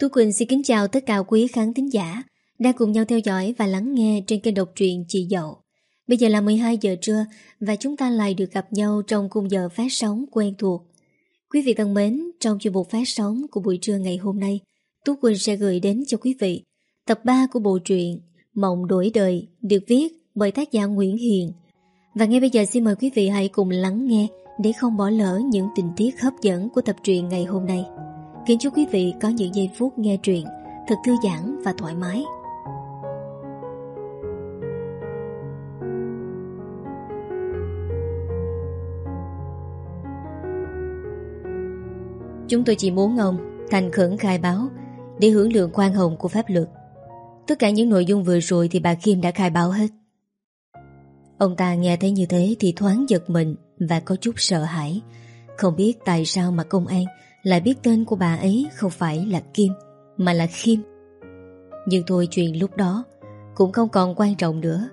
Tú Quỳnh xin kính chào tất cả quý khán thính giả đang cùng nhau theo dõi và lắng nghe trên kênh độc truyện Chị Dậu. Bây giờ là 12 giờ trưa và chúng ta lại được gặp nhau trong khung giờ phát sóng quen thuộc. Quý vị thân mến, trong chuyên mục phát sóng của buổi trưa ngày hôm nay, Tú Quỳnh sẽ gửi đến cho quý vị tập 3 của bộ truyện Mộng đổi đời được viết bởi tác giả Nguyễn Hiền. Và ngay bây giờ xin mời quý vị hãy cùng lắng nghe để không bỏ lỡ những tình tiết hấp dẫn của tập truyện ngày hôm nay. Kính chúc quý vị có những giây phút nghe truyện thật thư giãn và thoải mái. Chúng tôi chỉ muốn ông thành khẩn khai báo để hưởng lượng khoan hồng của pháp luật. Tất cả những nội dung vừa rồi thì bà Kim đã khai báo hết. Ông ta nghe thấy như thế thì thoáng giật mình và có chút sợ hãi. Không biết tại sao mà công an lại biết tên của bà ấy không phải là Kim, mà là Khiêm. Nhưng thôi chuyện lúc đó cũng không còn quan trọng nữa.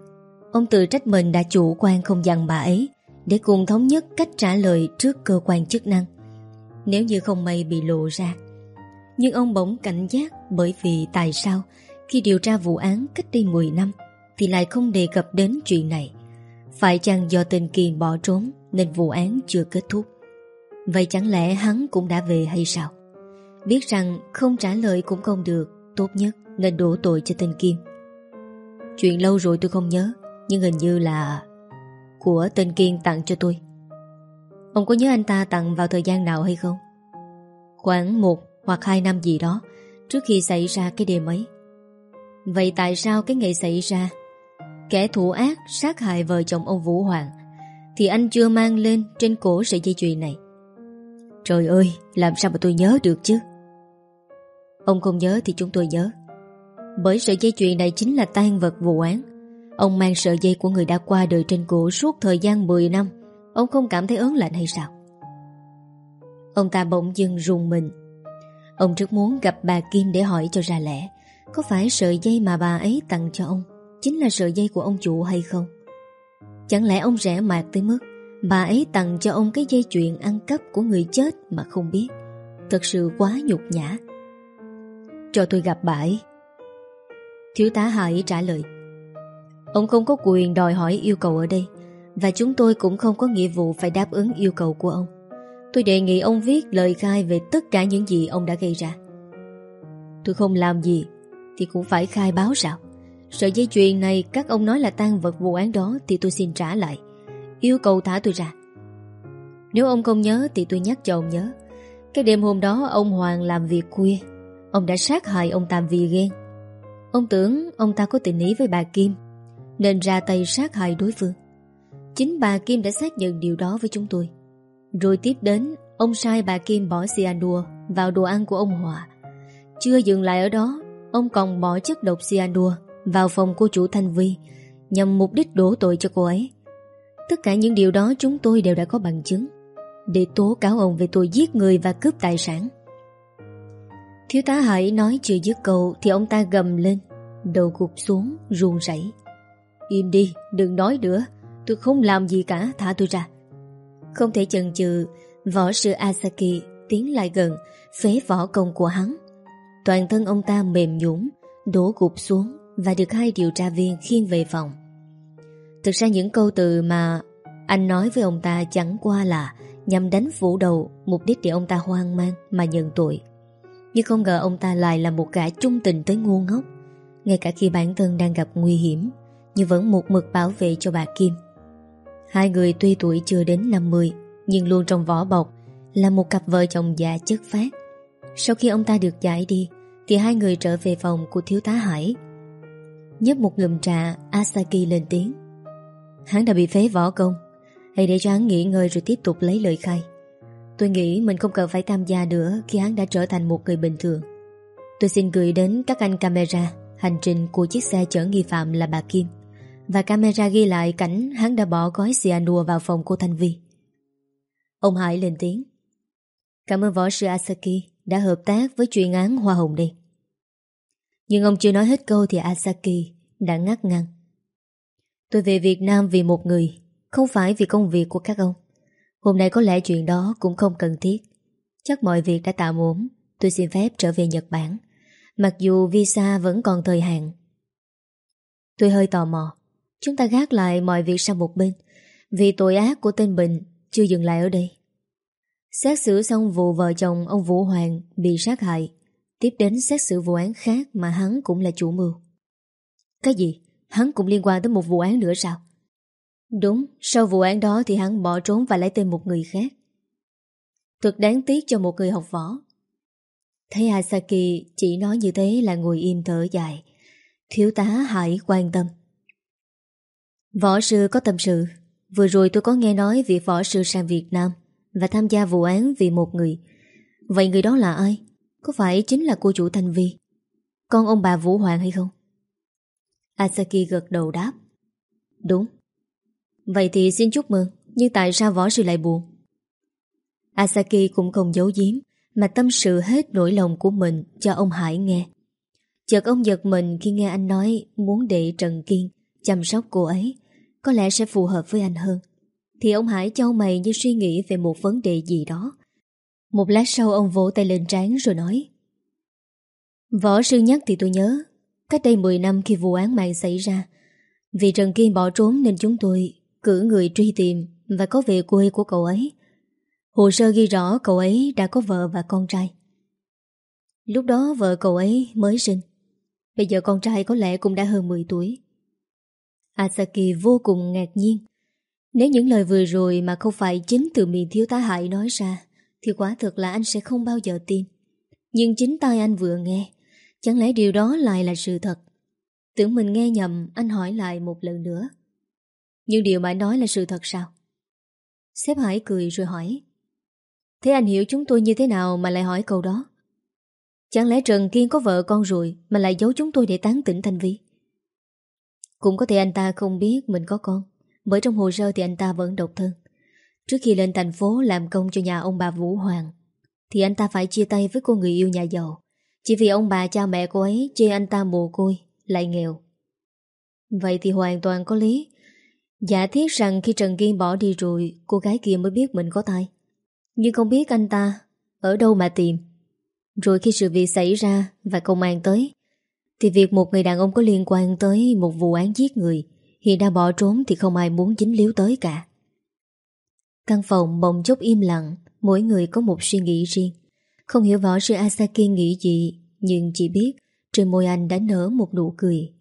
Ông tự trách mình đã chủ quan không dặn bà ấy để cùng thống nhất cách trả lời trước cơ quan chức năng. Nếu như không may bị lộ ra. Nhưng ông bỗng cảnh giác bởi vì tại sao khi điều tra vụ án cách đây 10 năm thì lại không đề cập đến chuyện này. Phải chăng do tên Kiên bỏ trốn nên vụ án chưa kết thúc? Vậy chẳng lẽ hắn cũng đã về hay sao? Biết rằng không trả lời cũng không được, tốt nhất nên đổ tội cho tên Kim. Chuyện lâu rồi tôi không nhớ, nhưng hình như là của tên Kiên tặng cho tôi. Ông có nhớ anh ta tặng vào thời gian nào hay không? Khoảng một hoặc hai năm gì đó trước khi xảy ra cái đêm ấy. Vậy tại sao cái ngày xảy ra kẻ thủ ác sát hại vợ chồng ông Vũ Hoàng thì anh chưa mang lên trên cổ sợi dây chuyền này? Trời ơi, làm sao mà tôi nhớ được chứ? Ông không nhớ thì chúng tôi nhớ. Bởi sợi dây chuyền này chính là tan vật vụ án. Ông mang sợi dây của người đã qua đời trên cổ suốt thời gian 10 năm. Ông không cảm thấy ớn lạnh hay sao? Ông ta bỗng dưng rùng mình. Ông rất muốn gặp bà Kim để hỏi cho ra lẽ. Có phải sợi dây mà bà ấy tặng cho ông chính là sợi dây của ông chủ hay không? Chẳng lẽ ông rẻ mạt tới mức Bà ấy tặng cho ông cái dây chuyền ăn cắp của người chết mà không biết. Thật sự quá nhục nhã. Cho tôi gặp bà ấy. Thiếu tá Hải trả lời. Ông không có quyền đòi hỏi yêu cầu ở đây, Và chúng tôi cũng không có nghĩa vụ phải đáp ứng yêu cầu của ông. Tôi đề nghị ông viết lời khai về tất cả những gì ông đã gây ra. Tôi không làm gì Thì cũng phải khai báo sao? Sợi dây chuyền này, các ông nói là tan vật vụ án đó Thì tôi xin trả lại. Yêu cầu thả tôi ra. Nếu ông không nhớ thì tôi nhắc cho ông nhớ. Cái đêm hôm đó ông Hoàng làm việc khuya. Ông đã sát hại ông Tam vì ghen. Ông tưởng ông ta có tình ý với bà Kim, Nên ra tay sát hại đối phương. Chính bà Kim đã xác nhận điều đó với chúng tôi. Rồi tiếp đến, Ông sai bà Kim bỏ cyanua Vào đồ ăn của ông Hòa. Chưa dừng lại ở đó, Ông còn bỏ chất độc cyanua Vào phòng cô chủ Thanh Vi Nhằm mục đích đổ tội cho cô ấy. Tất cả những điều đó chúng tôi đều đã có bằng chứng. Để tố cáo ông về tội giết người và cướp tài sản. Thiếu tá Hải nói chưa dứt câu Thì ông ta gầm lên, Đầu gục xuống run rẩy. Im đi, đừng nói nữa, Tôi không làm gì cả, thả tôi ra. Không thể chần chừ, Võ sư Asaki tiến lại gần, Phế võ công của hắn. Toàn thân ông ta mềm nhũn, Đổ gục xuống Và được hai điều tra viên khiêng về phòng. Thực ra những câu từ mà anh nói với ông ta chẳng qua là nhằm đánh phủ đầu mục đích để ông ta hoang mang mà nhận tội. Nhưng không ngờ ông ta lại là một gã trung tình tới ngu ngốc. Ngay cả khi bản thân đang gặp nguy hiểm, nhưng vẫn một mực bảo vệ cho bà Kim. Hai người tuy tuổi chưa đến 50, nhưng luôn trong vỏ bọc là một cặp vợ chồng già chất phát. Sau khi ông ta được giải đi, thì hai người trở về phòng của thiếu tá Hải. Nhấp một ngụm trà, Asaki lên tiếng. Hắn đã bị phế võ công. Hãy để cho hắn nghỉ ngơi rồi tiếp tục lấy lời khai. Tôi nghĩ mình không cần phải tham gia nữa Khi hắn đã trở thành một người bình thường. Tôi xin gửi đến các anh camera, Hành trình của chiếc xe chở nghi phạm là bà Kim. Và camera ghi lại cảnh hắn đã bỏ gói cyanua vào phòng cô Thanh Vi. Ông Hải lên tiếng. Cảm ơn võ sư Asaki đã hợp tác với chuyên án Hoa Hồng đi Nhưng ông chưa nói hết câu thì Asaki đã ngắt ngang. Tôi về Việt Nam vì một người, Không phải vì công việc của các ông. Hôm nay có lẽ chuyện đó cũng không cần thiết. Chắc mọi việc đã tạm ổn, Tôi xin phép trở về Nhật Bản. Mặc dù visa vẫn còn thời hạn. Tôi hơi tò mò. Chúng ta gác lại mọi việc sang một bên. Vì tội ác của tên Bình Chưa dừng lại ở đây. Xét xử xong vụ vợ chồng ông Vũ Hoàng Bị sát hại. Tiếp đến xét xử vụ án khác Mà hắn cũng là chủ mưu. Cái gì? Hắn cũng liên quan tới một vụ án nữa sao? Đúng, sau vụ án đó thì hắn bỏ trốn và lấy tên một người khác. Thật đáng tiếc cho một người học võ. Thấy Asaki chỉ nói như thế là ngồi im thở dài. Thiếu tá hãy quan tâm. Võ sư có tâm sự. Vừa rồi tôi có nghe nói vị võ sư sang Việt Nam và tham gia vụ án vì một người. Vậy người đó là ai? Có phải chính là cô chủ Thanh Vi? Con ông bà Vũ Hoàng hay không? Asaki gật đầu đáp. Đúng. Vậy thì xin chúc mừng, nhưng tại sao võ sư lại buồn? Asaki cũng không giấu giếm, mà tâm sự hết nỗi lòng của mình cho ông Hải nghe. Chợt ông giật mình khi nghe anh nói muốn để Trần Kiên chăm sóc cô ấy, có lẽ sẽ phù hợp với anh hơn. Thì ông Hải châu mày như suy nghĩ về một vấn đề gì đó. Một lát sau ông vỗ tay lên trán rồi nói Võ sư nhắc thì tôi nhớ Cách đây 10 năm khi vụ án mạng xảy ra Vì Trần Kiên bỏ trốn nên chúng tôi cử người truy tìm và có về quê của cậu ấy. Hồ sơ ghi rõ cậu ấy đã có vợ và con trai. Lúc đó vợ cậu ấy mới sinh. Bây giờ con trai có lẽ cũng đã hơn 10 tuổi. Asaki vô cùng ngạc nhiên. Nếu những lời vừa rồi mà không phải chính từ miệng thiếu tá hại nói ra, thì quả thực là anh sẽ không bao giờ tin. Nhưng chính tay anh vừa nghe, chẳng lẽ điều đó lại là sự thật? Tưởng mình nghe nhầm, anh hỏi lại một lần nữa. Nhưng điều mà anh nói là sự thật sao? Sếp Hải cười rồi hỏi. Thế anh hiểu chúng tôi như thế nào mà lại hỏi câu đó? Chẳng lẽ Trần Kiên có vợ con rồi mà lại giấu chúng tôi để tán tỉnh Thanh Vi? Cũng có thể anh ta không biết mình có con, bởi trong hồ sơ thì anh ta vẫn độc thân. Trước khi lên thành phố làm công cho nhà ông bà Vũ Hoàng, thì anh ta phải chia tay với cô người yêu nhà giàu. Chỉ vì ông bà cha mẹ cô ấy chê anh ta mồ côi, lại nghèo. Vậy thì hoàn toàn có lý. Giả thiết rằng khi Trần Kiên bỏ đi rồi, cô gái kia mới biết mình có thai. Nhưng không biết anh ta ở đâu mà tìm. Rồi khi sự việc xảy ra và công an tới, thì việc một người đàn ông có liên quan tới một vụ án giết người hiện đã bỏ trốn thì không ai muốn dính líu tới cả. Căn phòng bỗng chốc im lặng, mỗi người có một suy nghĩ riêng. Không hiểu võ sư Asaki nghĩ gì, nhưng chỉ biết trên môi anh đã nở một nụ cười.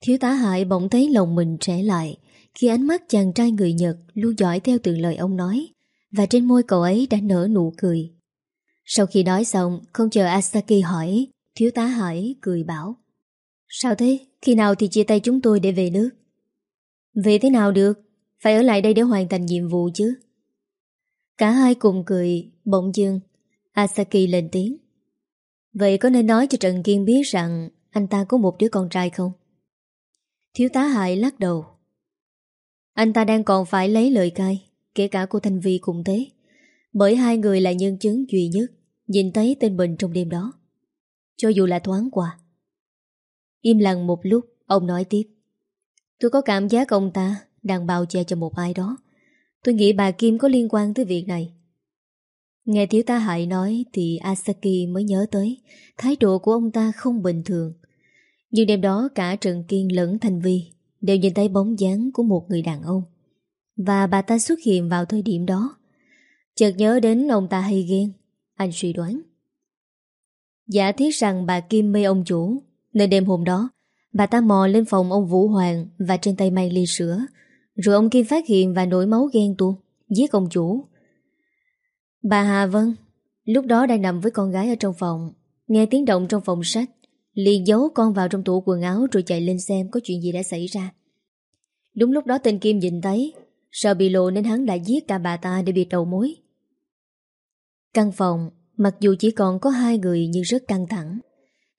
Thiếu tá Hải bỗng thấy lòng mình trẻ lại khi ánh mắt chàng trai người Nhật lưu dõi theo từng lời ông nói và trên môi cậu ấy đã nở nụ cười. Sau khi nói xong, không chờ Asaki hỏi, thiếu tá Hải cười bảo. Sao thế? Khi nào thì chia tay chúng tôi để về nước? Về thế nào được? Phải ở lại đây để hoàn thành nhiệm vụ chứ. Cả hai cùng cười, bỗng dưng. Asaki lên tiếng. Vậy có nên nói cho Trần Kiên biết rằng anh ta có một đứa con trai không? Thiếu tá Hải lắc đầu. Anh ta đang còn phải lấy lời cai, kể cả cô Thanh Vi cũng thế. Bởi hai người là nhân chứng duy nhất nhìn thấy tên Bình trong đêm đó. Cho dù là thoáng qua. Im lặng một lúc, ông nói tiếp. Tôi có cảm giác ông ta đang bao che cho một ai đó. Tôi nghĩ bà Kim có liên quan tới việc này. Nghe thiếu tá Hải nói thì Asaki mới nhớ tới thái độ của ông ta không bình thường. Nhưng đêm đó cả Trần Kiên lẫn Thành Vi đều nhìn thấy bóng dáng của một người đàn ông. Và bà ta xuất hiện vào thời điểm đó. Chợt nhớ đến ông ta hay ghen, anh suy đoán. Giả thiết rằng bà Kim mê ông chủ, nên đêm hôm đó, bà ta mò lên phòng ông Vũ Hoàng và trên tay mang ly sữa. Rồi ông Kim phát hiện và nổi máu ghen tuông, giết ông chủ. Bà Hà Vân, lúc đó đang nằm với con gái ở trong phòng, nghe tiếng động trong phòng sách, liền giấu con vào trong tủ quần áo rồi chạy lên xem có chuyện gì đã xảy ra. Đúng lúc đó tên Kim nhìn thấy, sợ bị lộ nên hắn đã giết cả bà ta để bị đầu mối. Căn phòng, mặc dù chỉ còn có hai người nhưng rất căng thẳng.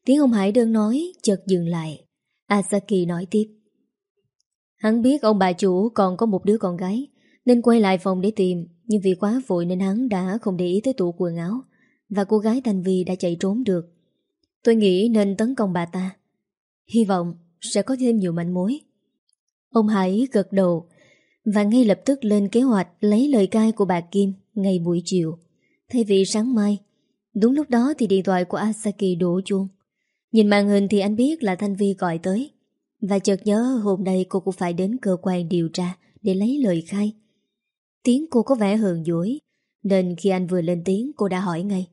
Tiếng ông Hải đơn nói chợt dừng lại. Asaki nói tiếp. Hắn biết ông bà chủ còn có một đứa con gái, nên quay lại phòng để tìm, nhưng vì quá vội nên hắn đã không để ý tới tủ quần áo, và cô gái Thanh Vi đã chạy trốn được. Tôi nghĩ nên tấn công bà ta. Hy vọng sẽ có thêm nhiều manh mối. Ông Hải gật đầu và ngay lập tức lên kế hoạch lấy lời cai của bà Kim ngày buổi chiều. Thay vì sáng mai, đúng lúc đó thì điện thoại của Asaki đổ chuông. Nhìn màn hình thì anh biết là Thanh Vi gọi tới. Và chợt nhớ hôm nay cô cũng phải đến cơ quan điều tra để lấy lời khai. Tiếng cô có vẻ hờn dỗi, nên khi anh vừa lên tiếng cô đã hỏi ngay.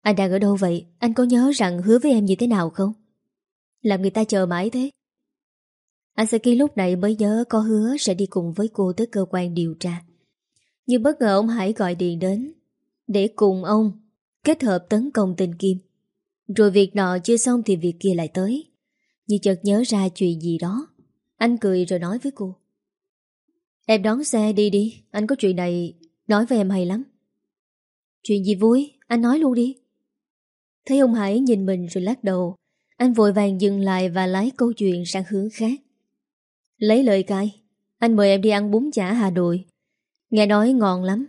Anh đang ở đâu vậy? Anh có nhớ rằng hứa với em như thế nào không? Làm người ta chờ mãi thế. Asaki lúc này mới nhớ có hứa sẽ đi cùng với cô tới cơ quan điều tra. Nhưng bất ngờ ông Hải gọi điện đến để cùng ông kết hợp tấn công tình Kim. Rồi việc nọ chưa xong thì việc kia lại tới. Như chợt nhớ ra chuyện gì đó. Anh cười rồi nói với cô. Em đón xe đi đi, anh có chuyện này nói với em hay lắm. Chuyện gì vui, anh nói luôn đi. Thấy ông Hải nhìn mình rồi lắc đầu, anh vội vàng dừng lại và lái câu chuyện sang hướng khác. Lấy lời cai, anh mời em đi ăn bún chả Hà Nội. Nghe nói ngon lắm.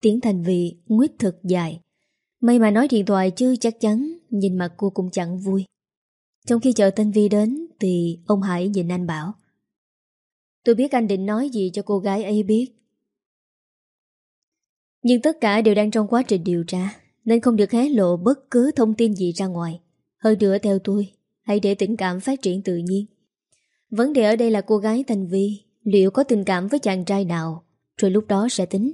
Tiếng thành vị nguyết thật dài. May mà nói điện thoại chứ chắc chắn nhìn mặt cô cũng chẳng vui. Trong khi chờ tên Vi đến thì ông Hải nhìn anh bảo Tôi biết anh định nói gì cho cô gái ấy biết. Nhưng tất cả đều đang trong quá trình điều tra nên không được hé lộ bất cứ thông tin gì ra ngoài. Hơn nữa theo tôi, hãy để tình cảm phát triển tự nhiên. Vấn đề ở đây là cô gái Thành Vi liệu có tình cảm với chàng trai nào, rồi lúc đó sẽ tính.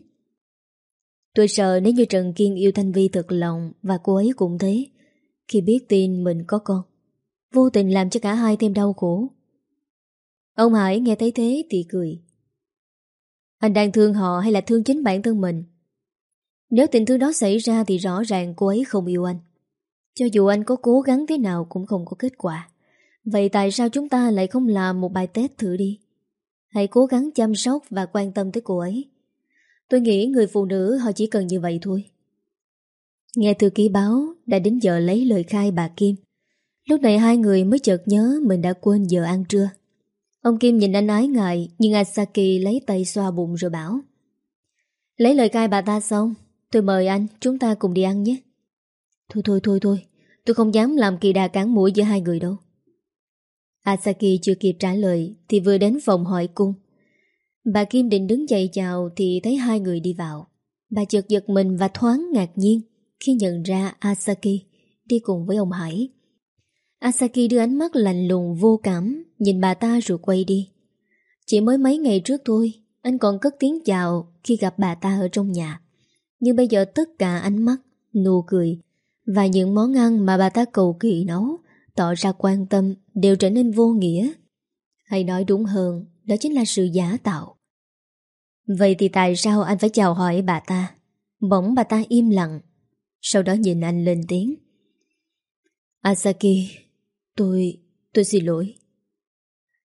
Tôi sợ nếu như Trần Kiên yêu Thanh Vi thật lòng và cô ấy cũng thế, khi biết tin mình có con, vô tình làm cho cả hai thêm đau khổ. Ông Hải nghe thấy thế thì cười. Anh đang thương họ hay là thương chính bản thân mình? Nếu tình thương đó xảy ra thì rõ ràng cô ấy không yêu anh. Cho dù anh có cố gắng thế nào cũng không có kết quả. Vậy tại sao chúng ta lại không làm một bài test thử đi? Hãy cố gắng chăm sóc và quan tâm tới cô ấy. Tôi nghĩ người phụ nữ họ chỉ cần như vậy thôi. Nghe thư ký báo, đã đến giờ lấy lời khai bà Kim. Lúc này hai người mới chợt nhớ mình đã quên giờ ăn trưa. Ông Kim nhìn anh ái ngại, nhưng Asaki lấy tay xoa bụng rồi bảo. Lấy lời cai bà ta xong, Tôi mời anh, chúng ta cùng đi ăn nhé. Thôi thôi thôi thôi, Tôi không dám làm kỳ đà cán mũi giữa hai người đâu. Asaki chưa kịp trả lời Thì vừa đến phòng hỏi cung. Bà Kim định đứng dậy chào Thì thấy hai người đi vào. Bà chợt giật mình và thoáng ngạc nhiên Khi nhận ra Asaki Đi cùng với ông Hải. Asaki đưa ánh mắt lạnh lùng vô cảm Nhìn bà ta rồi quay đi. Chỉ mới mấy ngày trước thôi, Anh còn cất tiếng chào Khi gặp bà ta ở trong nhà. Nhưng bây giờ tất cả ánh mắt, Nụ cười Và những món ăn mà bà ta cầu kỳ nấu, Tỏ ra quan tâm Đều trở nên vô nghĩa. Hay nói đúng hơn, Đó chính là sự giả tạo. Vậy thì tại sao anh phải chào hỏi bà ta? Bỗng bà ta im lặng. Sau đó nhìn anh lên tiếng. Asaki, Tôi... tôi xin lỗi.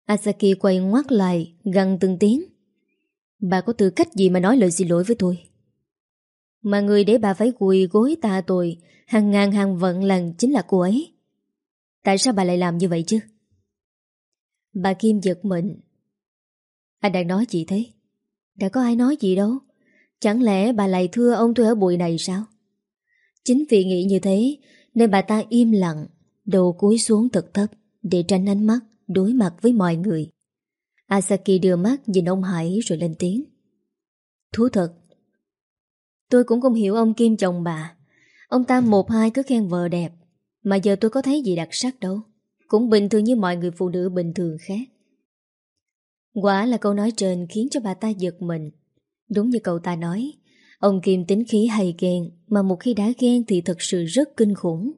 Asaki quay ngoắt lại, găng từng tiếng. Bà có tư cách gì mà nói lời xin lỗi với tôi? Mà người để bà phải quỳ gối ta tội hàng ngàn hàng vận lần chính là cô ấy. Tại sao bà lại làm như vậy chứ? Bà Kim giật mình. Anh đang nói gì thế? Đã có ai nói gì đâu. Chẳng lẽ bà lại thưa ông tôi ở bụi này sao? Chính vì nghĩ như thế nên bà ta im lặng đầu cúi xuống thật thấp để tránh ánh mắt đối mặt với mọi người. Asaki đưa mắt nhìn ông Hải rồi lên tiếng. Thú thật, tôi cũng không hiểu ông Kim chồng bà. Ông ta một hai cứ khen vợ đẹp, mà giờ tôi có thấy gì đặc sắc đâu. Cũng bình thường như mọi người phụ nữ bình thường khác. Quả là câu nói trên khiến cho bà ta giật mình. Đúng như cậu ta nói, ông Kim tính khí hay ghen, mà một khi đã ghen thì thật sự rất kinh khủng.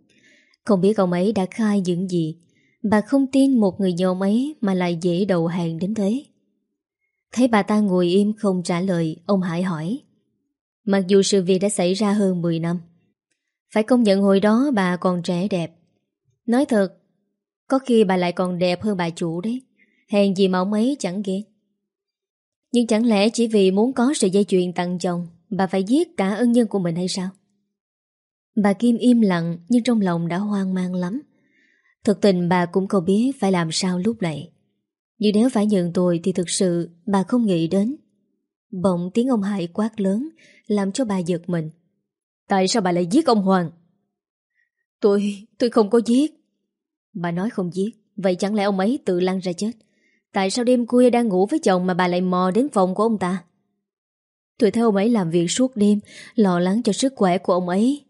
Không biết ông ấy đã khai những gì Bà không tin một người như mấy ấy Mà lại dễ đầu hàng đến thế. Thấy bà ta ngồi im không trả lời, Ông Hải hỏi. Mặc dù sự việc đã xảy ra hơn 10 năm, Phải công nhận hồi đó bà còn trẻ đẹp. Nói thật, Có khi bà lại còn đẹp hơn bà chủ đấy, Hèn gì mà ông ấy chẳng ghét. Nhưng chẳng lẽ chỉ vì muốn có sự dây chuyền tặng chồng, Bà phải giết cả ân nhân của mình hay sao? Bà Kim im lặng nhưng trong lòng đã hoang mang lắm. Thực tình bà cũng không biết phải làm sao lúc này. Nhưng nếu phải nhận tôi thì thực sự bà không nghĩ đến. Bỗng tiếng ông Hải quát lớn làm cho bà giật mình. Tại sao bà lại giết ông Hoàng? Tôi, tôi không có giết. Bà nói không giết, vậy chẳng lẽ ông ấy tự lăn ra chết? Tại sao đêm khuya đang ngủ với chồng mà bà lại mò đến phòng của ông ta? Tôi thấy ông ấy làm việc suốt đêm, lo lắng cho sức khỏe của ông ấy.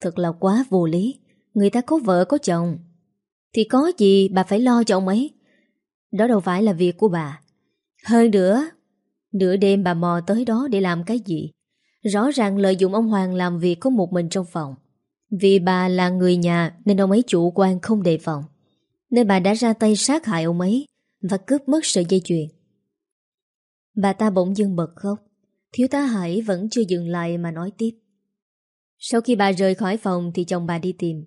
Thật là quá vô lý Người ta có vợ, có chồng. Thì có gì bà phải lo cho ông ấy? Đó đâu phải là việc của bà. Hơn nữa, Nửa đêm bà mò tới đó để làm cái gì? Rõ ràng lợi dụng ông Hoàng làm việc có một mình trong phòng. Vì bà là người nhà Nên ông ấy chủ quan không đề phòng. Nên bà đã ra tay sát hại ông ấy Và cướp mất sợi dây chuyền. Bà ta bỗng dưng bật khóc. Thiếu tá Hải vẫn chưa dừng lại mà nói tiếp. Sau khi bà rời khỏi phòng Thì chồng bà đi tìm.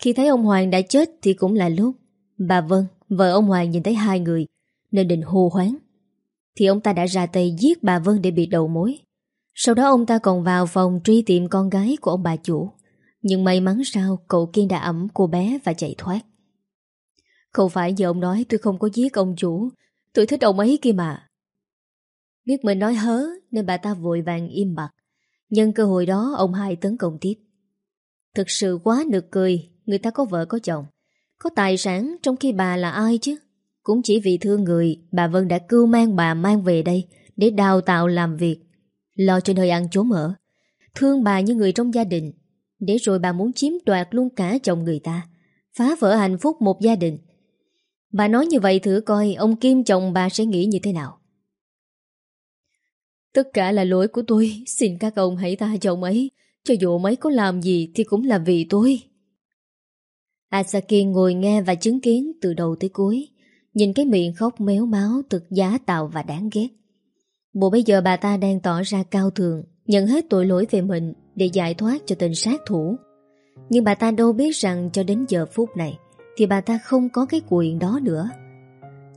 Khi thấy ông Hoàng đã chết Thì cũng là lúc. Bà Vân, vợ ông Hoàng nhìn thấy hai người Nên định hô hoáng. Thì ông ta đã ra tay giết bà Vân để bị đầu mối. Sau đó ông ta còn vào phòng Truy tìm con gái của ông bà chủ. Nhưng may mắn sao Cậu Kiên đã ẩm cô bé và chạy thoát. Không phải giờ ông nói tôi không có giết ông chủ Tôi thích ông ấy kia mà. Biết mình nói hớ nên bà ta vội vàng im bặt. Nhân cơ hội đó ông hai tấn công tiếp. Thực sự quá nực cười, người ta có vợ có chồng. Có tài sản trong khi bà là ai chứ? Cũng chỉ vì thương người, bà Vân đã cưu mang bà mang về đây để đào tạo làm việc, lo cho nơi ăn trốn ở. Thương bà như người trong gia đình, để rồi bà muốn chiếm đoạt luôn cả chồng người ta, phá vỡ hạnh phúc một gia đình. Bà nói như vậy thử coi ông Kim chồng bà sẽ nghĩ như thế nào. Tất cả là lỗi của tôi Xin các ông hãy tha cho ấy Cho dù ông ấy có làm gì thì cũng là vì tôi Asaki ngồi nghe và chứng kiến từ đầu tới cuối, Nhìn cái miệng khóc méo máu, Thực giá tạo và đáng ghét Bộ bây giờ bà ta đang tỏ ra cao thường Nhận hết tội lỗi về mình Để giải thoát cho tên sát thủ Nhưng bà ta đâu biết rằng cho đến giờ phút này, Thì bà ta không có cái quyền đó nữa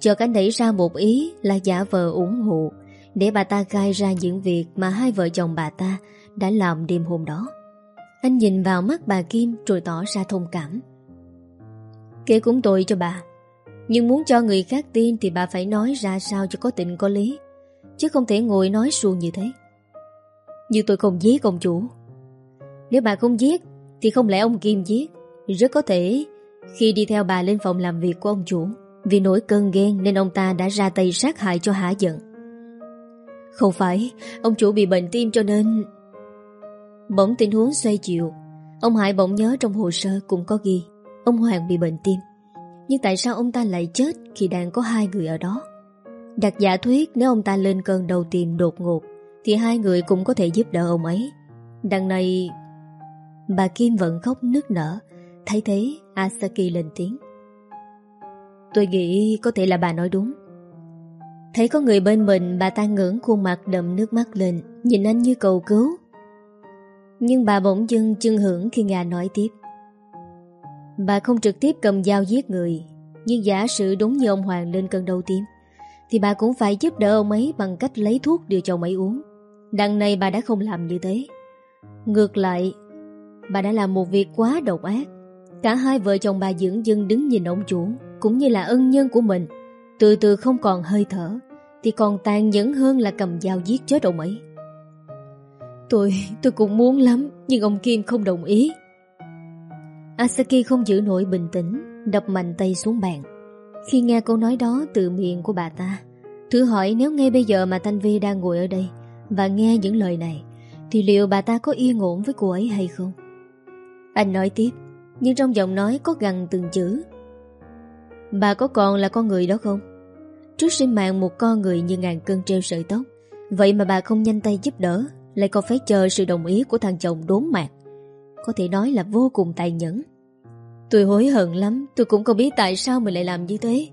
Chợt anh đẩy ra một ý là giả vờ ủng hộ, để bà ta gai ra những việc mà hai vợ chồng bà ta đã làm đêm hôm đó. Anh nhìn vào mắt bà Kim rồi tỏ ra thông cảm. Kể cũng tội cho bà, nhưng muốn cho người khác tin thì bà phải nói ra sao cho có tình có lý, chứ không thể ngồi nói suông như thế. Như tôi không giết ông chủ. Nếu bà không giết thì không lẽ ông Kim giết, rất có thể khi đi theo bà lên phòng làm việc của ông chủ, vì nổi cơn ghen nên ông ta đã ra tay sát hại cho hả giận. Không phải Ông chủ bị bệnh tim cho nên Bỗng tình huống xoay chiều Ông Hải bỗng nhớ trong hồ sơ cũng có ghi Ông Hoàng bị bệnh tim. Nhưng tại sao ông ta lại chết Khi đang có hai người ở đó? Đặt giả thuyết nếu ông ta lên cơn đầu tim đột ngột, Thì hai người cũng có thể giúp đỡ ông ấy. Đằng này, Bà Kim vẫn khóc nức nở, Thấy thế Asaki lên tiếng. Tôi nghĩ có thể là bà nói đúng. Thấy có người bên mình, bà ta ngưỡng khuôn mặt đậm nước mắt lên, Nhìn anh như cầu cứu. Nhưng bà bỗng dưng chưng hưởng khi Nga nói tiếp. Bà không trực tiếp cầm dao giết người Nhưng giả sử đúng như ông Hoàng lên cơn đau tim Thì bà cũng phải giúp đỡ ông ấy Bằng cách lấy thuốc đưa cho ông ấy uống. Đằng này bà đã không làm như thế. Ngược lại Bà đã làm một việc quá độc ác. Cả hai vợ chồng bà dưỡng dưng đứng nhìn ông chủ Cũng như là ân nhân của mình. Từ từ không còn hơi thở Thì còn tàn nhẫn hơn là cầm dao giết chết ông ấy. Tôi, tôi cũng muốn lắm Nhưng ông Kim không đồng ý. Asaki không giữ nổi bình tĩnh, Đập mạnh tay xuống bàn. Khi nghe câu nói đó từ miệng của bà ta, Thử hỏi nếu ngay bây giờ mà Thanh Vi đang ngồi ở đây Và nghe những lời này, Thì liệu bà ta có yên ổn với cô ấy hay không? Anh nói tiếp, Nhưng trong giọng nói có gần từng chữ. Bà có còn là con người đó không? Trước sinh mạng một con người như ngàn cân treo sợi tóc, Vậy mà bà không nhanh tay giúp đỡ, Lại còn phải chờ sự đồng ý của thằng chồng đốn mạc có thể nói là vô cùng tài nhẫn Tôi hối hận lắm, Tôi cũng không biết tại sao mình lại làm như thế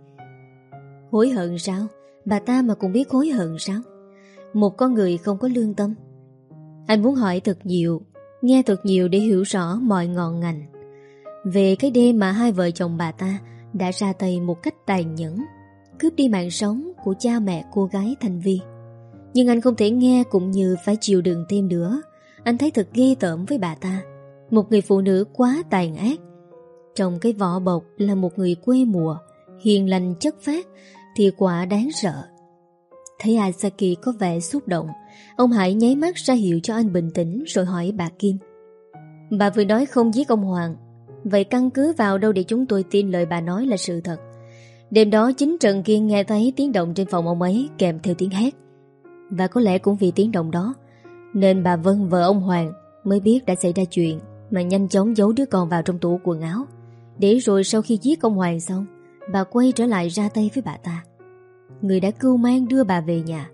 Hối hận sao Bà ta mà cũng biết hối hận sao Một con người không có lương tâm Anh muốn hỏi thật nhiều, Nghe thật nhiều để hiểu rõ mọi ngọn ngành Về cái đêm mà hai vợ chồng bà ta Đã ra tay một cách tàn nhẫn, cướp đi mạng sống của cha mẹ, cô gái thành Vi. Nhưng anh không thể nghe cũng như phải chịu đựng thêm nữa. Anh thấy thật ghê tởm với bà ta. Một người phụ nữ quá tàn ác. Trong cái vỏ bọc là một người quê mùa, hiền lành chất phát, thì quả đáng sợ. Thấy Asaki có vẻ xúc động, ông Hải nháy mắt ra hiệu cho anh bình tĩnh rồi hỏi bà Kim. Bà vừa nói không giết ông Hoàng, vậy căn cứ vào đâu để chúng tôi tin lời bà nói là sự thật? Đêm đó chính Trần Kiên nghe thấy tiếng động trên phòng ông ấy kèm theo tiếng hét. Và có lẽ cũng vì tiếng động đó, nên bà Vân vợ ông Hoàng mới biết đã xảy ra chuyện mà nhanh chóng giấu đứa con vào trong tủ quần áo. Để rồi sau khi giết ông Hoàng xong Bà quay trở lại ra tay với bà ta. Người đã cưu mang đưa bà về nhà.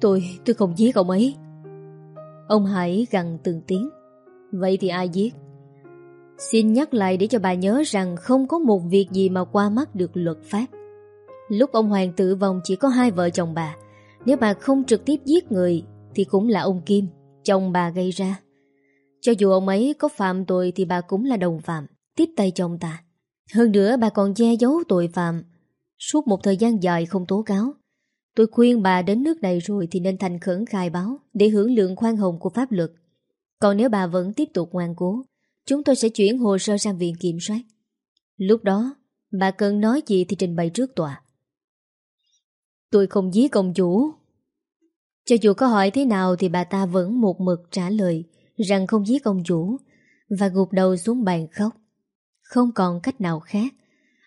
Tôi, tôi không giết ông ấy. Ông Hải gằn từng tiếng. Vậy thì ai giết? Xin nhắc lại để cho bà nhớ rằng Không có một việc gì mà qua mắt được luật pháp. Lúc ông Hoàng tử vong chỉ có hai vợ chồng bà. Nếu bà không trực tiếp giết người Thì cũng là ông Kim Chồng bà gây ra. Cho dù ông ấy có phạm tội Thì bà cũng là đồng phạm. Tiếp tay chồng ta. Hơn nữa, bà còn che giấu tội phạm. Suốt một thời gian dài không tố cáo. Tôi khuyên bà đến nước này rồi Thì nên thành khẩn khai báo Để hưởng lượng khoan hồng của pháp luật. Còn nếu bà vẫn tiếp tục ngoan cố, Chúng tôi sẽ chuyển hồ sơ sang viện kiểm soát. Lúc đó, Bà cần nói gì thì trình bày trước tòa. Tôi không giết công chủ. Cho dù có hỏi thế nào Thì bà ta vẫn một mực trả lời. Rằng không giết công chủ, Và gục đầu xuống bàn khóc. Không còn cách nào khác,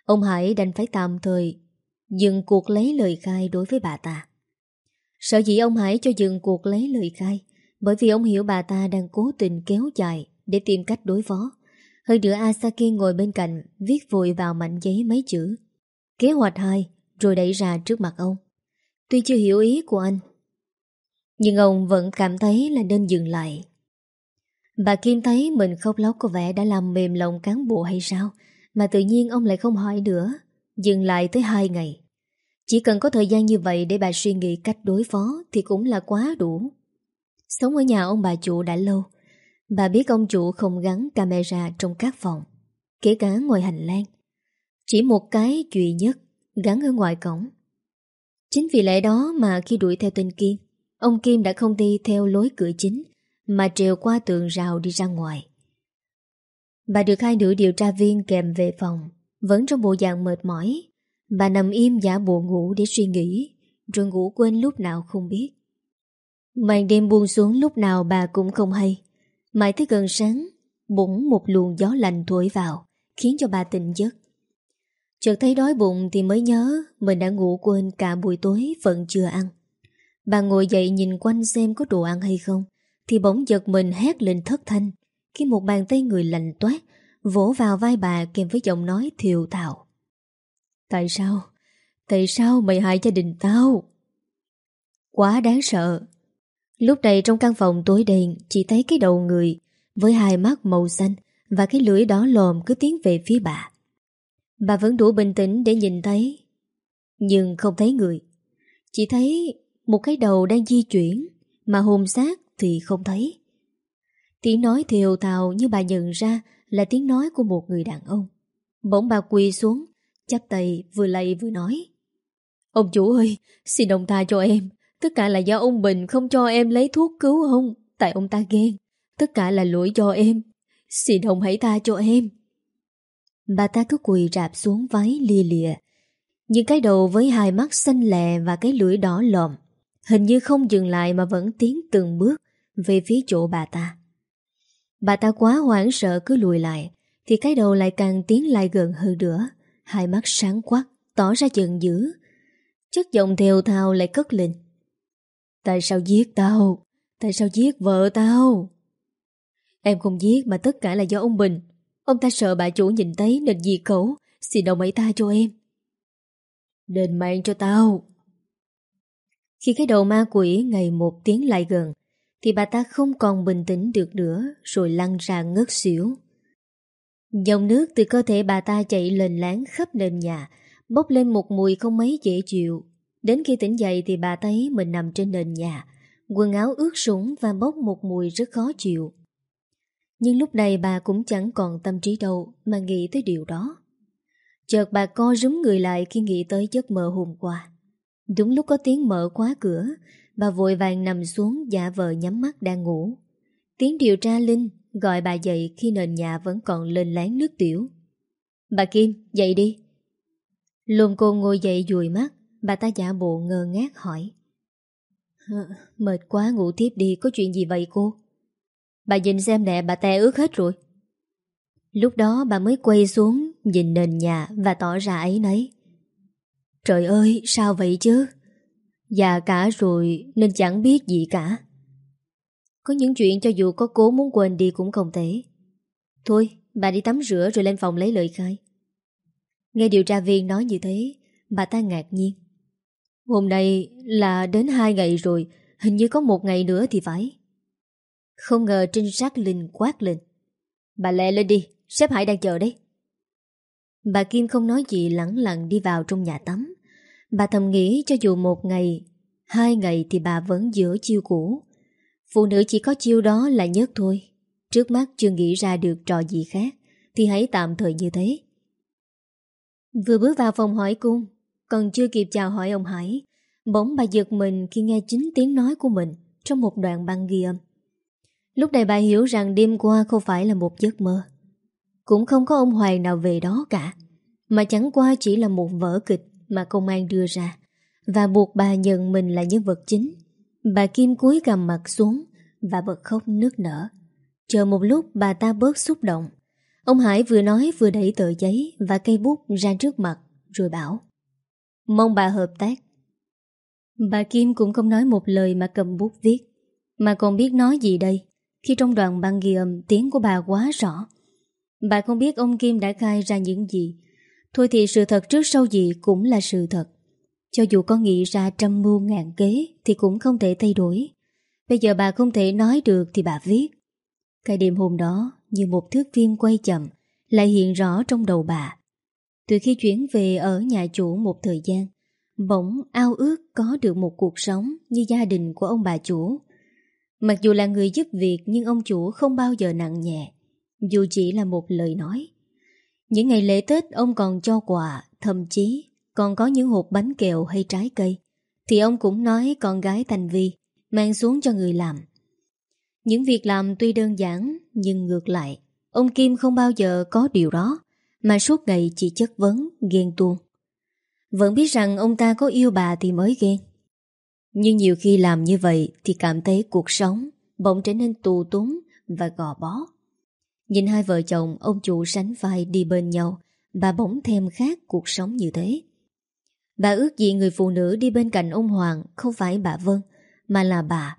Ông Hải đành phải tạm thời Dừng cuộc lấy lời khai đối với bà ta. Sợ dĩ ông Hải cho dừng cuộc lấy lời khai, Bởi vì ông hiểu bà ta đang cố tình kéo dài Để tìm cách đối phó. Hơn nữa Asaki ngồi bên cạnh, Viết vội vào mảnh giấy mấy chữ, Kế hoạch 2 Rồi đẩy ra trước mặt ông. Tuy chưa hiểu ý của anh, Nhưng ông vẫn cảm thấy là nên dừng lại. Bà Kim thấy mình khóc lóc có vẻ đã làm mềm lòng cán bộ hay sao? Mà tự nhiên ông lại không hỏi nữa, Dừng lại tới hai ngày. Chỉ cần có thời gian như vậy để bà suy nghĩ cách đối phó Thì cũng là quá đủ. Sống ở nhà ông bà chủ đã lâu. Bà biết ông chủ không gắn camera trong các phòng, Kể cả ngoài hành lang. Chỉ một cái duy nhất, Gắn ở ngoài cổng. Chính vì lẽ đó mà khi đuổi theo tên Kim, Ông Kim đã không đi theo lối cửa chính. Mà trèo qua tường rào đi ra ngoài. Bà được hai nữ điều tra viên kèm về phòng, Vẫn trong bộ dạng mệt mỏi. Bà nằm im giả bộ ngủ để suy nghĩ, Rồi ngủ quên lúc nào không biết. Màn đêm buông xuống lúc nào bà cũng không hay. Mãi tới gần sáng, Bỗng một luồng gió lạnh thổi vào, Khiến cho bà tỉnh giấc. Chợt thấy đói bụng thì mới nhớ Mình đã ngủ quên cả buổi tối Vẫn chưa ăn. Bà ngồi dậy nhìn quanh xem có đồ ăn hay không. Thì bỗng giật mình hét lên thất thanh Khi một bàn tay người lạnh toát, Vỗ vào vai bà kèm với giọng nói thiều thào. Tại sao? Tại sao mày hại gia đình tao? Quá đáng sợ Lúc này trong căn phòng tối đen, Chỉ thấy cái đầu người Với hai mắt màu xanh Và cái lưỡi đỏ lòm cứ tiến về phía bà Bà vẫn đủ bình tĩnh để nhìn thấy, Nhưng không thấy người Chỉ thấy một cái đầu đang di chuyển Mà hồn xác thì không thấy. Tiếng nói thều thào như bà nhận ra Là tiếng nói của một người đàn ông. Bỗng bà quỳ xuống, chắp tay vừa lầy vừa nói. Ông chủ ơi, Xin ông tha cho em. Tất cả là do ông Bình không cho em lấy thuốc cứu ông. Tại ông ta ghen. Tất cả là lỗi do em. Xin ông hãy tha cho em. Bà ta cứ quỳ rạp xuống váy lia lịa. Những cái đầu với hai mắt xanh lè Và cái lưỡi đỏ lòm. Hình như không dừng lại mà vẫn tiến từng bước. Về phía chỗ bà ta. Bà ta quá hoảng sợ cứ lùi lại, Thì cái đầu lại càng tiến lại gần hơn nữa. Hai mắt sáng quắc, Tỏ ra giận dữ. Chất giọng thều thào lại cất lên. Tại sao giết tao? Tại sao giết vợ tao? Em không giết mà tất cả là do ông Bình. Ông ta sợ bà chủ nhìn thấy nên diệt cẩu Xin đồng ấy ta cho em. Đền mạng cho tao. Khi cái đầu ma quỷ ngày một tiếng lại gần thì bà ta không còn bình tĩnh được nữa Rồi lăn ra ngất xỉu Dòng nước từ cơ thể bà ta chạy lên láng khắp nền nhà Bốc lên một mùi không mấy dễ chịu Đến khi tỉnh dậy thì bà thấy mình nằm trên nền nhà Quần áo ướt sũng và bốc một mùi rất khó chịu nhưng lúc này bà cũng chẳng còn tâm trí đâu mà nghĩ tới điều đó. Chợt bà co rúm người lại khi nghĩ tới giấc mơ hôm qua. Đúng lúc có tiếng mở khóa cửa, bà vội vàng nằm xuống giả vờ nhắm mắt đang ngủ. Tiếng điều tra Linh gọi bà dậy khi nền nhà vẫn còn lên láng nước tiểu. Bà Kim, dậy đi. Lùm cô ngồi dậy dùi mắt, bà ta giả bộ ngơ ngác hỏi. Mệt quá ngủ tiếp đi, có chuyện gì vậy cô? Bà nhìn xem nè bà te ướt hết rồi Lúc đó bà mới quay xuống Nhìn nền nhà và tỏ ra ấy nấy Trời ơi sao vậy chứ Già cả rồi nên chẳng biết gì cả. Có những chuyện cho dù có cố muốn quên đi cũng không thể. Thôi, bà đi tắm rửa rồi lên phòng lấy lời khai. Nghe điều tra viên nói như thế, Bà ta ngạc nhiên. Hôm nay là đến hai ngày rồi, Hình như có một ngày nữa thì phải. Không ngờ trinh sát Linh quát lên. Bà lẹ lên đi, Sếp Hải đang chờ đấy. Bà Kim không nói gì lẳng lặng đi vào trong nhà tắm. Bà thầm nghĩ cho dù một ngày, Hai ngày thì bà vẫn giữ chiêu cũ. Phụ nữ chỉ có chiêu đó là nhất thôi. Trước mắt chưa nghĩ ra được trò gì khác, Thì hãy tạm thời như thế. Vừa bước vào phòng hỏi cung, Còn chưa kịp chào hỏi ông Hải, Bỗng bà giật mình khi nghe chính tiếng nói của mình Trong một đoạn băng ghi âm. Lúc này bà hiểu rằng đêm qua không phải là một giấc mơ. Cũng không có ông Hoàng nào về đó cả, Mà chẳng qua chỉ là một vở kịch. Mà công an đưa ra. Và buộc bà nhận mình là nhân vật chính. Bà Kim cúi gầm mặt xuống Và bật khóc nước nở. Chờ một lúc bà ta bớt xúc động. Ông Hải vừa nói vừa đẩy tờ giấy Và cây bút ra trước mặt, Rồi bảo, Mong bà hợp tác. Bà Kim cũng không nói một lời mà cầm bút viết, Mà còn biết nói gì đây, Khi trong đoạn băng ghi âm tiếng của bà quá rõ. Bà không biết ông Kim đã khai ra những gì Thôi thì sự thật trước sau gì cũng là sự thật. Cho dù có nghĩ ra trăm mưu ngàn kế Thì cũng không thể thay đổi. Bây giờ bà không thể nói được thì bà viết. Cái đêm hôm đó, Như một thước phim quay chậm, Lại hiện rõ trong đầu bà. Từ khi chuyển về ở nhà chủ một thời gian, Bỗng ao ước có được một cuộc sống Như gia đình của ông bà chủ. Mặc dù là người giúp việc Nhưng ông chủ không bao giờ nặng nhẹ. Dù chỉ là một lời nói những ngày lễ Tết ông còn cho quà Thậm chí còn có những hộp bánh kẹo hay trái cây. Thì ông cũng nói con gái Thành Vi Mang xuống cho người làm. Những việc làm tuy đơn giản Nhưng ngược lại Ông Kim không bao giờ có điều đó Mà suốt ngày chỉ chất vấn, ghen tuông. Vẫn biết rằng ông ta có yêu bà thì mới ghen. Nhưng nhiều khi làm như vậy Thì cảm thấy cuộc sống Bỗng trở nên tù túng và gò bó. Nhìn hai vợ chồng, Ông chủ sánh vai đi bên nhau, Bà bỗng thêm khác cuộc sống như thế. Bà ước gì người phụ nữ đi bên cạnh ông Hoàng Không phải bà Vân, Mà là bà.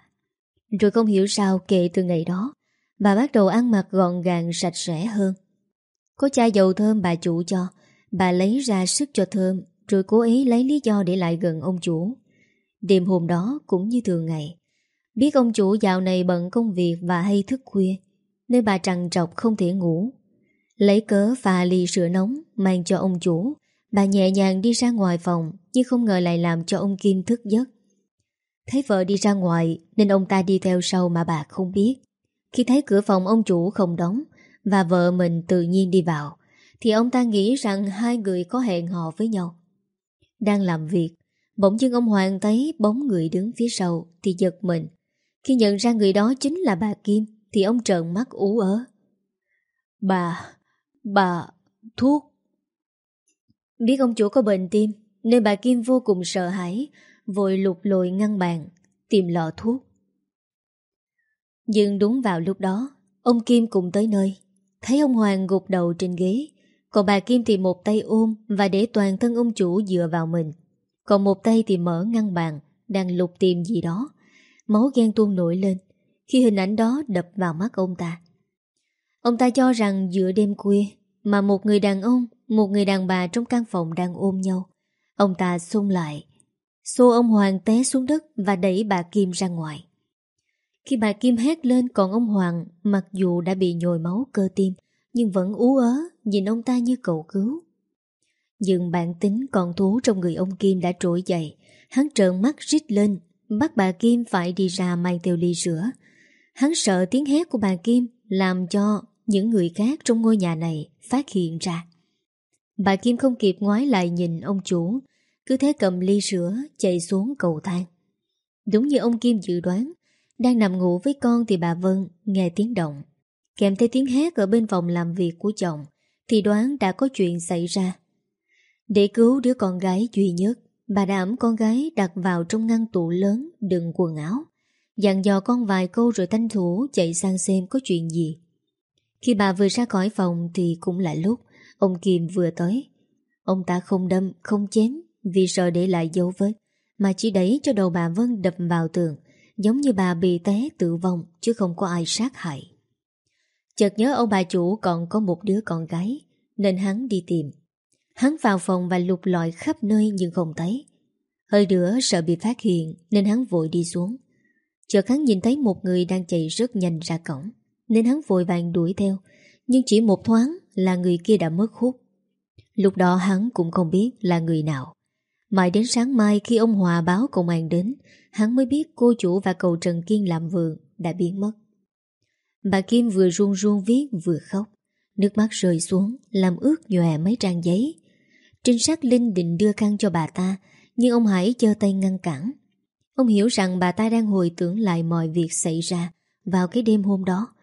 Rồi không hiểu sao kể từ ngày đó, Bà bắt đầu ăn mặc gọn gàng sạch sẽ hơn. Có chai dầu thơm bà chủ cho, Bà lấy ra sức cho thơm, Rồi cố ý lấy lý do để lại gần ông chủ. Đêm hôm đó cũng như thường ngày, Biết ông chủ dạo này bận công việc và hay thức khuya nên bà trằn trọc không thể ngủ, Lấy cớ pha ly sữa nóng Mang cho ông chủ. Bà nhẹ nhàng đi ra ngoài phòng, Nhưng không ngờ lại làm cho ông Kim thức giấc. Thấy vợ đi ra ngoài, Nên ông ta đi theo sau mà bà không biết. Khi thấy cửa phòng ông chủ không đóng, Và vợ mình tự nhiên đi vào, Thì ông ta nghĩ rằng Hai người có hẹn hò với nhau. Đang làm việc, Bỗng dưng ông Hoàng thấy bóng người đứng phía sau Thì giật mình. Khi nhận ra người đó chính là bà Kim. Thì ông trợn mắt ú ớ. Bà Bà, Thuốc. Biết ông chủ có bệnh tim, Nên bà Kim vô cùng sợ hãi, Vội lục lội ngăn bàn Tìm lọ thuốc. Nhưng đúng vào lúc đó, Ông Kim cũng tới nơi. Thấy ông Hoàng gục đầu trên ghế, Còn bà Kim thì một tay ôm Và để toàn thân ông chủ dựa vào mình. Còn một tay thì mở ngăn bàn Đang lục tìm gì đó. Máu ghen tuôn nổi lên. Khi hình ảnh đó đập vào mắt ông ta Ông ta cho rằng giữa đêm khuya Mà một người đàn ông, Một người đàn bà trong căn phòng đang ôm nhau, Ông ta xung lại, Xô ông Hoàng té xuống đất Và đẩy bà Kim ra ngoài Khi bà Kim hét lên, Còn ông Hoàng mặc dù đã bị nhồi máu cơ tim, Nhưng vẫn ú ớ Nhìn ông ta như cầu cứu Nhưng bản tính còn thú trong người ông Kim đã trỗi dậy, Hắn trợn mắt rít lên, Bắt bà Kim phải đi ra mang theo ly rửa. Hắn sợ tiếng hét của bà Kim Làm cho những người khác trong ngôi nhà này phát hiện ra. Bà Kim không kịp ngoái lại nhìn ông chủ, cứ thế cầm ly sữa chạy xuống cầu thang. Đúng như ông Kim dự đoán, đang nằm ngủ với con thì bà Vân nghe tiếng động. Kèm theo tiếng hét ở bên phòng làm việc của chồng, thì đoán đã có chuyện xảy ra. Để cứu đứa con gái duy nhất, bà đã ẩm con gái đặt vào trong ngăn tủ lớn đựng quần áo. Dặn dò con vài câu rồi thanh thủ chạy sang xem có chuyện gì. Khi bà vừa ra khỏi phòng thì cũng là lúc ông Kim vừa tới. Ông ta không đâm, không chém vì sợ để lại dấu vết, mà chỉ đẩy cho đầu bà Vân đập vào tường, Giống như bà bị té tự vong Chứ không có ai sát hại Chợt nhớ ông bà chủ còn có một đứa con gái Nên hắn đi tìm Hắn vào phòng và lục lọi khắp nơi nhưng không thấy Hơi đứa sợ bị phát hiện Nên hắn vội đi xuống Chợt hắn nhìn thấy một người đang chạy rất nhanh ra cổng, Nên hắn vội vàng đuổi theo. Nhưng chỉ một thoáng là người kia đã mất hút. Lúc đó hắn cũng không biết là người nào. Mãi đến sáng mai khi ông Hòa báo công an đến, Hắn mới biết cô chủ và cậu Trần Kiên làm vườn đã biến mất. Bà Kim vừa run run viết vừa khóc. Nước mắt rơi xuống, Làm ướt nhòe mấy trang giấy. Trinh sát Linh định đưa khăn cho bà ta, Nhưng ông Hải chơ tay ngăn cản. Ông hiểu rằng bà ta đang hồi tưởng lại mọi việc xảy ra Vào cái đêm hôm đó.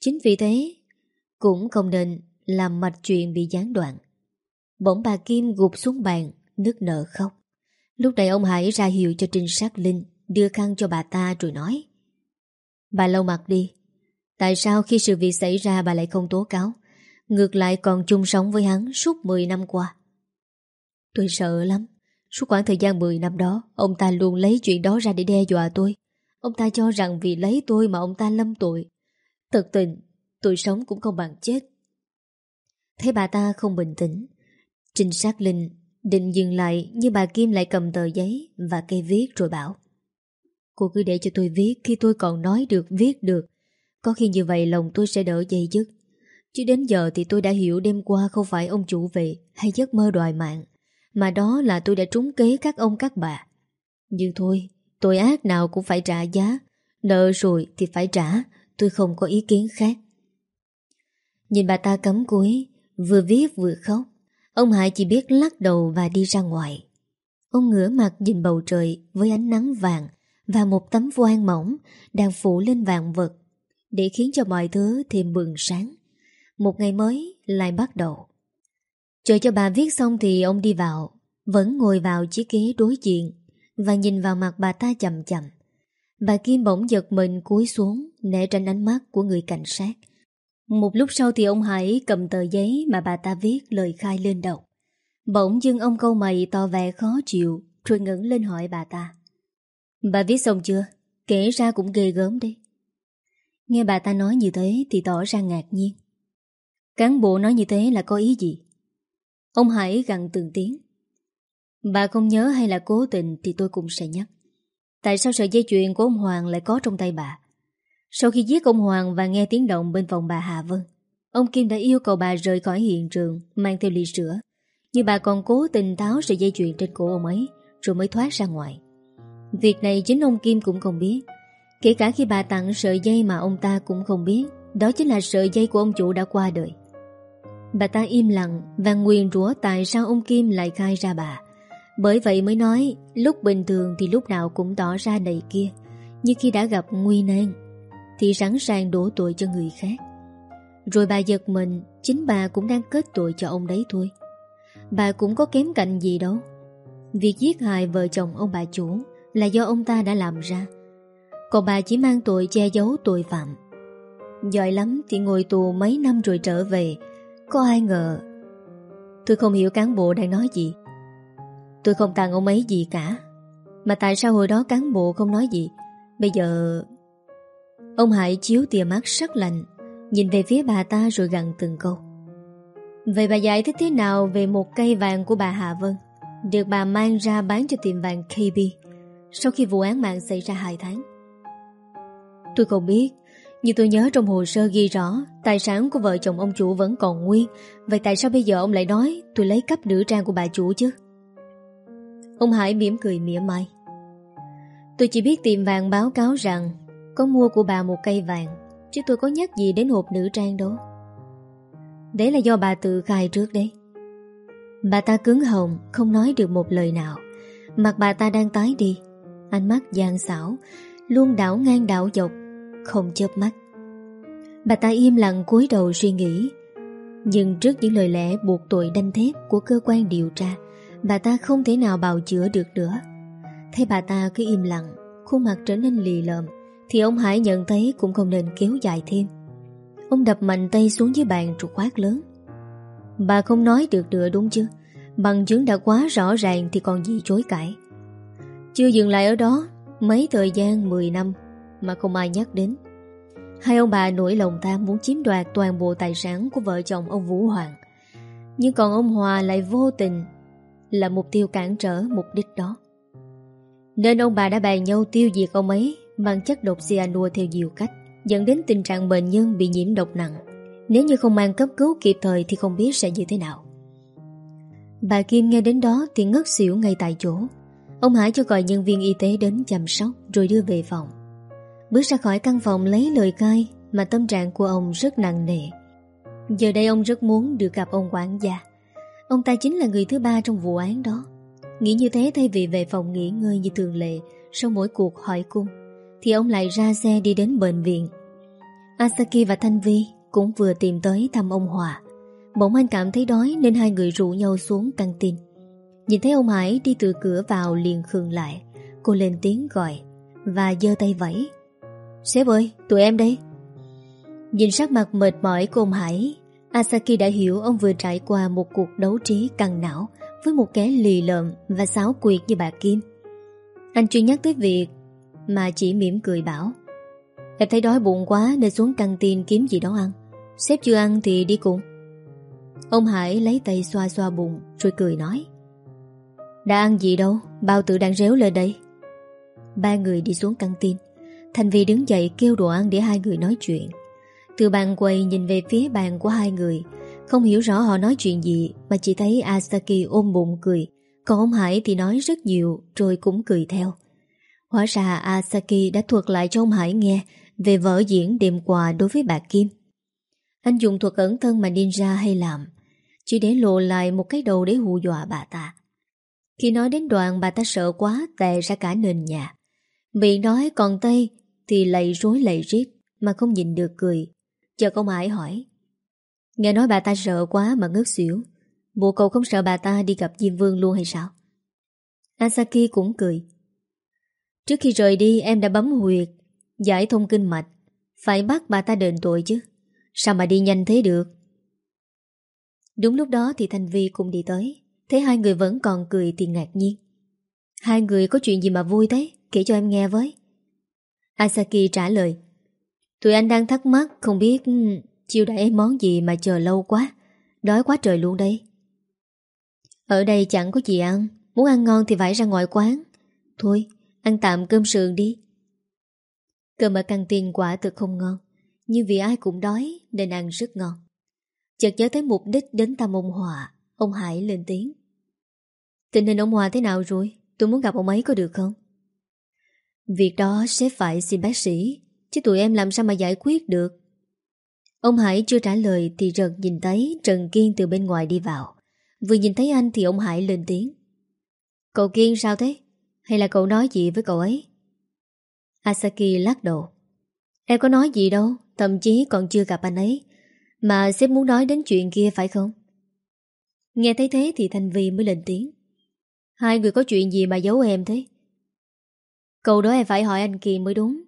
Chính vì thế, Cũng không nên làm mạch chuyện bị gián đoạn. Bỗng bà Kim gục xuống bàn Nước nở khóc. Lúc này ông Hải ra hiệu cho trinh sát Linh Đưa khăn cho bà ta rồi nói, Bà lâu mặt đi. Tại sao khi sự việc xảy ra bà lại không tố cáo? Ngược lại còn chung sống với hắn Suốt 10 năm qua. Tôi sợ lắm. Suốt khoảng thời gian 10 năm đó, Ông ta luôn lấy chuyện đó ra để đe dọa tôi. Ông ta cho rằng vì lấy tôi mà ông ta lâm tội. Thật tình, Tôi sống cũng không bằng chết. Thấy bà ta không bình tĩnh Trinh sát Linh định dừng lại, Nhưng bà Kim lại cầm tờ giấy Và cây viết rồi bảo, Cô cứ để cho tôi viết, Khi tôi còn nói được, viết được. Có khi như vậy lòng tôi sẽ đỡ dây dứt. Chứ đến giờ thì tôi đã hiểu đêm qua Không phải ông chủ về, Hay giấc mơ đòi mạng. Mà đó là tôi đã trúng kế các ông các bà. Nhưng thôi, Tội ác nào cũng phải trả giá. Nợ rồi thì phải trả, Tôi không có ý kiến khác. Nhìn bà ta cấm cúi, Vừa viết vừa khóc. Ông Hải chỉ biết lắc đầu và đi ra ngoài. Ông ngửa mặt nhìn bầu trời Với ánh nắng vàng Và một tấm voan mỏng Đang phủ lên vàng vật. Để khiến cho mọi thứ thêm bừng sáng. Một ngày mới lại bắt đầu. Chờ cho bà viết xong thì ông đi vào Vẫn ngồi vào chiếc ghế đối diện Và nhìn vào mặt bà ta chậm chậm Bà Kim bỗng giật mình cúi xuống, Né tránh ánh mắt của người cảnh sát một lúc sau thì ông Hải cầm tờ giấy mà bà ta viết lời khai lên đầu. Bỗng dưng ông câu mày to vẻ khó chịu, rồi ngẩng lên hỏi bà ta. Bà viết xong chưa? Kể ra cũng ghê gớm đấy. Nghe bà ta nói như thế thì tỏ ra ngạc nhiên. Cán bộ nói như thế là có ý gì? Ông Hải gặn từng tiếng. Bà không nhớ hay là cố tình thì tôi cũng sẽ nhắc. Tại sao sợi dây chuyền của ông Hoàng lại có trong tay bà? Sau khi giết ông Hoàng và nghe tiếng động bên phòng bà Hà Vân, ông Kim đã yêu cầu bà rời khỏi hiện trường, mang theo ly sữa. Nhưng bà còn cố tình tháo sợi dây chuyền trên cổ ông ấy, rồi mới thoát ra ngoài. Việc này chính ông Kim cũng không biết. Kể cả khi bà tặng sợi dây mà ông ta cũng không biết, đó chính là sợi dây của ông chủ đã qua đời. Bà ta im lặng và nguyền rủa tại sao ông Kim lại khai ra bà. Bởi vậy mới nói lúc bình thường thì lúc nào cũng tỏ ra đầy kia. Nhưng khi đã gặp nguy nan thì sẵn sàng đổ tội cho người khác. Rồi bà giật mình, chính bà cũng đang kết tội cho ông đấy thôi. Bà cũng có kém cạnh gì đâu. Việc giết hại vợ chồng ông bà chủ là do ông ta đã làm ra. Còn bà chỉ mang tội che giấu tội phạm. Giỏi lắm thì ngồi tù mấy năm rồi trở về. Có ai ngờ. Tôi không hiểu cán bộ đang nói gì. Tôi không tặng ông ấy gì cả. Mà tại sao hồi đó cán bộ không nói gì? Bây giờ, Ông Hải chiếu tia mắt sắc lạnh, Nhìn về phía bà ta rồi gặn từng câu Vậy bà giải thích thế nào Về một cây vàng của bà Hạ Vân, Được bà mang ra bán cho tiệm vàng KB Sau khi vụ án mạng xảy ra 2 tháng Tôi không biết như tôi nhớ trong hồ sơ ghi rõ, Tài sản của vợ chồng ông chủ vẫn còn nguyên. Vậy tại sao bây giờ ông lại nói Tôi lấy cắp nữ trang của bà chủ chứ? Ông Hải mỉm cười mỉa mai. Tôi chỉ biết tiệm vàng báo cáo rằng có mua của bà một cây vàng, Chứ tôi có nhắc gì đến hộp nữ trang đó. Đấy là do bà tự khai trước đấy. Bà ta cứng hồng Không nói được một lời nào. Mặt bà ta đang tái đi, Ánh mắt gian xảo, Luôn đảo ngang đảo dọc. Không chớp mắt. Bà ta im lặng cúi đầu suy nghĩ. Nhưng trước những lời lẽ buộc tội đanh thép Của cơ quan điều tra, Bà ta không thể nào bào chữa được nữa. Thấy bà ta cứ im lặng, Khuôn mặt trở nên lì lợm, thì ông Hải nhận thấy cũng không nên kéo dài thêm. Ông đập mạnh tay xuống dưới bàn trục quát lớn. Bà không nói được nữa đúng chứ? Bằng chứng đã quá rõ ràng Thì còn gì chối cãi. Chưa dừng lại ở đó, Mấy thời gian 10 năm mà không ai nhắc đến. Hai ông bà nổi lòng tham muốn chiếm đoạt toàn bộ tài sản của vợ chồng ông Vũ Hoàng. Nhưng còn ông Hòa lại vô tình Là mục tiêu cản trở mục đích đó. Nên ông bà đã bàn nhau tiêu diệt ông ấy Bằng chất độc cyanua theo nhiều cách, Dẫn đến tình trạng bệnh nhân bị nhiễm độc nặng. Nếu như không mang cấp cứu kịp thời Thì không biết sẽ như thế nào. Bà Kim nghe đến đó thì ngất xỉu ngay tại chỗ. Ông Hải cho gọi nhân viên y tế đến chăm sóc Rồi đưa về phòng. Bước ra khỏi căn phòng lấy lời cai Mà tâm trạng của ông rất nặng nề. Giờ đây ông rất muốn được gặp ông quản gia. Ông ta chính là người thứ ba trong vụ án đó. Nghĩ như thế thay vì về phòng nghỉ ngơi như thường lệ Sau mỗi cuộc hỏi cung, Thì ông lại ra xe đi đến bệnh viện. Asaki và Thanh Vi Cũng vừa tìm tới thăm ông Hòa. Bỗng anh cảm thấy đói Nên hai người rủ nhau xuống căng tin. Nhìn thấy ông Hải đi từ cửa vào liền khường lại. Cô lên tiếng gọi Và giơ tay vẫy. Sếp ơi, tụi em đây. Nhìn sắc mặt mệt mỏi của ông Hải Asaki đã hiểu ông vừa trải qua một cuộc đấu trí căng não Với một kẻ lì lợm và xáo quyệt như bà Kim. Anh chuyên nhắc tới việc Mà chỉ mỉm cười bảo Em thấy đói bụng quá nên xuống căng tin kiếm gì đó ăn. Sếp chưa ăn thì đi cùng. Ông Hải lấy tay xoa xoa bụng Rồi cười nói Đã ăn gì đâu Bao tử đang réo lên đây. Ba người đi xuống căng tin. Thành Vi đứng dậy kêu đồ ăn để hai người nói chuyện. Từ bàn quầy nhìn về phía bàn của hai người, Không hiểu rõ họ nói chuyện gì, Mà chỉ thấy Asaki ôm bụng cười. Còn ông Hải thì nói rất nhiều, Rồi cũng cười theo. Hóa ra Asaki đã thuật lại cho ông Hải nghe Về vở diễn đêm qua đối với bà Kim. Anh dùng thuật ẩn thân mà ninja hay làm, Chỉ để lộ lại một cái đầu để hù dọa bà ta. Khi nói đến đoạn bà ta sợ quá, Tè ra cả nền nhà. Miệng nói còn tay thì lầy rối lầy riết mà không nhìn được cười. Chờ ông Hải hỏi. Nghe nói bà ta sợ quá mà ngớt xỉu. Bộ cậu không sợ bà ta đi gặp Diêm Vương luôn hay sao? Asaki cũng cười. Trước khi rời đi em đã bấm huyệt, giải thông kinh mạch. Phải bắt bà ta đền tội chứ. Sao mà đi nhanh thế được? Đúng lúc đó thì Thanh Vi cũng đi tới. Thấy hai người vẫn còn cười thì ngạc nhiên. Hai người có chuyện gì mà vui thế? Kể cho em nghe với. Asaki trả lời. Tụi anh đang thắc mắc không biết chiêu đãi món gì mà chờ lâu quá. Đói quá trời luôn đây. Ở đây chẳng có gì ăn. Muốn ăn ngon thì phải ra ngoài quán. Thôi, ăn tạm cơm sườn đi. Cơm ở căng tin quả thực không ngon. Nhưng vì ai cũng đói nên ăn rất ngon. Chợt nhớ tới mục đích đến thăm ông Hòa. Ông Hải lên tiếng. Tình hình ông Hòa thế nào rồi? Tôi muốn gặp ông ấy có được không? Việc đó sẽ phải xin bác sĩ, Chứ tụi em làm sao mà giải quyết được. Ông Hải chưa trả lời Thì Trần nhìn thấy Trần Kiên từ bên ngoài đi vào. Vừa nhìn thấy anh thì ông Hải lên tiếng. Cậu Kiên sao thế? Hay là cậu nói gì với cậu ấy? Asaki lắc đầu. Em có nói gì đâu, Thậm chí còn chưa gặp anh ấy. Mà sếp muốn nói đến chuyện kia phải không? Nghe thấy thế thì Thanh Vi mới lên tiếng. Hai người có chuyện gì mà giấu em thế? Câu đó em phải hỏi anh Kiên mới đúng.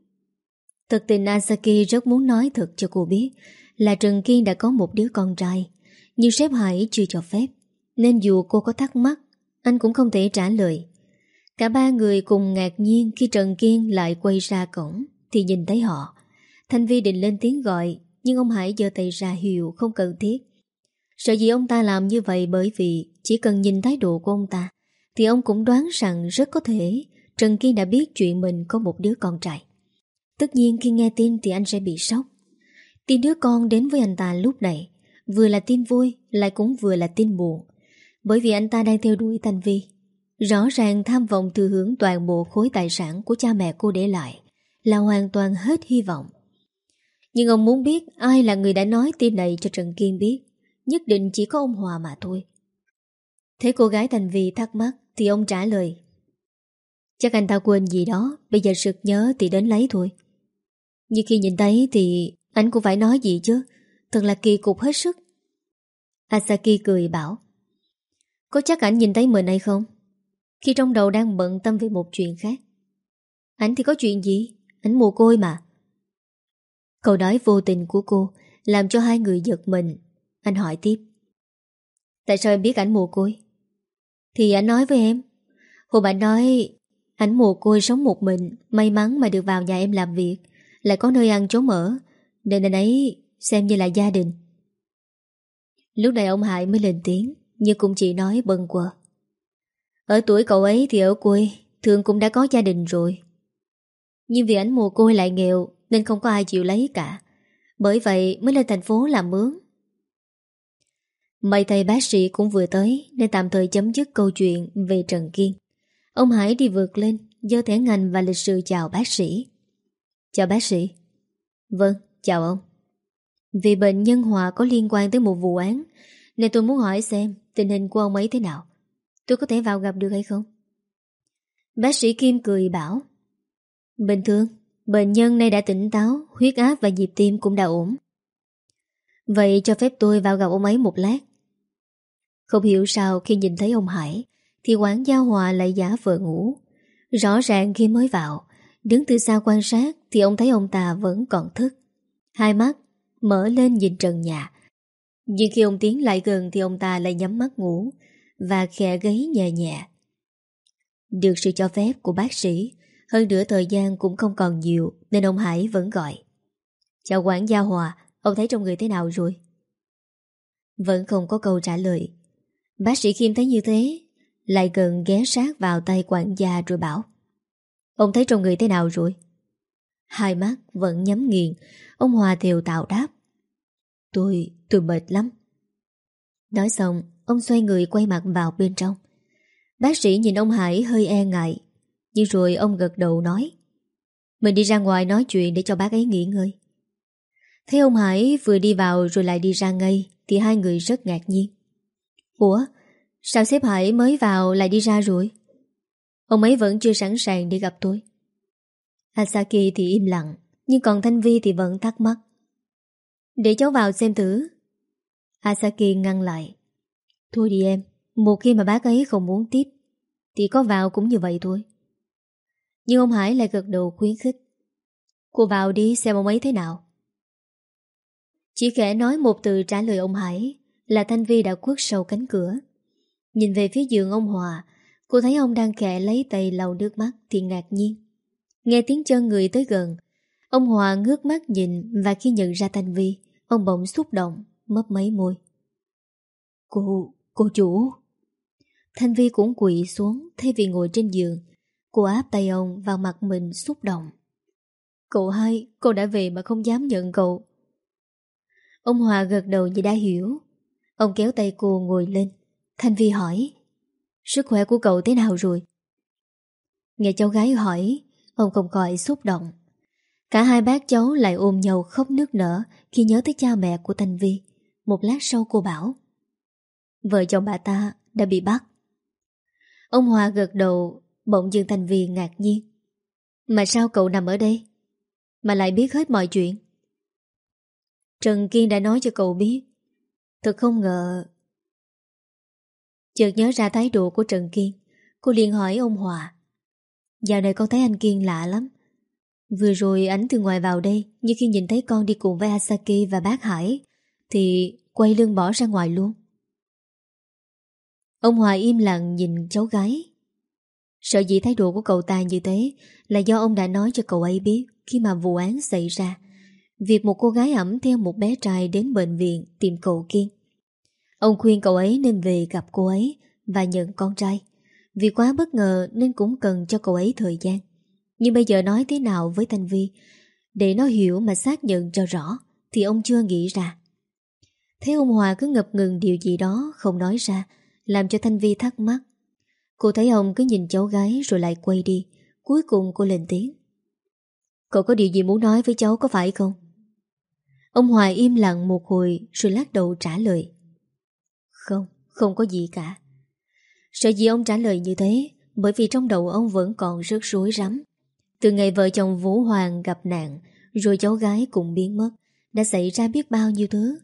Thực tình Asaki rất muốn nói thật cho cô biết Là Trần Kiên đã có một đứa con trai, Nhưng sếp Hải chưa cho phép, Nên dù cô có thắc mắc, Anh cũng không thể trả lời. Cả ba người cùng ngạc nhiên Khi Trần Kiên lại quay ra cổng Thì nhìn thấy họ. Thanh Vi định lên tiếng gọi, Nhưng ông Hải giơ tay ra hiệu không cần thiết. Sợ gì ông ta làm như vậy bởi vì Chỉ cần nhìn thái độ của ông ta Thì ông cũng đoán rằng rất có thể Trần Kiên đã biết chuyện mình có một đứa con trai. Tất nhiên khi nghe tin thì anh sẽ bị sốc. Tin đứa con đến với anh ta lúc này, vừa là tin vui, lại cũng vừa là tin buồn. Bởi vì anh ta đang theo đuổi Thanh Vi. Rõ ràng tham vọng thừa hưởng toàn bộ khối tài sản của cha mẹ cô để lại là hoàn toàn hết hy vọng. Nhưng ông muốn biết ai là người đã nói tin này cho Trần Kiên biết. Nhất định chỉ có ông Hòa mà thôi. Thế cô gái Thành Vi thắc mắc thì ông trả lời Chắc anh ta quên gì đó, Bây giờ sực nhớ thì đến lấy thôi. Nhưng khi nhìn thấy thì Anh cũng phải nói gì chứ, Thật là kỳ cục hết sức. Asaki cười bảo, Có chắc anh nhìn thấy mình hay không? Khi trong đầu đang bận tâm về một chuyện khác. Anh thì có chuyện gì? Anh mồ côi mà. Câu nói vô tình của cô Làm cho hai người giật mình. Anh hỏi tiếp, Tại sao em biết ảnh mồ côi? Thì anh nói với em. Hôm anh nói Ảnh mồ côi sống một mình, May mắn mà được vào nhà em làm việc. Lại có nơi ăn trốn ở Nên anh ấy xem như là gia đình. Lúc này ông Hải mới lên tiếng, Nhưng cũng chỉ nói bần quờ. Ở tuổi cậu ấy thì ở quê, Thường cũng đã có gia đình rồi. Nhưng vì ảnh mồ côi lại nghèo, Nên không có ai chịu lấy cả. Bởi vậy mới lên thành phố làm mướn. Mấy thầy bác sĩ cũng vừa tới, Nên tạm thời chấm dứt câu chuyện về Trần Kiên. Ông Hải đi vượt lên do thẻ ngành và lịch sự chào bác sĩ. Chào bác sĩ. Vâng, chào ông. Vì bệnh nhân Hòa có liên quan tới một vụ án Nên tôi muốn hỏi xem Tình hình của ông ấy thế nào. Tôi có thể vào gặp được hay không? Bác sĩ Kim cười bảo Bình thường Bệnh nhân nay đã tỉnh táo Huyết áp và nhịp tim cũng đã ổn. Vậy cho phép tôi vào gặp ông ấy một lát. Không hiểu sao khi nhìn thấy ông Hải thì quản gia hòa lại giả vờ ngủ. Rõ ràng khi mới vào, Đứng từ xa quan sát Thì ông thấy ông ta vẫn còn thức. Hai mắt mở lên nhìn trần nhà. Nhưng khi ông tiến lại gần Thì ông ta lại nhắm mắt ngủ Và khẽ gáy nhẹ nhẹ. Được sự cho phép của bác sĩ, Hơn nữa thời gian cũng không còn nhiều Nên ông Hải vẫn gọi. Chào quản gia Hòa, Ông thấy trong người thế nào rồi? Vẫn không có câu trả lời. Bác sĩ Kim thấy như thế lại gần ghé sát vào tay quản gia rồi bảo Ông thấy trong người thế nào rồi? Hai mắt vẫn nhắm nghiền Ông Hòa Thiều tạo đáp Tôi, tôi mệt lắm. Nói xong Ông xoay người quay mặt vào bên trong. Bác sĩ nhìn ông Hải hơi e ngại Nhưng rồi ông gật đầu nói Mình đi ra ngoài nói chuyện để cho bác ấy nghỉ ngơi. Thấy ông Hải vừa đi vào rồi lại đi ra ngay Thì hai người rất ngạc nhiên. Ủa Sao sếp Hải mới vào lại đi ra rồi? Ông ấy vẫn chưa sẵn sàng đi gặp tôi. Asaki thì im lặng, Nhưng còn Thanh Vi thì vẫn thắc mắc. Để cháu vào xem thử. Asaki ngăn lại. Thôi đi em, Một khi mà bác ấy không muốn tiếp, Thì có vào cũng như vậy thôi. Nhưng ông Hải lại gật đầu khuyến khích. Cô vào đi xem ông ấy thế nào. Chỉ khẽ nói một từ trả lời ông Hải Là Thanh Vi đã quất sâu cánh cửa. Nhìn về phía giường ông Hòa Cô thấy ông đang kẹ lấy tay lau nước mắt Thì ngạc nhiên. Nghe tiếng chân người tới gần Ông Hòa ngước mắt nhìn Và khi nhận ra Thanh Vi Ông bỗng xúc động Mấp mấy môi. Cô, cô chủ. Thanh Vi cũng quỵ xuống Thay vì ngồi trên giường Cô áp tay ông vào mặt mình xúc động. Cậu hai Cô đã về mà không dám nhận cậu. Ông Hòa gật đầu như đã hiểu. Ông kéo tay cô ngồi lên. Thanh Vi hỏi, Sức khỏe của cậu thế nào rồi? Nghe cháu gái hỏi, Ông không khỏi xúc động. Cả hai bác cháu lại ôm nhau khóc nước nở Khi nhớ tới cha mẹ của Thanh Vi. Một lát sau cô bảo, Vợ chồng bà ta đã bị bắt. Ông Hòa gật đầu, Bỗng dưng Thanh Vi ngạc nhiên, Mà sao cậu nằm ở đây? Mà lại biết hết mọi chuyện? Trần Kiên đã nói cho cậu biết. Thật không ngờ Chợt nhớ ra thái độ của Trần Kiên. Cô liền hỏi ông Hòa, Dạo này con thấy anh Kiên lạ lắm. Vừa rồi ảnh từ ngoài vào đây Nhưng khi nhìn thấy con đi cùng với Asaki và bác Hải, Thì quay lưng bỏ ra ngoài luôn. Ông Hòa im lặng nhìn cháu gái. Sợ gì thái độ của cậu ta như thế Là do ông đã nói cho cậu ấy biết Khi mà vụ án xảy ra. Việc một cô gái ẩm theo một bé trai đến bệnh viện tìm cậu Kiên. Ông khuyên cậu ấy nên về gặp cô ấy và nhận con trai. Vì quá bất ngờ nên cũng cần cho cậu ấy thời gian. Nhưng bây giờ nói thế nào với Thanh Vi để nó hiểu mà xác nhận cho rõ, thì ông chưa nghĩ ra. Thấy ông Hòa cứ ngập ngừng điều gì đó không nói ra, làm cho Thanh Vi thắc mắc. Cô thấy ông cứ nhìn cháu gái rồi lại quay đi. Cuối cùng cô lên tiếng. Cậu có điều gì muốn nói với cháu có phải không? Ông Hòa im lặng một hồi rồi lắc đầu trả lời. Không, không có gì cả. Sợ gì ông trả lời như thế bởi vì trong đầu ông vẫn còn rất rối rắm. Từ ngày vợ chồng Vũ Hoàng gặp nạn rồi cháu gái cũng biến mất đã xảy ra biết bao nhiêu thứ.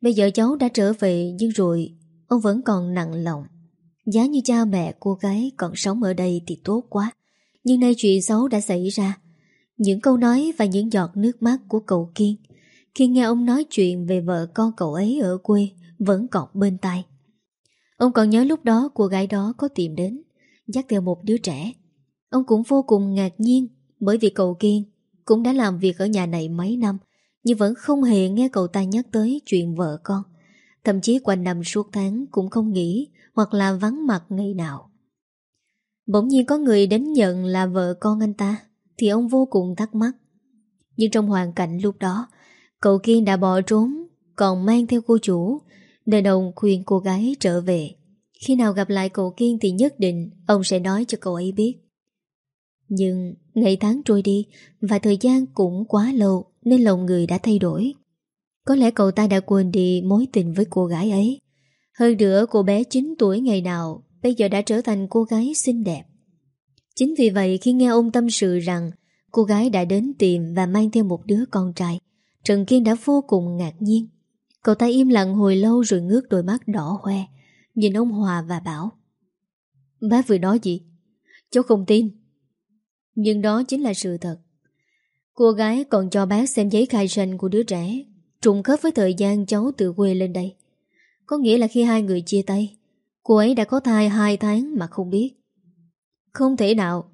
Bây giờ cháu đã trở về nhưng rồi ông vẫn còn nặng lòng. Giá như cha mẹ cô gái còn sống ở đây thì tốt quá. Nhưng nay chuyện xấu đã xảy ra. Những câu nói và những giọt nước mắt của cậu Kiên khi nghe ông nói chuyện về vợ con cậu ấy ở quê vẫn còn bên tai. Ông còn nhớ lúc đó cô gái đó có tìm đến, dắt theo một đứa trẻ. Ông cũng vô cùng ngạc nhiên bởi vì cậu Kiên cũng đã làm việc ở nhà này mấy năm nhưng vẫn không hề nghe cậu ta nhắc tới chuyện vợ con. Thậm chí quanh năm suốt tháng cũng không nghĩ hoặc là vắng mặt ngày nào. Bỗng nhiên có người đến nhận là vợ con anh ta thì ông vô cùng thắc mắc. Nhưng trong hoàn cảnh lúc đó cậu Kiên đã bỏ trốn còn mang theo cô chủ nên ông khuyên cô gái trở về. Khi nào gặp lại cậu Kiên thì nhất định ông sẽ nói cho cậu ấy biết. Nhưng ngày tháng trôi đi và thời gian cũng quá lâu nên lòng người đã thay đổi. Có lẽ cậu ta đã quên đi mối tình với cô gái ấy. Hơn nữa cô bé 9 tuổi ngày nào bây giờ đã trở thành cô gái xinh đẹp. Chính vì vậy khi nghe ông tâm sự rằng cô gái đã đến tìm và mang theo một đứa con trai, Trần Kiên đã vô cùng ngạc nhiên. Cậu ta im lặng hồi lâu rồi ngước đôi mắt đỏ hoe, nhìn ông Hòa và bảo. Bác vừa nói gì? Cháu không tin. Nhưng đó chính là sự thật. Cô gái còn cho bác xem giấy khai sinh của đứa trẻ, trùng khớp với thời gian cháu từ quê lên đây. Có nghĩa là khi hai người chia tay, cô ấy đã có thai hai tháng mà không biết. Không thể nào.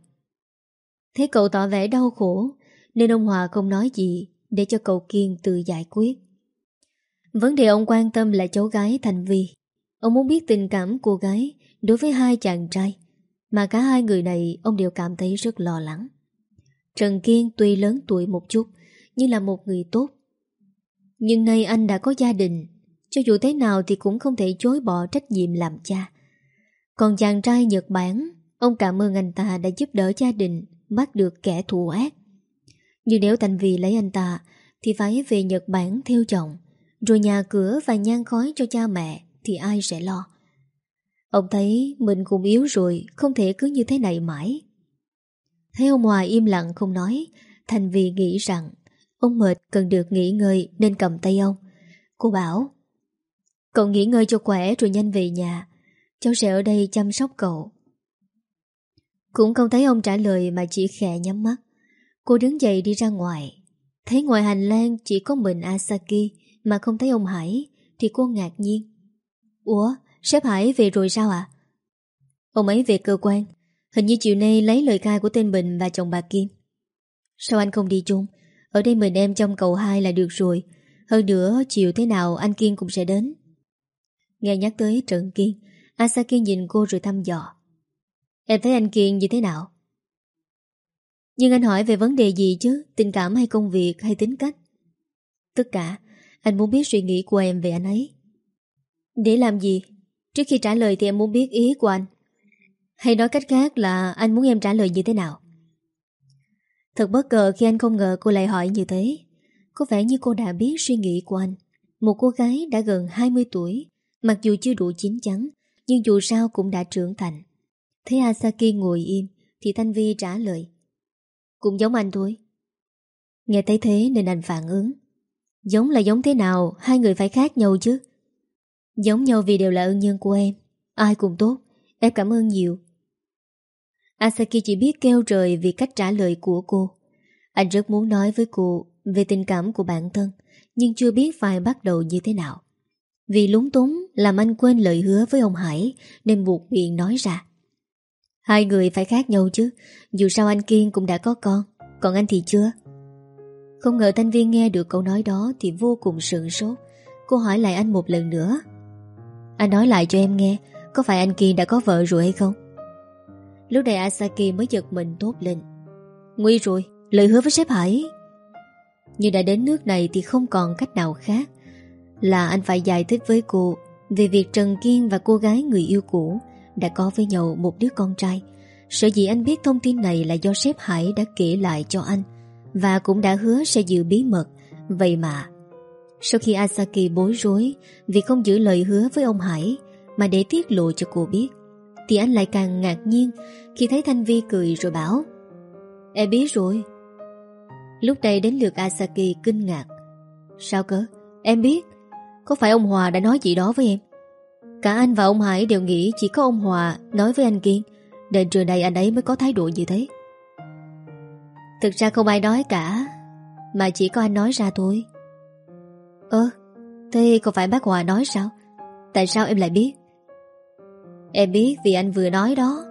thấy cậu tỏ vẻ đau khổ, nên ông Hòa không nói gì để cho cậu Kiên tự giải quyết. Vấn đề ông quan tâm là cháu gái Thành Vi. Ông muốn biết tình cảm cô gái đối với hai chàng trai, mà cả hai người này ông đều cảm thấy rất lo lắng. Trần Kiên tuy lớn tuổi một chút, nhưng là một người tốt. Nhưng nay anh đã có gia đình, cho dù thế nào thì cũng không thể chối bỏ trách nhiệm làm cha. Còn chàng trai Nhật Bản, ông cảm ơn anh ta đã giúp đỡ gia đình bắt được kẻ thù ác. Nhưng nếu Thành Vì lấy anh ta, thì phải về Nhật Bản theo chồng, rồi nhà cửa và nhan khói cho cha mẹ thì ai sẽ lo. Ông thấy mình cũng yếu rồi, không thể cứ như thế này mãi. Thấy ông Hòa im lặng không nói, Thành Vì nghĩ rằng ông mệt cần được nghỉ ngơi nên cầm tay ông. Cô bảo, cậu nghỉ ngơi cho khỏe rồi nhanh về nhà, cháu sẽ ở đây chăm sóc cậu. Cũng không thấy ông trả lời mà chỉ khẽ nhắm mắt. Cô đứng dậy đi ra ngoài. Thấy ngoài hành lang chỉ có mình Asaki mà không thấy ông Hải thì cô ngạc nhiên. Ủa, sếp Hải về rồi sao ạ? Ông ấy về cơ quan. Hình như chiều nay lấy lời khai của tên Bình và chồng bà Kim. Sao anh không đi chung? Ở đây mình em trong cầu hai là được rồi. Hơn nữa, chiều thế nào anh Kiên cũng sẽ đến. Nghe nhắc tới Trần Kiên, Asaki nhìn cô rồi thăm dò. Em thấy anh Kiên như thế nào? Nhưng anh hỏi về vấn đề gì chứ? Tình cảm hay công việc hay tính cách? Tất cả, anh muốn biết suy nghĩ của em về anh ấy. Để làm gì? Trước khi trả lời thì em muốn biết ý của anh. Hay nói cách khác là anh muốn em trả lời như thế nào? Thật bất ngờ khi anh không ngờ cô lại hỏi như thế. Có vẻ như cô đã biết suy nghĩ của anh. Một cô gái đã gần 20 tuổi, mặc dù chưa đủ chín chắn, nhưng dù sao cũng đã trưởng thành. Thấy Asaki ngồi im, thì Thanh Vi trả lời. Cũng giống anh thôi. Nghe thấy thế nên anh phản ứng. Giống là giống thế nào, hai người phải khác nhau chứ. Giống nhau vì đều là ân nhân của em. Ai cũng tốt, em cảm ơn nhiều. Asaki chỉ biết kêu trời vì cách trả lời của cô. Anh rất muốn nói với cô về tình cảm của bản thân, nhưng chưa biết phải bắt đầu như thế nào. Vì lúng túng làm anh quên lời hứa với ông Hải nên buộc miệng nói ra. Hai người phải khác nhau chứ, dù sao anh Kiên cũng đã có con, còn anh thì chưa. Không ngờ Thanh Viên nghe được câu nói đó thì vô cùng sượng sốt. Cô hỏi lại anh một lần nữa. Anh nói lại cho em nghe, có phải anh Kiên đã có vợ rồi hay không? Lúc này Asaki mới giật mình tốt lên. Nguy rồi, lời hứa với sếp Hải. Nhưng đã đến nước này thì không còn cách nào khác. Là anh phải giải thích với cô về việc Trần Kiên và cô gái người yêu cũ đã có với nhau một đứa con trai. sợ gì anh biết thông tin này là do sếp Hải đã kể lại cho anh và cũng đã hứa sẽ giữ bí mật. Vậy mà, sau khi Asaki bối rối vì không giữ lời hứa với ông Hải mà để tiết lộ cho cô biết, thì anh lại càng ngạc nhiên khi thấy Thanh Vi cười rồi bảo Em biết rồi. Lúc đây đến lượt Asaki kinh ngạc. Sao cơ? Em biết. Có phải ông Hòa đã nói gì đó với em? Cả anh và ông Hải đều nghĩ chỉ có ông Hòa nói với anh Kiên Đến trưa này anh ấy mới có thái độ như thế Thực ra không ai nói cả, Mà chỉ có anh nói ra thôi. Ơ, Thế không phải bác Hòa nói sao? Tại sao em lại biết? Em biết vì anh vừa nói đó.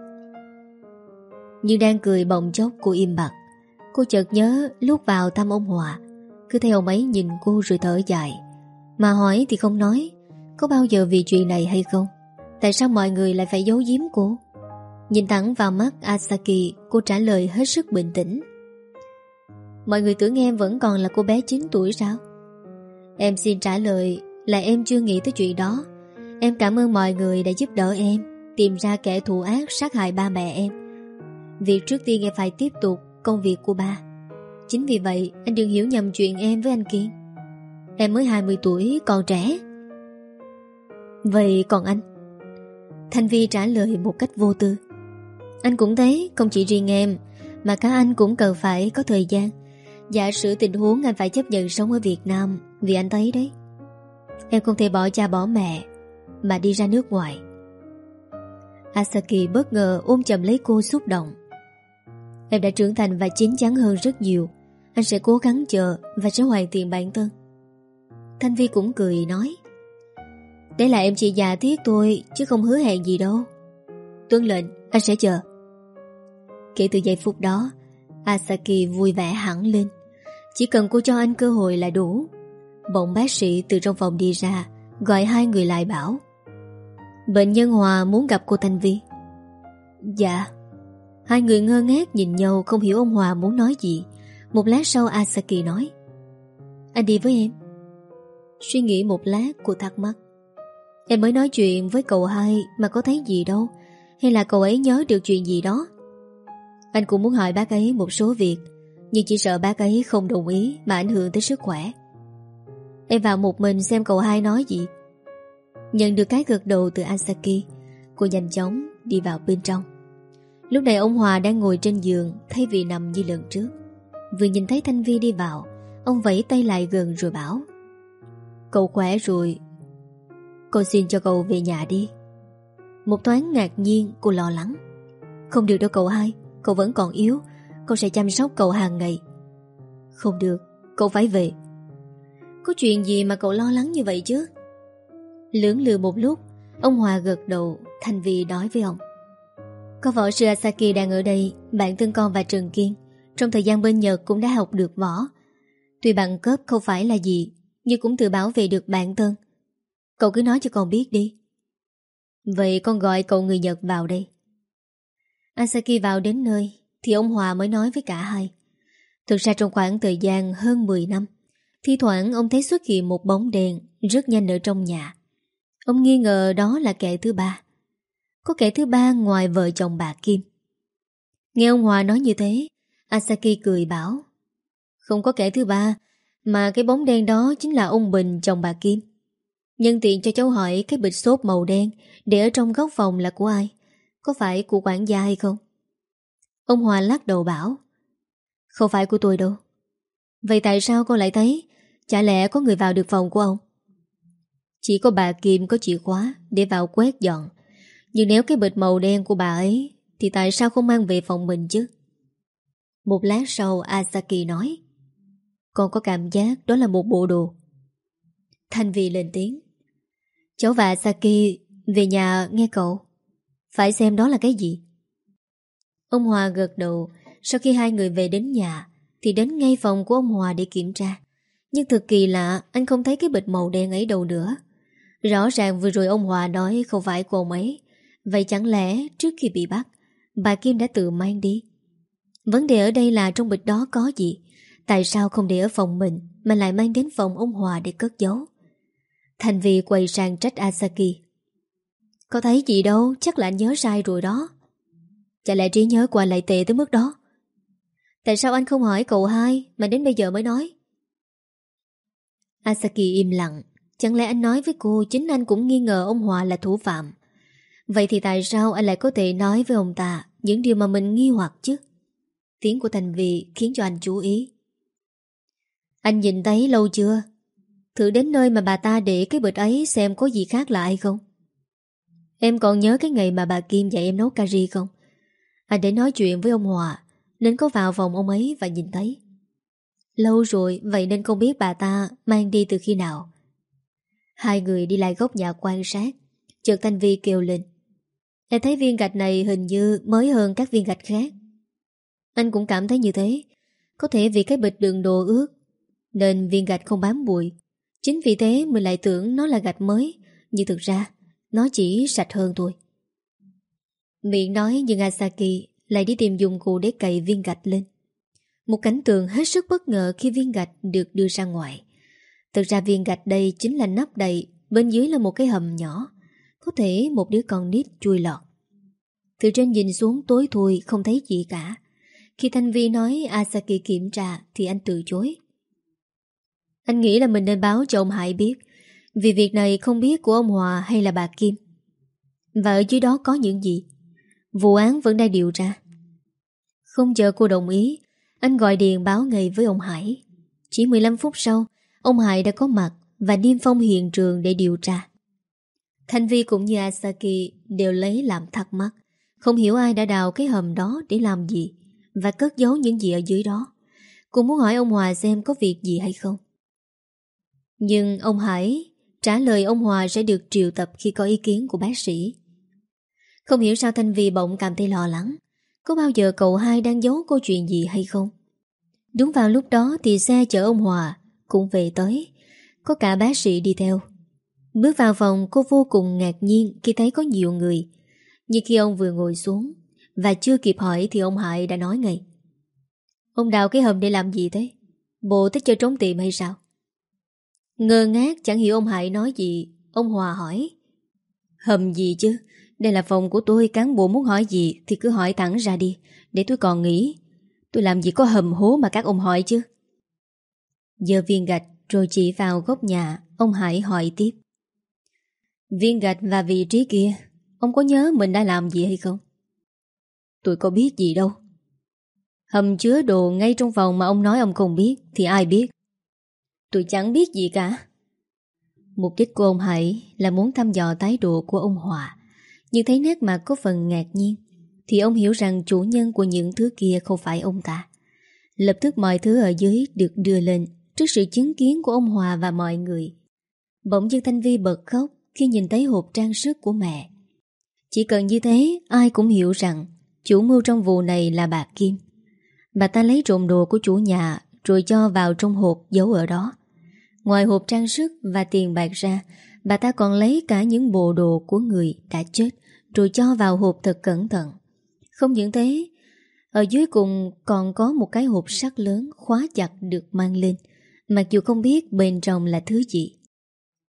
Nhưng đang cười bồng chốc, cô im bặt. Cô chợt nhớ lúc vào thăm ông Hòa, Cứ theo ông ấy nhìn cô rồi thở dài. Mà hỏi thì không nói, Có bao giờ vì chuyện này hay không? Tại sao mọi người lại phải giấu giếm cô? Nhìn thẳng vào mắt Asaki, Cô trả lời hết sức bình tĩnh. Mọi người tưởng em vẫn còn là cô bé 9 tuổi sao? Em xin trả lời Là em chưa nghĩ tới chuyện đó. Em cảm ơn mọi người đã giúp đỡ em, Tìm ra kẻ thù ác sát hại ba mẹ em. Việc trước tiên em phải tiếp tục Công việc của ba. Chính vì vậy, anh đừng hiểu nhầm chuyện em với anh Kiên. Em mới 20 tuổi, còn trẻ. Vậy còn anh? Thanh Vi trả lời một cách vô tư. Anh cũng thấy không chỉ riêng em, Mà cả anh cũng cần phải có thời gian. Giả sử tình huống anh phải chấp nhận sống ở Việt Nam Vì anh thấy đấy. Em không thể bỏ cha bỏ mẹ Mà đi ra nước ngoài. Asaki bất ngờ ôm chầm lấy cô xúc động. Em đã trưởng thành và chín chắn hơn rất nhiều. Anh sẽ cố gắng chờ Và sẽ hoàn thiện bản thân. Thanh Vi cũng cười nói, Đấy là em chỉ già thiết tôi Chứ không hứa hẹn gì đâu. Tuân lệnh, anh sẽ chờ. Kể từ giây phút đó, Asaki vui vẻ hẳn lên. Chỉ cần cô cho anh cơ hội là đủ. Bỗng bác sĩ từ trong phòng đi ra, Gọi hai người lại bảo, Bệnh nhân Hòa muốn gặp cô Thanh Vi. Dạ. Hai người ngơ ngác nhìn nhau, Không hiểu ông Hòa muốn nói gì. Một lát sau Asaki nói, Anh đi với em. Suy nghĩ một lát cô thắc mắc, Em mới nói chuyện với cậu hai Mà có thấy gì đâu? Hay là cậu ấy nhớ được chuyện gì đó? Anh cũng muốn hỏi bác ấy một số việc. Nhưng chỉ sợ bác ấy không đồng ý Mà ảnh hưởng tới sức khỏe. Em vào một mình xem cậu hai nói gì. Nhận được cái gật đầu từ Asaki, Cô nhanh chóng đi vào bên trong. Lúc này ông Hòa đang ngồi trên giường Thay vì nằm như lần trước. Vừa nhìn thấy Thanh Vi đi vào, Ông vẫy tay lại gần rồi bảo, Cậu khỏe rồi. Cô xin cho cậu về nhà đi. Một thoáng ngạc nhiên, cô lo lắng. Không được đâu cậu hai, Cậu vẫn còn yếu Cậu sẽ chăm sóc cậu hàng ngày. Không được, Cậu phải về. Có chuyện gì mà cậu lo lắng như vậy chứ? Lưỡng lừa một lúc, Ông Hòa gật đầu thành vì nói với ông. Có võ sư Asaki đang ở đây, Bạn thân con và Trần Kiên. Trong thời gian bên Nhật cũng đã học được võ. Tuy bằng cấp không phải là gì, Nhưng cũng tự bảo vệ được bản thân. Cậu cứ nói cho con biết đi. Vậy con gọi cậu người Nhật vào đây. Asaki vào đến nơi thì ông Hòa mới nói với cả hai. Thực ra trong khoảng thời gian hơn 10 năm, Thi thoảng ông thấy xuất hiện một bóng đèn Rất nhanh ở trong nhà. Ông nghi ngờ đó là kẻ thứ ba. Có kẻ thứ ba ngoài vợ chồng bà Kim. Nghe ông Hòa nói như thế, Asaki cười bảo, Không có kẻ thứ ba, Mà cái bóng đen đó chính là ông Bình, chồng bà Kim. Nhân tiện cho cháu hỏi Cái bịch xốp màu đen Để ở trong góc phòng là của ai, Có phải của quản gia hay không? Ông Hòa lắc đầu bảo, Không phải của tôi đâu. Vậy tại sao con lại thấy? Chả lẽ có người vào được phòng của ông? Chỉ có bà Kim có chìa khóa Để vào quét dọn. Nhưng nếu cái bịch màu đen của bà ấy, Thì tại sao không mang về phòng mình chứ? Một lát sau, Asaki nói, Con có cảm giác đó là một bộ đồ. Thanh Vi lên tiếng, Cháu và Asaki Về nhà nghe cậu. Phải xem đó là cái gì. Ông Hòa gật đầu. Sau khi hai người về đến nhà, Thì đến ngay phòng của ông Hòa để kiểm tra. Nhưng thực kỳ lạ, Anh không thấy cái bịch màu đen ấy đâu nữa. Rõ ràng vừa rồi ông Hòa nói không phải của ông ấy. Vậy chẳng lẽ trước khi bị bắt, Bà Kim đã tự mang đi? Vấn đề ở đây là trong bịch đó có gì? Tại sao không để ở phòng mình Mà lại mang đến phòng ông Hòa để cất giấu? Thành vì quay sang trách Asaki. Có thấy gì đâu, Chắc là anh nhớ sai rồi đó. Chả lẽ trí nhớ của anh lại tệ tới mức đó? Tại sao anh không hỏi cậu hai Mà đến bây giờ mới nói? Asaki im lặng. Chẳng lẽ anh nói với cô chính anh cũng nghi ngờ ông Hòa là thủ phạm? Vậy thì tại sao anh lại có thể nói với ông ta Những điều mà mình nghi hoặc chứ? Tiếng của Thành Vị khiến cho anh chú ý. Anh nhìn thấy lâu chưa? Thử đến nơi mà bà ta để cái bịch ấy Xem có gì khác lạ hay không? Em còn nhớ cái ngày mà bà Kim dạy em nấu cà ri không? Anh để nói chuyện với ông Hòa. Nên có vào vòng ông ấy và nhìn thấy. Lâu rồi, Vậy nên không biết bà ta mang đi từ khi nào. Hai người đi lại góc nhà quan sát. Chợt Thanh Vi kêu lên. Em thấy viên gạch này hình như mới hơn các viên gạch khác. Anh cũng cảm thấy như thế. Có thể vì cái bịch đường đồ ướt, Nên viên gạch không bám bụi. Chính vì thế mình lại tưởng nó là gạch mới. Nhưng thực ra, Nó chỉ sạch hơn thôi. Miệng nói nhưng Asaki Lại đi tìm dụng cụ để cày viên gạch lên. Một cảnh tượng hết sức bất ngờ Khi viên gạch được đưa ra ngoài. Thực ra viên gạch đây chính là nắp đầy Bên dưới là một cái hầm nhỏ, Có thể một đứa con nít chui lọt. Từ trên nhìn xuống tối thui, Không thấy gì cả. Khi Thanh Vi nói Asaki kiểm tra, Thì anh từ chối. Anh nghĩ là mình nên báo cho ông Hải biết, Vì việc này không biết của ông Hòa hay là bà Kim. Và ở dưới đó có những gì? Vụ án vẫn đang điều tra Không chờ cô đồng ý, Anh gọi điện báo ngay với ông Hải Chỉ 15 phút sau, Ông Hải đã có mặt và niêm phong hiện trường để điều tra. Thanh Vi cũng như Asaki đều lấy làm thắc mắc. Không hiểu ai đã đào cái hầm đó để làm gì và cất giấu những gì ở dưới đó. Cô muốn hỏi ông Hòa xem có việc gì hay không. Nhưng ông Hải trả lời ông Hòa sẽ được triệu tập khi có ý kiến của bác sĩ. Không hiểu sao Thanh Vy bỗng cảm thấy lo lắng. Có bao giờ cậu hai đang giấu câu chuyện gì hay không? Đúng vào lúc đó thì xe chở ông Hòa cũng về tới. Có cả bác sĩ đi theo. Bước vào phòng, cô vô cùng ngạc nhiên Khi thấy có nhiều người. Nhưng khi ông vừa ngồi xuống Và chưa kịp hỏi thì ông Hải đã nói ngay. Ông đào cái hầm để làm gì thế? Bộ thích chơi trốn tìm hay sao? Ngơ ngác chẳng hiểu ông Hải nói gì. Ông Hòa hỏi. Hầm gì chứ? Đây là phòng của tôi, cán bộ muốn hỏi gì Thì cứ hỏi thẳng ra đi. Để tôi còn nghĩ, Tôi làm gì có hầm hố mà các ông hỏi chứ? Giờ viên gạch rồi chỉ vào góc nhà, Ông Hải hỏi tiếp. Viên gạch và vị trí kia, Ông có nhớ mình đã làm gì hay không? Tôi có biết gì đâu. Hầm chứa đồ ngay trong phòng mà ông nói ông không biết, Thì ai biết? Tôi chẳng biết gì cả. Mục đích của ông Hải là muốn thăm dò thái độ của ông Hòa. Nhưng thấy nét mặt có phần ngạc nhiên Thì ông hiểu rằng chủ nhân của những thứ kia không phải ông ta Lập tức mọi thứ ở dưới được đưa lên trước sự chứng kiến của ông Hòa và mọi người. Bỗng dưng Thanh Vi bật khóc khi nhìn thấy hộp trang sức của mẹ. Chỉ cần như thế, ai cũng hiểu rằng chủ mưu trong vụ này là bà Kim. Bà ta lấy trộm đồ của chủ nhà rồi cho vào trong hộp giấu ở đó. Ngoài hộp trang sức và tiền bạc ra, bà ta còn lấy cả những bộ đồ của người đã chết rồi cho vào hộp thật cẩn thận. Không những thế, ở dưới cùng còn có một cái hộp sắt lớn khóa chặt được mang lên mặc dù không biết bên trong là thứ gì.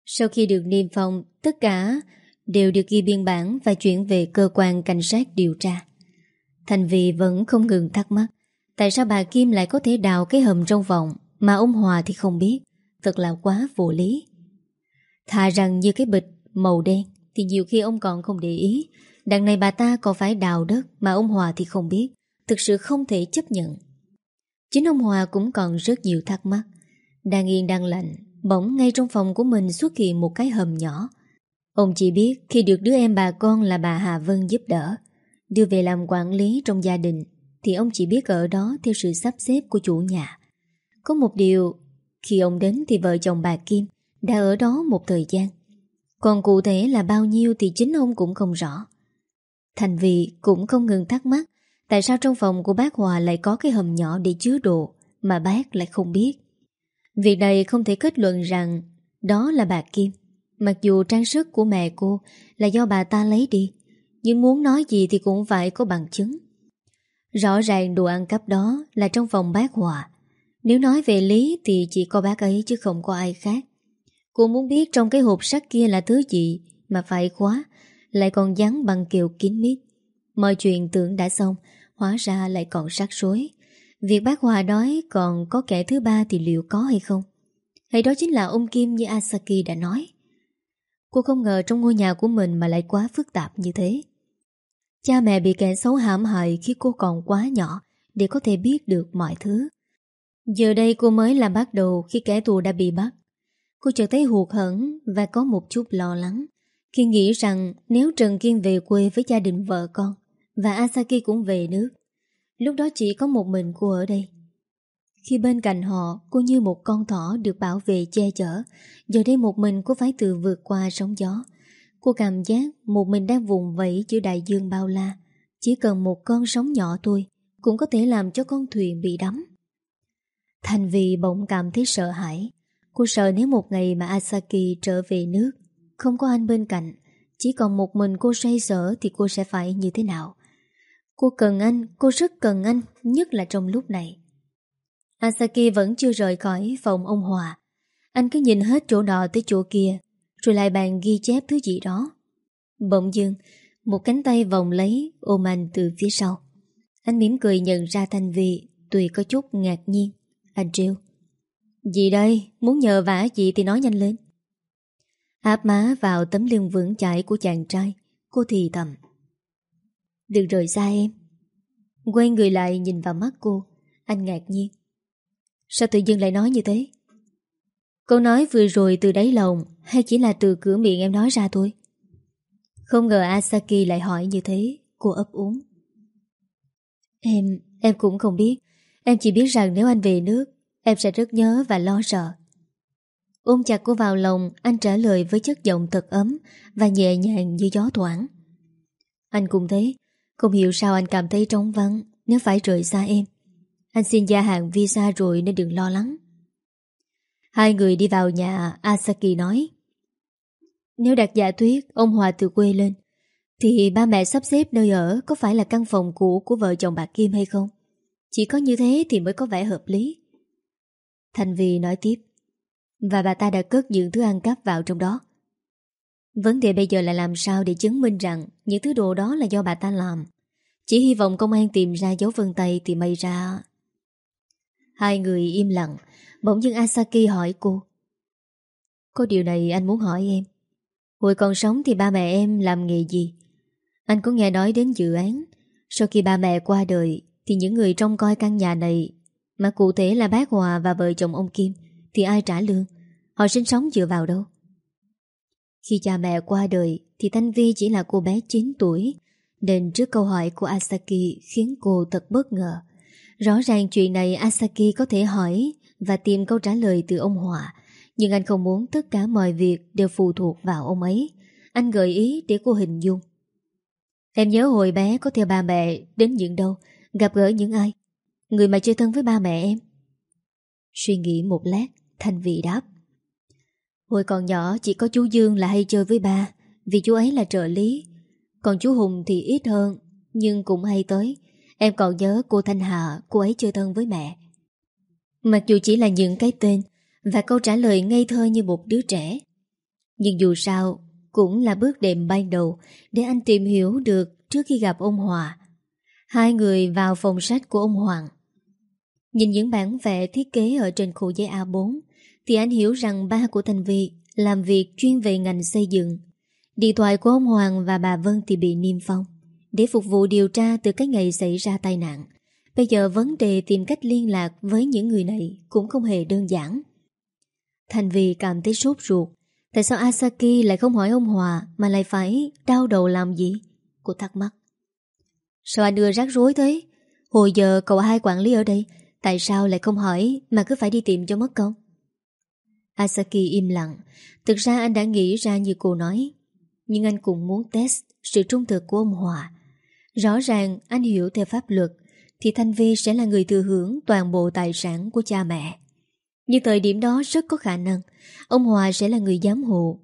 Sau khi được niêm phong, tất cả đều được ghi biên bản và chuyển về cơ quan cảnh sát điều tra. Thành vì vẫn không ngừng thắc mắc tại sao bà Kim lại có thể đào cái hầm trong vòng mà ông Hòa thì không biết. Thật là quá vô lý. Thà rằng như cái bịch màu đen thì nhiều khi ông còn không để ý. Đằng này bà ta còn phải đào đất mà ông Hòa thì không biết. Thực sự không thể chấp nhận. Chính ông Hòa cũng còn rất nhiều thắc mắc. Đang yên đang lạnh Bỗng ngay trong phòng của mình xuất hiện một cái hầm nhỏ Ông chỉ biết khi được đứa em bà con là bà Hà Vân giúp đỡ, Đưa về làm quản lý trong gia đình, Thì ông chỉ biết ở đó theo sự sắp xếp của chủ nhà Có một điều, Khi ông đến thì vợ chồng bà Kim đã ở đó một thời gian Còn cụ thể là bao nhiêu thì chính ông cũng không rõ Thành vì cũng không ngừng thắc mắc Tại sao trong phòng của bác Hòa lại có cái hầm nhỏ để chứa đồ Mà bác lại không biết Việc này không thể kết luận rằng đó là bà Kim. Mặc dù trang sức của mẹ cô là do bà ta lấy đi, nhưng muốn nói gì thì cũng phải có bằng chứng. Rõ ràng đồ ăn cắp đó là trong phòng bác Hòa. Nếu nói về lý thì chỉ có bác ấy chứ không có ai khác. Cô muốn biết trong cái hộp sắt kia là thứ gì mà phải khóa, lại còn dán bằng kiều kín mít. Mọi chuyện tưởng đã xong, hóa ra lại còn rắc rối. Việc bác Hòa nói còn có kẻ thứ ba thì liệu có hay không? Hay đó chính là ông Kim như Asaki đã nói? Cô không ngờ trong ngôi nhà của mình mà lại quá phức tạp như thế. Cha mẹ bị kẻ xấu hãm hại khi cô còn quá nhỏ để có thể biết được mọi thứ. Giờ đây cô mới là bắt đầu khi kẻ thù đã bị bắt. Cô chợt thấy hụt hẫng và có một chút lo lắng. Khi nghĩ rằng nếu Trần Kiên về quê với gia đình vợ con và Asaki cũng về nước, Lúc đó chỉ có một mình cô ở đây. Khi bên cạnh họ, Cô như một con thỏ được bảo vệ che chở. Giờ đây một mình cô phải tự vượt qua sóng gió. Cô cảm giác Một mình đang vùng vẫy giữa đại dương bao la. Chỉ cần một con sóng nhỏ thôi Cũng có thể làm cho con thuyền bị đắm. Thành vì bỗng cảm thấy sợ hãi. Cô sợ nếu một ngày mà Asaki trở về nước Không có anh bên cạnh Chỉ còn một mình cô say sở Thì cô sẽ phải như thế nào? Cô cần anh, cô rất cần anh Nhất là trong lúc này. Asaki vẫn chưa rời khỏi phòng ông Hòa. Anh cứ nhìn hết chỗ nọ tới chỗ kia Rồi lại bàn ghi chép thứ gì đó. Bỗng dưng Một cánh tay vòng lấy ôm anh từ phía sau. Anh mỉm cười nhận ra Thanh Vy Tùy có chút ngạc nhiên. Anh trêu gì đây, muốn nhờ vả gì thì nói nhanh lên. Áp má vào tấm lưng vững chãi của chàng trai Cô thì thầm. Đừng rời xa em. Quay người lại nhìn vào mắt cô Anh ngạc nhiên. Sao tự dưng lại nói như thế? Câu nói vừa rồi từ đáy lòng Hay chỉ là từ cửa miệng em nói ra thôi? Không ngờ Asaki lại hỏi như thế Cô ấp úng. Em, em cũng không biết. Em chỉ biết rằng nếu anh về nước Em sẽ rất nhớ và lo sợ. Ôm chặt cô vào lòng, Anh trả lời với chất giọng thật ấm Và nhẹ nhàng như gió thoảng. Anh cũng thế, Không hiểu sao anh cảm thấy trống vắng Nếu phải rời xa em. Anh xin gia hạn visa rồi nên đừng lo lắng. Hai người đi vào nhà, Asaki nói. Nếu đặt giả thuyết Ông Hòa từ quê lên, Thì ba mẹ sắp xếp nơi ở Có phải là căn phòng cũ của vợ chồng bà Kim hay không? Chỉ có như thế thì mới có vẻ hợp lý. Thành Vi nói tiếp. Và bà ta đã cất những thứ ăn cắp vào trong đó. Vấn đề bây giờ là làm sao để chứng minh rằng Những thứ đồ đó là do bà ta làm. Chỉ hy vọng công an tìm ra dấu vân tay Thì may ra. Hai người im lặng. Bỗng dưng Asaki hỏi cô. Có điều này anh muốn hỏi em. Hồi còn sống thì ba mẹ em làm nghề gì? Anh có nghe nói đến dự án. Sau khi ba mẹ qua đời Thì những người trông coi căn nhà này mà cụ thể là bác Hòa và vợ chồng ông Kim Thì ai trả lương Họ sinh sống dựa vào đâu Khi cha mẹ qua đời Thì Thanh Vi chỉ là cô bé 9 tuổi Nên trước câu hỏi của Asaki Khiến cô thật bất ngờ Rõ ràng chuyện này Asaki có thể hỏi và tìm câu trả lời từ ông Hòa. Nhưng anh không muốn tất cả mọi việc đều phụ thuộc vào ông ấy. Anh gợi ý để cô hình dung. Em nhớ hồi bé có theo ba mẹ đến những đâu, gặp gỡ những ai? Người mà chơi thân với ba mẹ em. Suy nghĩ một lát, Thanh Vị đáp. Hồi còn nhỏ chỉ có chú Dương là hay chơi với ba, vì chú ấy là trợ lý. Còn chú Hùng thì ít hơn, nhưng cũng hay tới. Em còn nhớ cô Thanh Hà, cô ấy chơi thân với mẹ. Mặc dù chỉ là những cái tên Và câu trả lời ngây thơ như một đứa trẻ Nhưng dù sao Cũng là bước đệm ban đầu Để anh tìm hiểu được trước khi gặp ông Hòa Hai người vào phòng sách của ông Hoàng Nhìn những bản vẽ thiết kế ở trên khu giấy A4 Thì anh hiểu rằng ba của Thành Vi Làm việc chuyên về ngành xây dựng Điện thoại của ông Hoàng và bà Vân thì bị niêm phong Để phục vụ điều tra từ cái ngày xảy ra tai nạn Bây giờ vấn đề tìm cách liên lạc với những người này cũng không hề đơn giản. Thành vì cảm thấy sốt ruột. Tại sao Asaki lại không hỏi ông Hòa mà lại phải đau đầu làm gì? Cô thắc mắc. Sao anh đưa rắc rối thế? Hồi giờ cậu hai quản lý ở đây, tại sao lại không hỏi mà cứ phải đi tìm cho mất công? Asaki im lặng. Thực ra anh đã nghĩ ra như cô nói. Nhưng anh cũng muốn test sự trung thực của ông Hòa. Rõ ràng anh hiểu theo pháp luật thì Thanh Vi sẽ là người thừa hưởng toàn bộ tài sản của cha mẹ. Nhưng thời điểm đó rất có khả năng ông Hòa sẽ là người giám hộ.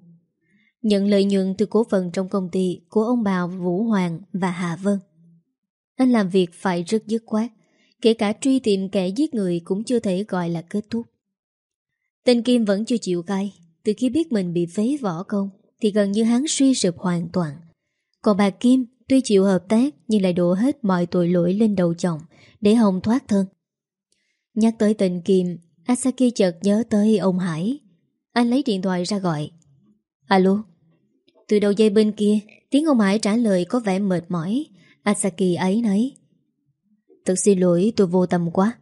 Nhận lợi nhuận từ cổ phần trong công ty của ông bà Vũ Hoàng và Hà Vân. Anh làm việc phải rất dứt khoát, kể cả truy tìm kẻ giết người cũng chưa thể gọi là kết thúc. Tên Kim vẫn chưa chịu cay, từ khi biết mình bị phế võ công thì gần như hắn suy sụp hoàn toàn. Còn bà Kim Tuy chịu hợp tác nhưng lại đổ hết mọi tội lỗi lên đầu chồng để Hồng thoát thân. Nhắc tới tình Kim, Asaki chợt nhớ tới ông Hải. Anh lấy điện thoại ra gọi. Alo? Từ đầu dây bên kia, tiếng ông Hải trả lời có vẻ mệt mỏi. Asaki ấy nấy. Thật xin lỗi tôi vô tâm quá.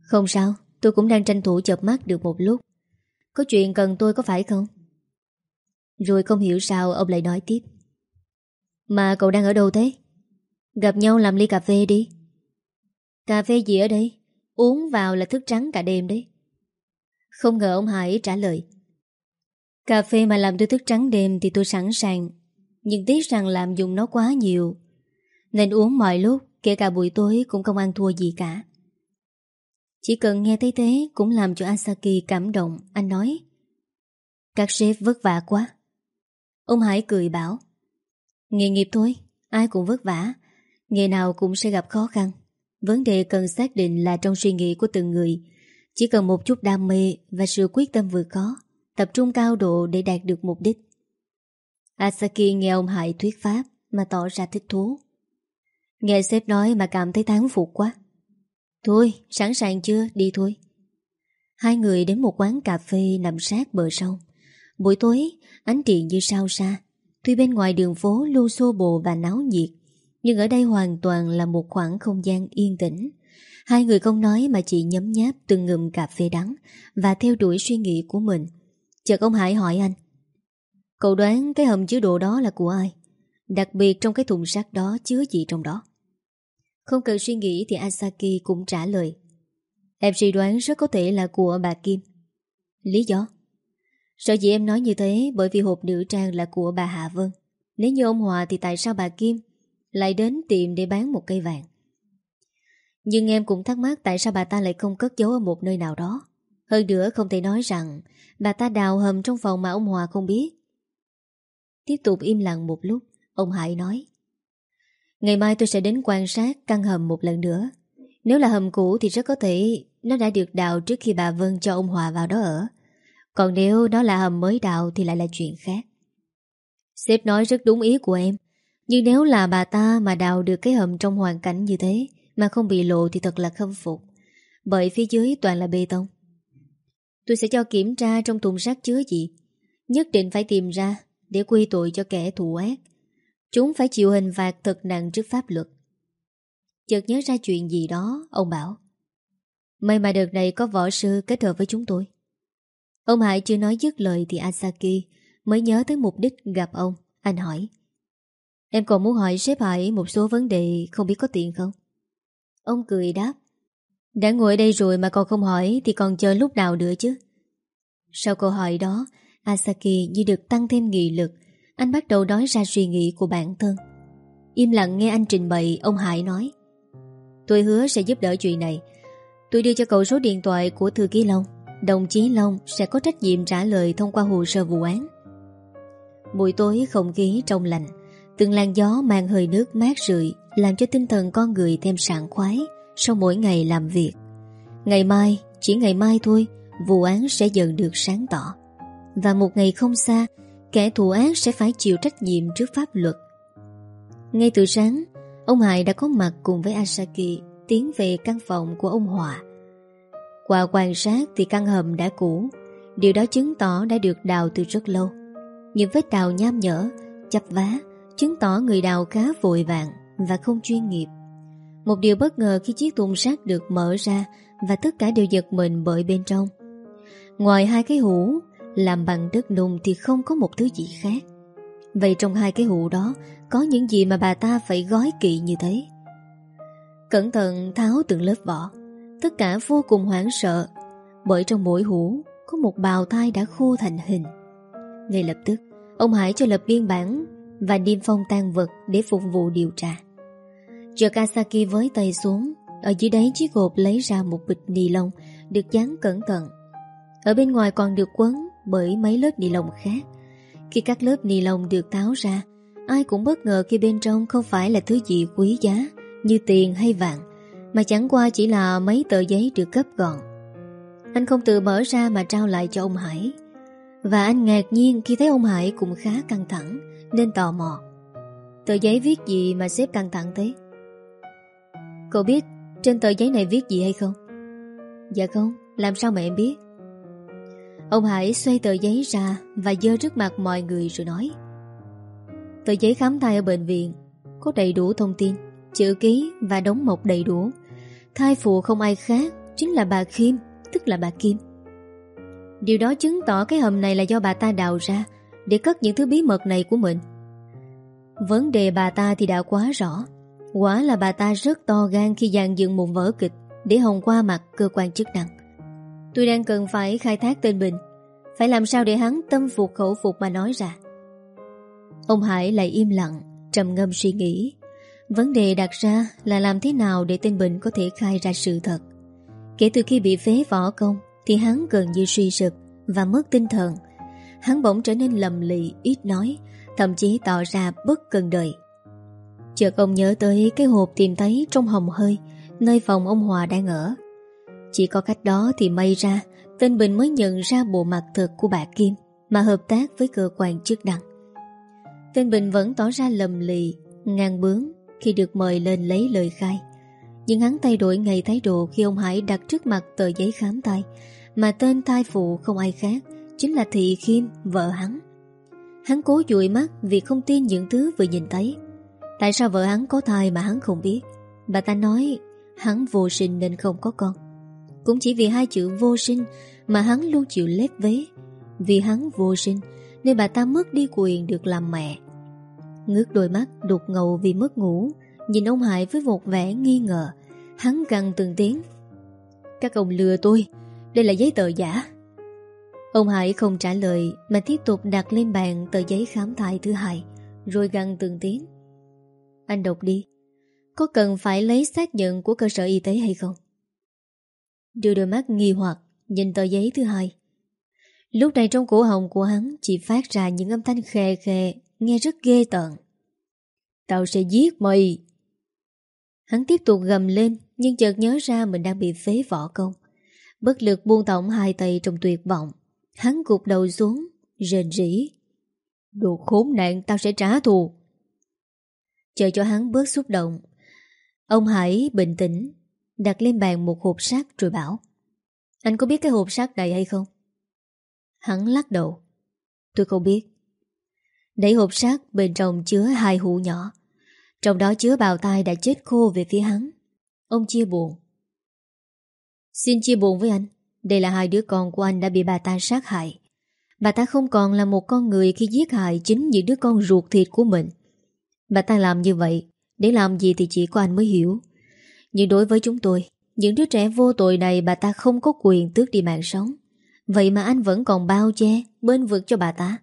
Không sao, tôi cũng đang tranh thủ chợp mắt được một lúc. Có chuyện cần tôi có phải không? Rồi không hiểu sao ông lại nói tiếp. Mà cậu đang ở đâu thế? Gặp nhau làm ly cà phê đi. Cà phê gì ở đây? Uống vào là thức trắng cả đêm đấy. Không ngờ ông Hải trả lời. Cà phê mà làm tôi thức trắng đêm thì tôi sẵn sàng. Nhưng tiếc rằng làm dùng nó quá nhiều. Nên uống mọi lúc Kể cả buổi tối cũng không ăn thua gì cả. Chỉ cần nghe thấy thế Cũng làm cho Asaki cảm động. Anh nói Các sếp vất vả quá. Ông Hải cười bảo Nghề nghiệp thôi Ai cũng vất vả. Nghề nào cũng sẽ gặp khó khăn. Vấn đề cần xác định là trong suy nghĩ của từng người. Chỉ cần một chút đam mê Và sự quyết tâm vừa có, Tập trung cao độ để đạt được mục đích. Asaki nghe ông Hải thuyết pháp Mà tỏ ra thích thú. Nghe sếp nói mà cảm thấy tháng phục quá. Thôi, sẵn sàng chưa? Đi thôi. Hai người đến một quán cà phê nằm sát bờ sông. Buổi tối, Ánh điện như sao xa Tuy bên ngoài đường phố luôn xô bồ và náo nhiệt, Nhưng ở đây hoàn toàn là một khoảng không gian yên tĩnh. Hai người không nói mà chỉ nhấm nháp từng ngụm cà phê đắng Và theo đuổi suy nghĩ của mình. Chợt ông Hải hỏi anh, Cậu đoán cái hầm chứa đồ đó là của ai? Đặc biệt trong cái thùng sắt đó chứa gì trong đó? Không cần suy nghĩ thì Asaki cũng trả lời. Em suy đoán rất có thể là của bà Kim. Lý do? Sợ gì em nói như thế, bởi vì hộp nữ trang là của bà Hạ Vân. Nếu như ông Hòa thì tại sao bà Kim lại đến tiệm để bán một cây vàng? Nhưng em cũng thắc mắc tại sao bà ta lại không cất giấu ở một nơi nào đó. Hơn nữa không thể nói rằng bà ta đào hầm trong phòng mà ông Hòa không biết. Tiếp tục im lặng một lúc, Ông Hải nói. Ngày mai tôi sẽ đến quan sát căn hầm một lần nữa. Nếu là hầm cũ thì rất có thể Nó đã được đào trước khi bà Vân cho ông Hòa vào đó ở. Còn nếu đó là hầm mới đào Thì lại là chuyện khác. Sếp nói rất đúng ý của em. Nhưng nếu là bà ta mà đào được cái hầm trong hoàn cảnh như thế Mà không bị lộ thì thật là khâm phục. Bởi phía dưới toàn là bê tông. Tôi sẽ cho kiểm tra trong thùng rác chứa gì. Nhất định phải tìm ra Để quy tội cho kẻ thù ác. Chúng phải chịu hình phạt thật nặng trước pháp luật. Chợt nhớ ra chuyện gì đó, Ông bảo, May mà đợt này có võ sư kết hợp với chúng tôi. Ông Hải chưa nói dứt lời Thì Asaki mới nhớ tới mục đích gặp ông. Anh hỏi, Em còn muốn hỏi sếp Hải một số vấn đề Không biết có tiền không? Ông cười đáp, Đã ngồi đây rồi mà còn không hỏi Thì còn chờ lúc nào nữa chứ? Sau câu hỏi đó, Asaki như được tăng thêm nghị lực anh bắt đầu nói ra suy nghĩ của bản thân. Im lặng nghe anh trình bày Ông Hải nói. Tôi hứa sẽ giúp đỡ chuyện này. Tôi đưa cho cậu số điện thoại của Thư Ký Long. Đồng chí Long sẽ có trách nhiệm trả lời Thông qua hồ sơ vụ án. Buổi tối không khí trong lành. Từng làn gió mang hơi nước mát rượi Làm cho tinh thần con người thêm sảng khoái Sau mỗi ngày làm việc. Ngày mai, chỉ ngày mai thôi Vụ án sẽ dần được sáng tỏ. Và một ngày không xa Kẻ thù ác sẽ phải chịu trách nhiệm trước pháp luật. Ngay từ sáng, Ông Hải đã có mặt cùng với Asaki Tiến về căn phòng của ông Hòa. Qua quan sát thì căn hầm đã cũ. Điều đó chứng tỏ đã được đào từ rất lâu. Những vết đào nham nhở Chắp vá, Chứng tỏ người đào khá vội vàng Và không chuyên nghiệp. Một điều bất ngờ khi chiếc thùng sắt được mở ra Và tất cả đều giật mình bởi bên trong. Ngoài hai cái hũ làm bằng đất nung thì không có một thứ gì khác. Vậy trong hai cái hũ đó, Có những gì mà bà ta phải gói kỵ như thế? Cẩn thận tháo từng lớp vỏ. Tất cả vô cùng hoảng sợ, Bởi trong mỗi hũ Có một bào thai đã khô thành hình. Ngay lập tức, Ông Hải cho lập biên bản Và niêm phong tan vật để phục vụ điều tra. Jokasaki với tay xuống, Ở dưới đáy chiếc hộp lấy ra một bịch ni lông Được dán cẩn thận. Ở bên ngoài còn được quấn bởi mấy lớp ni lông khác. Khi các lớp ni lông được tháo ra, ai cũng bất ngờ khi bên trong không phải là thứ gì quý giá như tiền hay vàng, mà chẳng qua chỉ là mấy tờ giấy được gấp gọn. Anh không tự mở ra mà trao lại cho ông Hải. Và anh ngạc nhiên khi thấy ông Hải cũng khá căng thẳng, nên tò mò. Tờ giấy viết gì mà xếp căng thẳng thế? Cậu biết trên tờ giấy này viết gì hay không? Dạ không, làm sao mà em biết? Ông Hải xoay tờ giấy ra Và dơ trước mặt mọi người rồi nói. Tờ giấy khám thai ở bệnh viện, Có đầy đủ thông tin, Chữ ký và đóng mộc đầy đủ. Thai phụ không ai khác Chính là bà Kim, Tức là bà Kim. Điều đó chứng tỏ cái hầm này là do bà ta đào ra Để cất những thứ bí mật này của mình. Vấn đề bà ta thì đã quá rõ. Quả là bà ta rất to gan khi dàn dựng một vở kịch Để hồng qua mặt cơ quan chức năng. Tôi đang cần phải khai thác tên Bình Phải làm sao để hắn tâm phục khẩu phục mà nói ra Ông Hải lại im lặng Trầm ngâm suy nghĩ Vấn đề đặt ra là làm thế nào để tên Bình có thể khai ra sự thật. Kể từ khi bị phế võ công thì hắn gần như suy sụp và mất tinh thần. Hắn bỗng trở nên lầm lì, ít nói, thậm chí tỏ ra bất cần đời. Chợt ông nhớ tới cái hộp tìm thấy trong hồng hơi, nơi phòng ông Hòa đang ở. Chỉ có cách đó thì may ra, tên Bình mới nhận ra bộ mặt thật của bà Kim mà hợp tác với cơ quan chức năng. Tên Bình vẫn tỏ ra lầm lì, ngang bướng khi được mời lên lấy lời khai. Nhưng hắn thay đổi ngày thái độ khi ông Hải đặt trước mặt tờ giấy khám thai, mà tên thai phụ không ai khác, chính là Thị kim vợ hắn. Hắn cố dụi mắt vì không tin những thứ vừa nhìn thấy. Tại sao vợ hắn có thai mà hắn không biết? Bà ta nói hắn vô sinh nên không có con. Cũng chỉ vì hai chữ vô sinh mà hắn luôn chịu lép vế. Vì hắn vô sinh, nên bà ta mất đi quyền được làm mẹ. Ngước đôi mắt đục ngầu vì mất ngủ, Nhìn ông Hải với một vẻ nghi ngờ Hắn gằn từng tiếng Các ông lừa tôi, Đây là giấy tờ giả Ông Hải không trả lời Mà tiếp tục đặt lên bàn tờ giấy khám thai thứ hai, Rồi gằn từng tiếng Anh đọc đi, Có cần phải lấy xác nhận của cơ sở y tế hay không? Đưa đôi mắt nghi hoặc Nhìn tờ giấy thứ hai. Lúc này trong cổ họng của hắn Chỉ phát ra những âm thanh khè khè, Nghe rất ghê tợn Tao sẽ giết mày. Hắn tiếp tục gầm lên, Nhưng chợt nhớ ra mình đang bị phế võ công. Bất lực buông tổng hai tay trong tuyệt vọng, Hắn gục đầu xuống Rền rỉ. Đồ khốn nạn, tao sẽ trả thù. Chờ cho hắn bớt xúc động, Ông Hải bình tĩnh Đặt lên bàn một hộp sắt rồi bảo, Anh có biết cái hộp sắt này hay không? Hắn lắc đầu, Tôi không biết. Đẩy hộp sắt bên trong chứa hai hũ nhỏ, Trong đó chứa bào tai đã chết khô về phía hắn. Ông chia buồn, Xin chia buồn với anh, Đây là hai đứa con của anh đã bị bà ta sát hại. Bà ta không còn là một con người khi giết hại chính những đứa con ruột thịt của mình. Bà ta làm như vậy, Để làm gì thì chỉ có anh mới hiểu. Nhưng đối với chúng tôi Những đứa trẻ vô tội này bà ta không có quyền tước đi mạng sống Vậy mà anh vẫn còn bao che Bên vực cho bà ta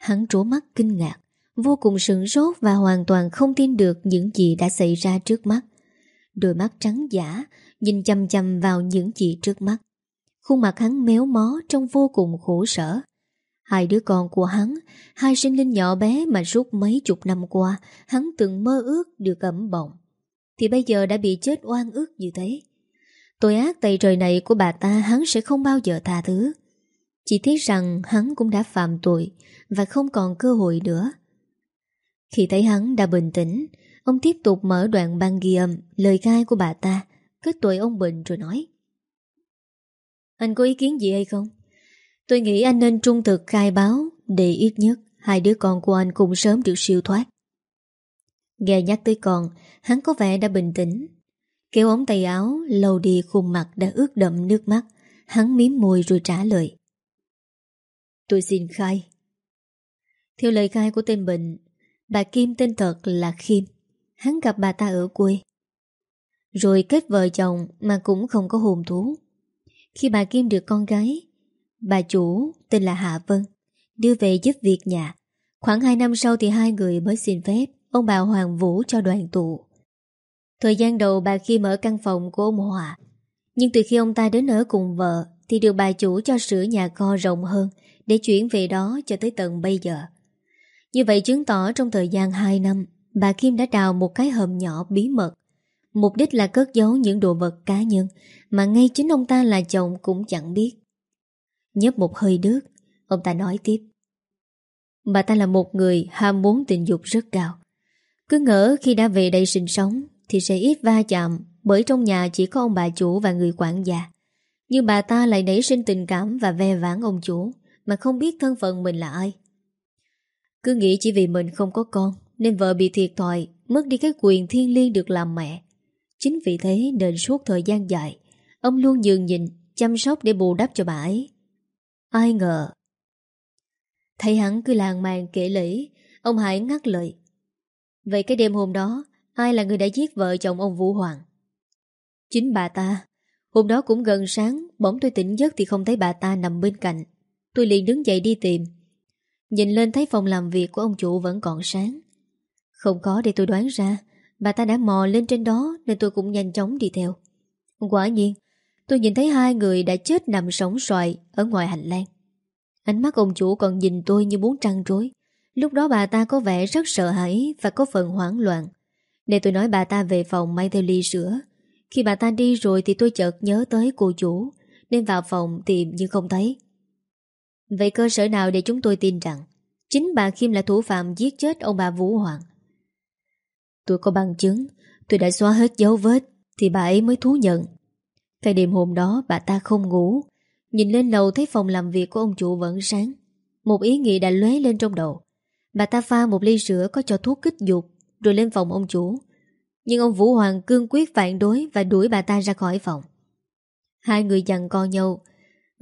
Hắn trố mắt kinh ngạc, vô cùng sửng sốt và hoàn toàn không tin được những gì đã xảy ra trước mắt. Đôi mắt trắng giả, nhìn chăm chăm vào những gì trước mắt. Khuôn mặt hắn méo mó trong vô cùng khổ sở. Hai đứa con của hắn, hai sinh linh nhỏ bé mà suốt mấy chục năm qua, hắn từng mơ ước được ẩm bọng. Thì bây giờ đã bị chết oan ước như thế. Tội ác tày trời này của bà ta hắn sẽ không bao giờ tha thứ. Chỉ tiếc rằng hắn cũng đã phạm tội và không còn cơ hội nữa. Khi thấy hắn đã bình tĩnh, ông tiếp tục mở đoạn băng ghi âm lời khai của bà ta, kết tội ông Bình rồi nói. Anh có ý kiến gì hay không? Tôi nghĩ anh nên trung thực khai báo để ít nhất hai đứa con của anh cùng sớm được siêu thoát. Nghe nhắc tới con, hắn có vẻ đã bình tĩnh. Kéo ống tay áo, lâu đi khuôn mặt đã ướt đậm nước mắt. Hắn miếm môi rồi trả lời. Tôi xin khai. Theo lời khai của tên Bình, bà Kim tên thật là kim Hắn gặp bà ta ở quê. Rồi kết vợ chồng mà cũng không có hồn thú. Khi bà Kim được con gái, bà chủ tên là Hạ Vân, đưa về giúp việc nhà. Khoảng 2 năm sau thì hai người mới xin phép ông bà Hoàng Vũ cho đoàn tụ. Thời gian đầu bà Kim ở căn phòng của ông Hòa. Nhưng từ khi ông ta đến ở cùng vợ thì được bà chủ cho sửa nhà kho rộng hơn để chuyển về đó cho tới tận bây giờ. Như vậy chứng tỏ trong thời gian 2 năm, bà Kim đã đào một cái hầm nhỏ bí mật. Mục đích là cất giấu những đồ vật cá nhân mà ngay chính ông ta là chồng cũng chẳng biết. Nhấp một hơi nước, ông ta nói tiếp. Bà ta là một người ham muốn tình dục rất cao. Cứ ngỡ khi đã về đây sinh sống thì sẽ ít va chạm bởi trong nhà chỉ có ông bà chủ và người quản gia. Nhưng bà ta lại nảy sinh tình cảm và ve vãn ông chủ mà không biết thân phận mình là ai. Cứ nghĩ chỉ vì mình không có con nên vợ bị thiệt thòi, mất đi cái quyền thiên liêng được làm mẹ. Chính vì thế nên suốt thời gian dài, ông luôn nhường nhìn, chăm sóc để bù đắp cho bà ấy. Ai ngờ. Thấy hắn cứ làng màng kể lễ, ông Hải ngắt lời. Vậy cái đêm hôm đó, ai là người đã giết vợ chồng ông Vũ Hoàng? Chính bà ta. Hôm đó cũng gần sáng, bỗng tôi tỉnh giấc thì không thấy bà ta nằm bên cạnh. Tôi liền đứng dậy đi tìm Nhìn lên thấy phòng làm việc của ông chủ vẫn còn sáng Không có để tôi đoán ra Bà ta đã mò lên trên đó Nên tôi cũng nhanh chóng đi theo Quả nhiên Tôi nhìn thấy hai người đã chết nằm sóng xoài Ở ngoài hành lang Ánh mắt ông chủ còn nhìn tôi như muốn trăng trối Lúc đó bà ta có vẻ rất sợ hãi Và có phần hoảng loạn. Nên tôi nói bà ta về phòng mang theo ly sữa. Khi bà ta đi rồi thì tôi chợt nhớ tới cô chủ. Nên vào phòng tìm nhưng không thấy. Vậy cơ sở nào để chúng tôi tin rằng Chính bà Kim là thủ phạm giết chết ông bà Vũ Hoàng? Tôi có bằng chứng. Tôi đã xóa hết dấu vết Thì bà ấy mới thú nhận. Cái đêm hôm đó bà ta không ngủ. Nhìn lên lầu thấy phòng làm việc của ông chủ vẫn sáng. Một ý nghĩ đã lóe lên trong đầu. Bà ta pha một ly sữa có cho thuốc kích dục, Rồi lên phòng ông chủ. Nhưng ông Vũ Hoàng cương quyết phản đối Và đuổi bà ta ra khỏi phòng. Hai người dằn co nhau,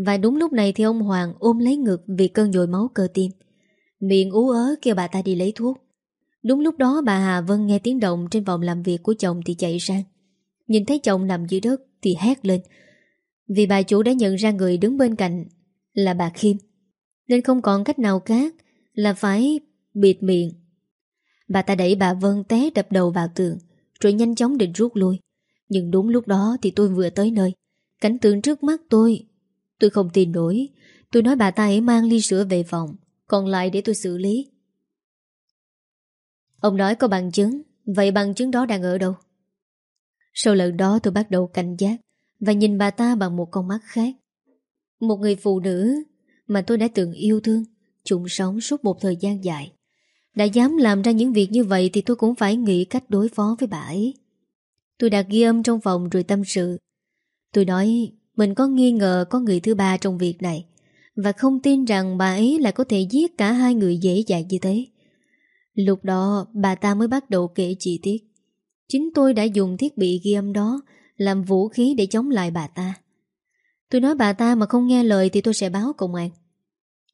Và đúng lúc này thì ông Hoàng ôm lấy ngực Vì cơn dội máu cơ tim. Miệng ú ớ kêu bà ta đi lấy thuốc. Đúng lúc đó bà Hà Vân nghe tiếng động Trên vòng làm việc của chồng thì chạy sang Nhìn thấy chồng nằm dưới đất Thì hét lên. Vì bà chủ đã nhận ra người đứng bên cạnh Là bà Khiêm Nên không còn cách nào khác Là phải bịt miệng. Bà ta đẩy bà Vân té đập đầu vào tường, Rồi nhanh chóng định rút lui. Nhưng đúng lúc đó thì tôi vừa tới nơi. Cảnh tượng trước mắt tôi Tôi không tin nổi. Tôi nói bà ta hãy mang ly sữa về phòng, Còn lại để tôi xử lý. Ông nói có bằng chứng, Vậy bằng chứng đó đang ở đâu? Sau lần đó tôi bắt đầu cảnh giác Và nhìn bà ta bằng một con mắt khác. Một người phụ nữ Mà tôi đã từng yêu thương, chung sống suốt một thời gian dài. Đã dám làm ra những việc như vậy Thì tôi cũng phải nghĩ cách đối phó với bà ấy. Tôi đặt ghi âm trong phòng rồi tâm sự. Tôi nói, Mình có nghi ngờ có người thứ ba trong việc này, Và không tin rằng bà ấy lại có thể giết cả hai người dễ dàng như thế. Lúc đó, bà ta mới bắt đầu kể chi tiết. Chính tôi đã dùng thiết bị ghi âm đó Làm vũ khí để chống lại bà ta. Tôi nói bà ta mà không nghe lời Thì tôi sẽ báo công an.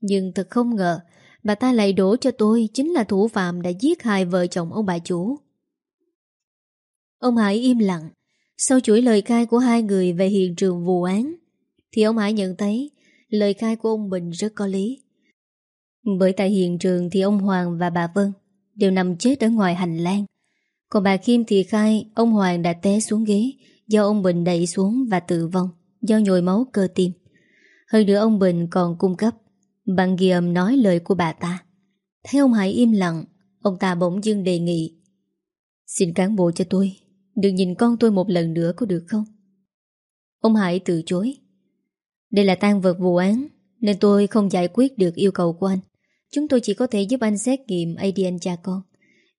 Nhưng thật không ngờ Bà ta lại đổ cho tôi Chính là thủ phạm đã giết hai vợ chồng ông bà chủ. Ông Hải im lặng. Sau chuỗi lời khai của hai người Về hiện trường vụ án, Thì ông Hải nhận thấy Lời khai của ông Bình rất có lý. Bởi tại hiện trường thì ông Hoàng và bà Vân Đều nằm chết ở ngoài hành lang. Còn bà Kim thì khai Ông Hoàng đã té xuống ghế Do ông Bình đẩy xuống và tử vong Do nhồi máu cơ tim. Hơn nữa ông Bình còn cung cấp Bằng ghi âm nói lời của bà ta. Thấy ông Hải im lặng, Ông ta bỗng dưng đề nghị. Xin cán bộ cho tôi, Đừng nhìn con tôi một lần nữa có được không? Ông Hải từ chối. Đây là tan vật vụ án, Nên tôi không giải quyết được yêu cầu của anh. Chúng tôi chỉ có thể giúp anh xét nghiệm ADN cha con.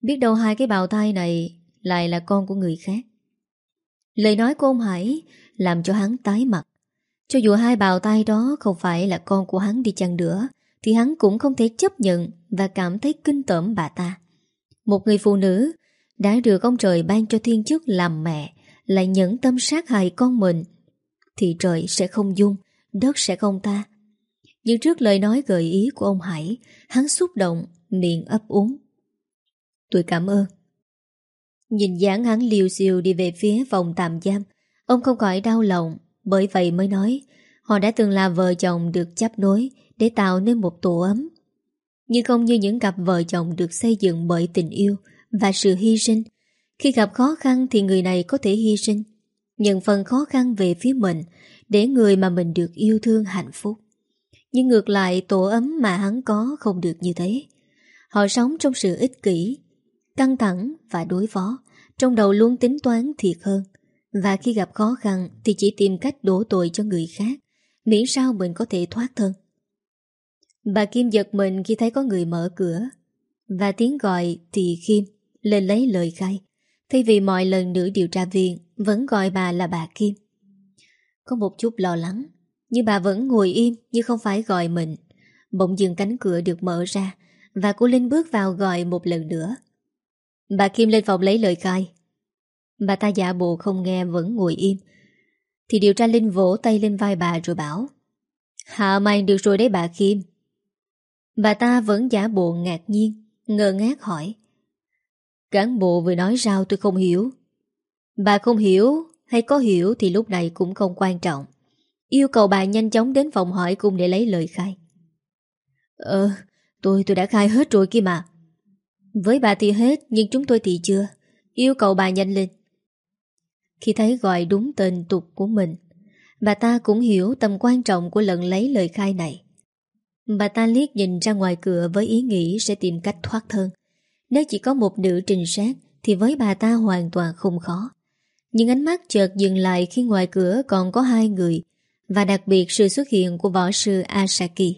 Biết đâu hai cái bào thai này Lại là con của người khác. Lời nói của ông Hải Làm cho hắn tái mặt. Cho dù hai bào tay đó không phải là con của hắn đi chăng nữa Thì hắn cũng không thể chấp nhận Và cảm thấy kinh tởm bà ta. Một người phụ nữ Đã được ông trời ban cho thiên chức làm mẹ Lại nhẫn tâm sát hại con mình Thì trời sẽ không dung Đất sẽ không ta. Nhưng trước lời nói gợi ý của ông Hải Hắn xúc động, miệng ấp úng. Tôi cảm ơn. Nhìn dáng hắn liều siêu đi về phía phòng tạm giam Ông không khỏi đau lòng. Bởi vậy mới nói Họ đã từng là vợ chồng được chấp nối Để tạo nên một tổ ấm Nhưng không như những cặp vợ chồng Được xây dựng bởi tình yêu Và sự hy sinh Khi gặp khó khăn thì người này có thể hy sinh Nhận phần khó khăn về phía mình Để người mà mình được yêu thương hạnh phúc nhưng ngược lại tổ ấm mà hắn có không được như thế. Họ sống trong sự ích kỷ, căng thẳng và đối phó, trong đầu luôn tính toán thiệt hơn. Và khi gặp khó khăn thì chỉ tìm cách đổ tội cho người khác, miễn sao mình có thể thoát thân. Bà Kim giật mình khi thấy có người mở cửa, và tiếng gọi thì Kim lên lấy lời khai, thay vì mọi lần nữ điều tra viên vẫn gọi bà là bà Kim. Có một chút lo lắng, nhưng bà vẫn ngồi im như không phải gọi mình Bỗng dừng cánh cửa được mở ra Và cô Linh bước vào gọi một lần nữa Bà Kim lên phòng lấy lời khai Bà ta giả bộ không nghe vẫn ngồi im. Thì điều tra Linh vỗ tay lên vai bà rồi bảo Hạ mày được rồi đấy bà Kim. Bà ta vẫn giả bộ ngạc nhiên Ngờ ngác hỏi, Cán bộ vừa nói sao tôi không hiểu? Bà không hiểu, hay có hiểu thì lúc này cũng không quan trọng. Yêu cầu bà nhanh chóng đến phòng hỏi cung để lấy lời khai. Ờ Tôi tôi đã khai hết rồi kia mà. Với bà thì hết, Nhưng chúng tôi thì chưa. Yêu cầu bà nhanh lên. Khi thấy gọi đúng tên tục của mình. Bà ta cũng hiểu tầm quan trọng Của lần lấy lời khai này. Bà ta liếc nhìn ra ngoài cửa Với ý nghĩ sẽ tìm cách thoát thân. Nếu chỉ có một nữ trinh sát, Thì với bà ta hoàn toàn không khó. Nhưng ánh mắt chợt dừng lại Khi ngoài cửa còn có hai người, Và đặc biệt sự xuất hiện của võ sư Asaki.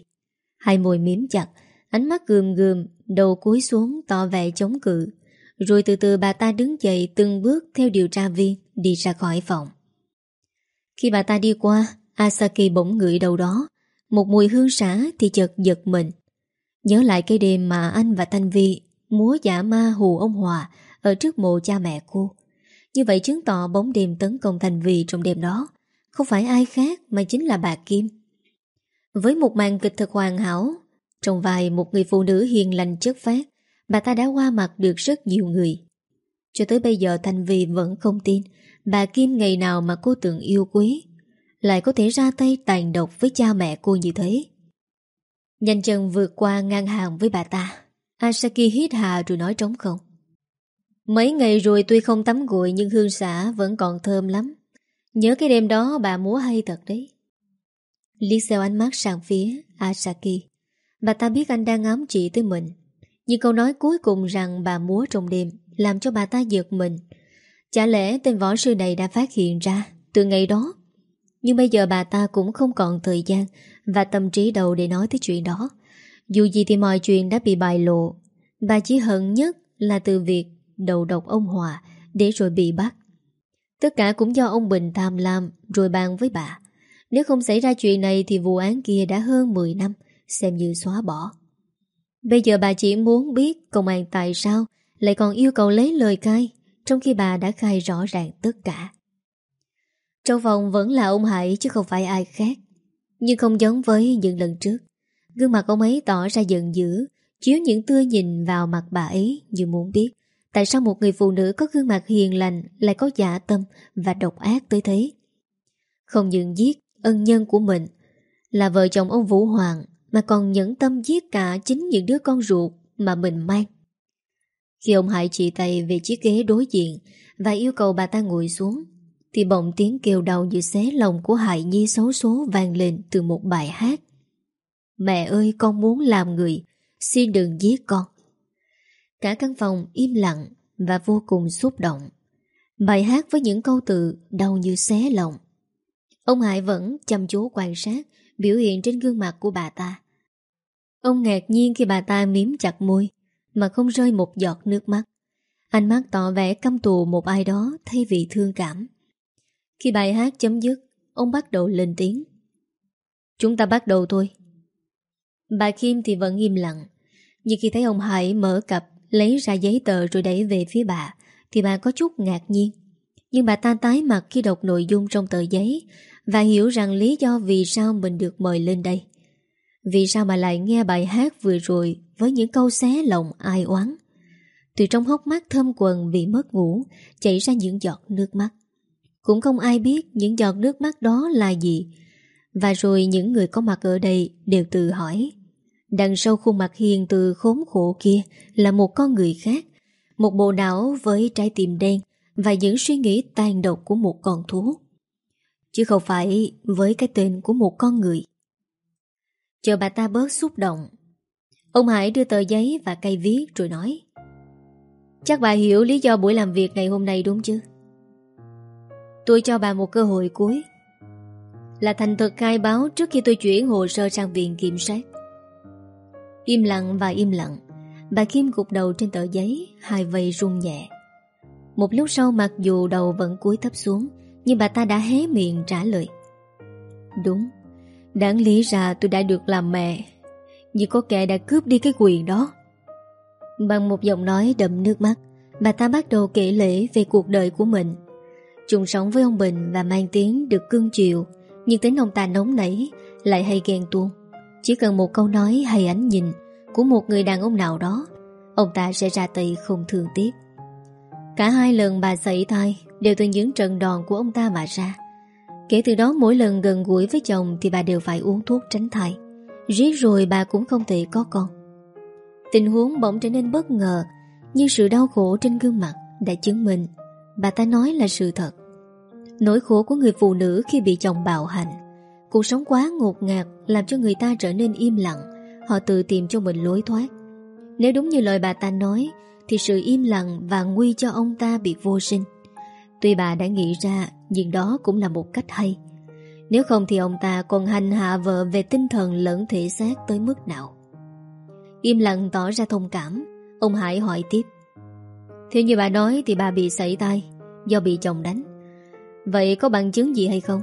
Hai môi miếm chặt, Ánh mắt gườm gườm, Đầu cúi xuống tỏ vẻ chống cự. Rồi từ từ bà ta đứng dậy từng bước Theo điều tra viên đi ra khỏi phòng. Khi bà ta đi qua Asaki bỗng ngửi đầu đó Một mùi hương xả thì chợt giật mình. Nhớ lại cái đêm mà anh và Thanh Vi, Múa giả ma hù ông Hòa Ở trước mộ cha mẹ cô. Như vậy chứng tỏ bóng đêm tấn công Thanh Vi trong đêm đó Không phải ai khác Mà chính là bà Kim. Với một màn kịch thật hoàn hảo, trong vai một người phụ nữ hiền lành chất phát Bà ta đã qua mặt được rất nhiều người. Cho tới bây giờ Thanh vì vẫn không tin Bà Kim ngày nào mà cô tưởng yêu quý, Lại có thể ra tay tàn độc với cha mẹ cô như thế. Nhanh chân vượt qua ngang hàng với bà ta. Asaki hít hà rồi nói trống không. Mấy ngày rồi tuy không tắm gội Nhưng hương xả vẫn còn thơm lắm. Nhớ cái đêm đó bà múa hay thật đấy. Liếc xeo ánh mắt sang phía Asaki. Bà ta biết anh đang ám chỉ tới mình. Nhưng câu nói cuối cùng rằng bà múa trong đêm, Làm cho bà ta giật mình. Chả lẽ tên võ sư này đã phát hiện ra Từ ngày đó? Nhưng bây giờ bà ta cũng không còn thời gian Và tâm trí đâu để nói tới chuyện đó. Dù gì thì mọi chuyện đã bị bại lộ. Bà chỉ hận nhất là từ việc đầu độc ông Hòa Để rồi bị bắt. Tất cả cũng do ông Bình tham lam Rồi bàn với bà. Nếu không xảy ra chuyện này Thì vụ án kia đã hơn 10 năm, xem như xóa bỏ. Bây giờ bà chỉ muốn biết công an tại sao lại còn yêu cầu lấy lời khai trong khi bà đã khai rõ ràng tất cả. Trong phòng vẫn là ông Hải chứ không phải ai khác. Nhưng không giống với những lần trước. Gương mặt ông ấy tỏ ra giận dữ, chiếu những tươi nhìn vào mặt bà ấy như muốn biết tại sao một người phụ nữ có gương mặt hiền lành lại có dạ tâm và độc ác tới thế. Không những giết ân nhân của mình là vợ chồng ông Vũ Hoàng mà còn nhẫn tâm giết cả chính những đứa con ruột mà mình mang. Khi ông Hải chỉ tay về chiếc ghế đối diện và yêu cầu bà ta ngồi xuống, thì bỗng tiếng kêu đau như xé lòng của Hải Nhi xấu số vang lên từ một bài hát. Mẹ ơi con muốn làm người, xin đừng giết con. Cả căn phòng im lặng và vô cùng xúc động. Bài hát với những câu từ đau như xé lòng. Ông Hải vẫn chăm chú quan sát biểu hiện trên gương mặt của bà ta. Ông ngạc nhiên khi bà ta miếm chặt môi, mà không rơi một giọt nước mắt. Ánh mắt tỏ vẻ căm tù một ai đó thay vì thương cảm. Khi bài hát chấm dứt, ông bắt đầu lên tiếng. Chúng ta bắt đầu thôi. Bà Kim thì vẫn im lặng, nhưng khi thấy ông Hải mở cặp, lấy ra giấy tờ rồi đẩy về phía bà, thì bà có chút ngạc nhiên. Nhưng bà ta tái mặt khi đọc nội dung trong tờ giấy và hiểu rằng lý do vì sao mình được mời lên đây. Vì sao mà lại nghe bài hát vừa rồi với những câu xé lòng ai oán. Từ trong hốc mắt thơm quần vì mất ngủ, chảy ra những giọt nước mắt. Cũng không ai biết những giọt nước mắt đó là gì. Và rồi những người có mặt ở đây đều tự hỏi. Đằng sau khuôn mặt hiền từ khốn khổ kia là một con người khác. Một bộ não với trái tim đen và những suy nghĩ tàn độc của một con thú. Chứ không phải với cái tên của một con người. Chờ bà ta bớt xúc động, Ông Hải đưa tờ giấy và cây viết rồi nói, Chắc bà hiểu lý do buổi làm việc ngày hôm nay đúng chứ? Tôi cho bà một cơ hội cuối, Là thành thật khai báo trước khi tôi chuyển hồ sơ sang viện kiểm sát. Im lặng và im lặng, Bà Kim gục đầu trên tờ giấy, Hai vây rung nhẹ. Một lúc sau, mặc dù đầu vẫn cúi thấp xuống nhưng bà ta đã hé miệng trả lời. Đúng, Đáng lý ra tôi đã được làm mẹ. Nhưng có kẻ đã cướp đi cái quyền đó. Bằng một giọng nói đậm nước mắt, Bà ta bắt đầu kể lễ về cuộc đời của mình. Chung sống với ông Bình và mang tiếng được cưng chiều, Nhưng tính ông ta nóng nảy, Lại hay ghen tuông. Chỉ cần một câu nói hay ánh nhìn Của một người đàn ông nào đó, Ông ta sẽ ra tay không thương tiếc. Cả hai lần bà xảy thai Đều từ những trận đòn của ông ta mà ra. Kể từ đó, mỗi lần gần gũi với chồng Thì bà đều phải uống thuốc tránh thai. Riết rồi bà cũng không thể có con. Tình huống bỗng trở nên bất ngờ, Nhưng sự đau khổ trên gương mặt Đã chứng minh Bà ta nói là sự thật. Nỗi khổ của người phụ nữ khi bị chồng bạo hành, Cuộc sống quá ngột ngạt Làm cho người ta trở nên im lặng, Họ tự tìm cho mình lối thoát. Nếu đúng như lời bà ta nói, Thì sự im lặng và nguy cho ông ta bị vô sinh. Tuy bà đã nghĩ ra, Nhưng đó cũng là một cách hay. Nếu không thì ông ta còn hành hạ vợ Về tinh thần lẫn thể xác tới mức nào. Im lặng tỏ ra thông cảm, Ông Hải hỏi tiếp. Theo như bà nói thì bà bị sảy tay Do bị chồng đánh. Vậy có bằng chứng gì hay không?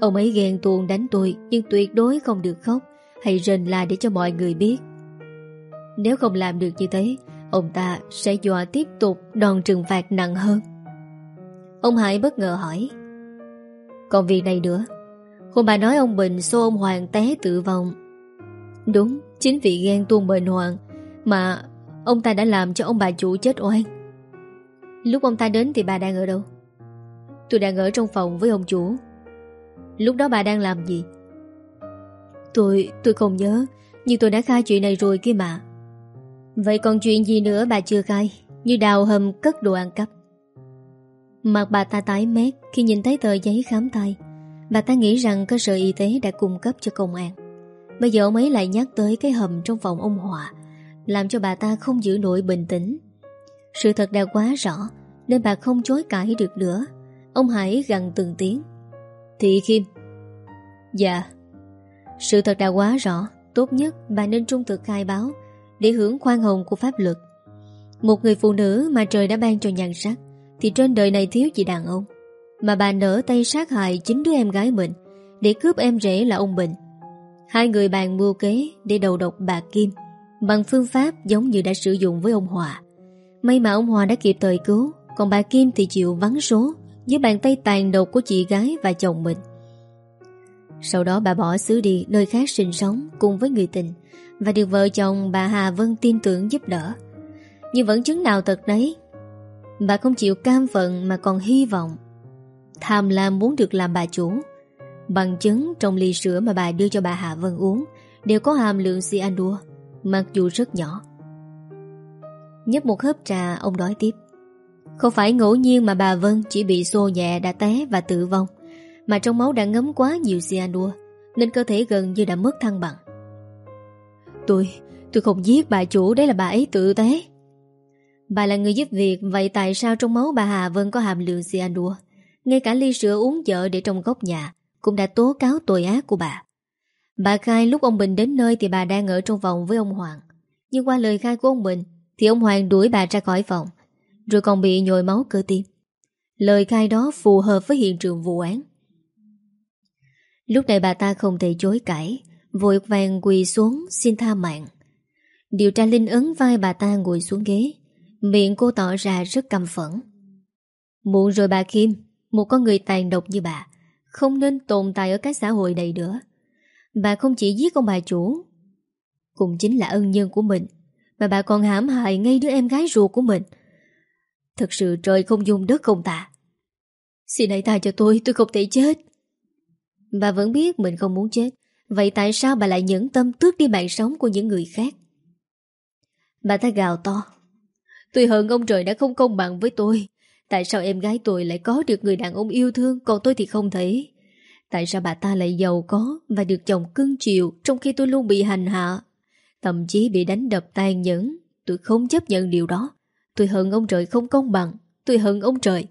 Ông ấy ghen tuông đánh tôi, Nhưng tuyệt đối không được khóc, Hay rền la để cho mọi người biết. Nếu không làm được như thế, Ông ta sẽ dọa tiếp tục đòn trừng phạt nặng hơn. Ông Hải bất ngờ hỏi. Còn việc này nữa. Hôm bà nói ông Bình xô ông Hoàng té tự vong. Đúng Chính vì ghen tuông bệnh Hoàng Mà ông ta đã làm cho ông bà chủ chết oan. Lúc ông ta đến thì bà đang ở đâu? Tôi đang ở trong phòng với ông chủ. Lúc đó bà đang làm gì? Tôi, tôi không nhớ Nhưng tôi đã khai chuyện này rồi kia mà. Vậy còn chuyện gì nữa bà chưa khai? Như đào hầm cất đồ ăn cắp. Mặt bà ta tái mét Khi nhìn thấy tờ giấy khám thai. Bà ta nghĩ rằng cơ sở y tế đã cung cấp cho công an. Bây giờ ông ấy lại nhắc tới cái hầm trong phòng ông Hòa, Làm cho bà ta không giữ nổi bình tĩnh. Sự thật đã quá rõ, Nên bà không chối cãi được nữa. Ông Hải gần từng tiếng. Thị Kim. Dạ. Sự thật đã quá rõ, Tốt nhất bà nên trung thực khai báo, Để hưởng khoan hồng của pháp luật. Một người phụ nữ mà trời đã ban cho nhan sắc. Thì trên đời này thiếu gì đàn ông. Mà bà nở tay sát hại chính đứa em gái mình, Để cướp em rể là ông Bình. Hai người bàn mưu kế Để đầu độc bà Kim, Bằng phương pháp giống như đã sử dụng với ông Hòa. May mà ông Hòa đã kịp thời cứu, Còn bà Kim thì chịu vắng số Dưới bàn tay tàn độc của chị gái và chồng mình. Sau đó bà bỏ xứ đi Nơi khác sinh sống cùng với người tình, Và được vợ chồng bà Hà Vân tin tưởng giúp đỡ. Nhưng vẫn chứng nào thật đấy Bà không chịu cam phận Mà còn hy vọng. Tham lam muốn được làm bà chủ. Bằng chứng trong ly sữa mà bà đưa cho bà Hạ Vân uống, Đều có hàm lượng cyanua Mặc dù rất nhỏ. Nhấp một hớp trà, ông nói tiếp. Không phải ngẫu nhiên mà bà Vân Chỉ bị xô nhẹ đã té và tử vong, Mà trong máu đã ngấm quá nhiều cyanua Nên cơ thể gần như đã mất thăng bằng. Tôi Tôi không giết bà chủ, Đấy là bà ấy tự té. Bà là người giúp việc Vậy tại sao trong máu bà Hà Vân có hàm lượng cyanua Ngay cả ly sữa uống chợ để trong góc nhà cũng đã tố cáo tội ác của bà. Bà khai lúc ông Bình đến nơi thì bà đang ở trong phòng với ông Hoàng. Nhưng qua lời khai của ông Bình thì ông Hoàng đuổi bà ra khỏi phòng, rồi còn bị nhồi máu cơ tim. Lời khai đó phù hợp với hiện trường vụ án. Lúc này bà ta không thể chối cãi, vội vàng quỳ xuống xin tha mạng. Điều tra Linh ấn vai bà ta ngồi xuống ghế, miệng cô tỏ ra rất căm phẫn. Muộn rồi bà Kim, một con người tàn độc như bà, không nên tồn tại ở cái xã hội này nữa. Bà không chỉ giết ông bà chủ Cũng chính là ân nhân của mình Mà bà còn hãm hại ngay đứa em gái ruột của mình. Thật sự trời không dung đất không tạ Xin hãy tha cho tôi Tôi không thể chết. Bà vẫn biết mình không muốn chết Vậy tại sao bà lại nhẫn tâm tước đi mạng sống của những người khác? Bà ta gào to. Tôi hận ông trời đã không công bằng với tôi. Tại sao em gái tôi lại có được người đàn ông yêu thương, Còn tôi thì không thể? Tại sao bà ta lại giàu có Và được chồng cưng chiều Trong khi tôi luôn bị hành hạ? Thậm chí bị đánh đập tàn nhẫn. Tôi không chấp nhận điều đó. Tôi hận ông trời không công bằng. Tôi hận ông trời.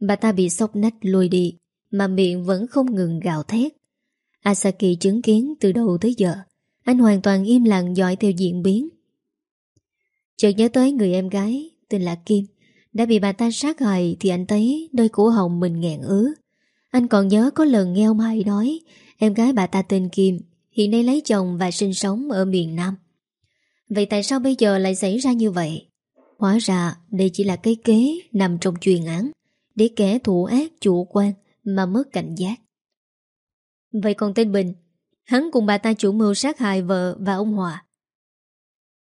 Bà ta bị sốc nách lùi đi, Mà miệng vẫn không ngừng gào thét. Asaki chứng kiến từ đầu tới giờ. Anh hoàn toàn im lặng dõi theo diễn biến. Chợt nhớ tới người em gái Tên là Kim đã bị bà ta sát hại thì anh thấy đôi cổ họng mình nghẹn ứ. Anh còn nhớ có lần nghe ông hai nói em gái bà ta tên Kim hiện nay lấy chồng và sinh sống ở miền Nam. Vậy tại sao bây giờ lại xảy ra như vậy? Hóa ra đây chỉ là cái kế nằm trong truyền án để kẻ thủ ác chủ quan mà mất cảnh giác. Vậy còn tên Bình, hắn cùng bà ta chủ mưu sát hại vợ và ông Hòa.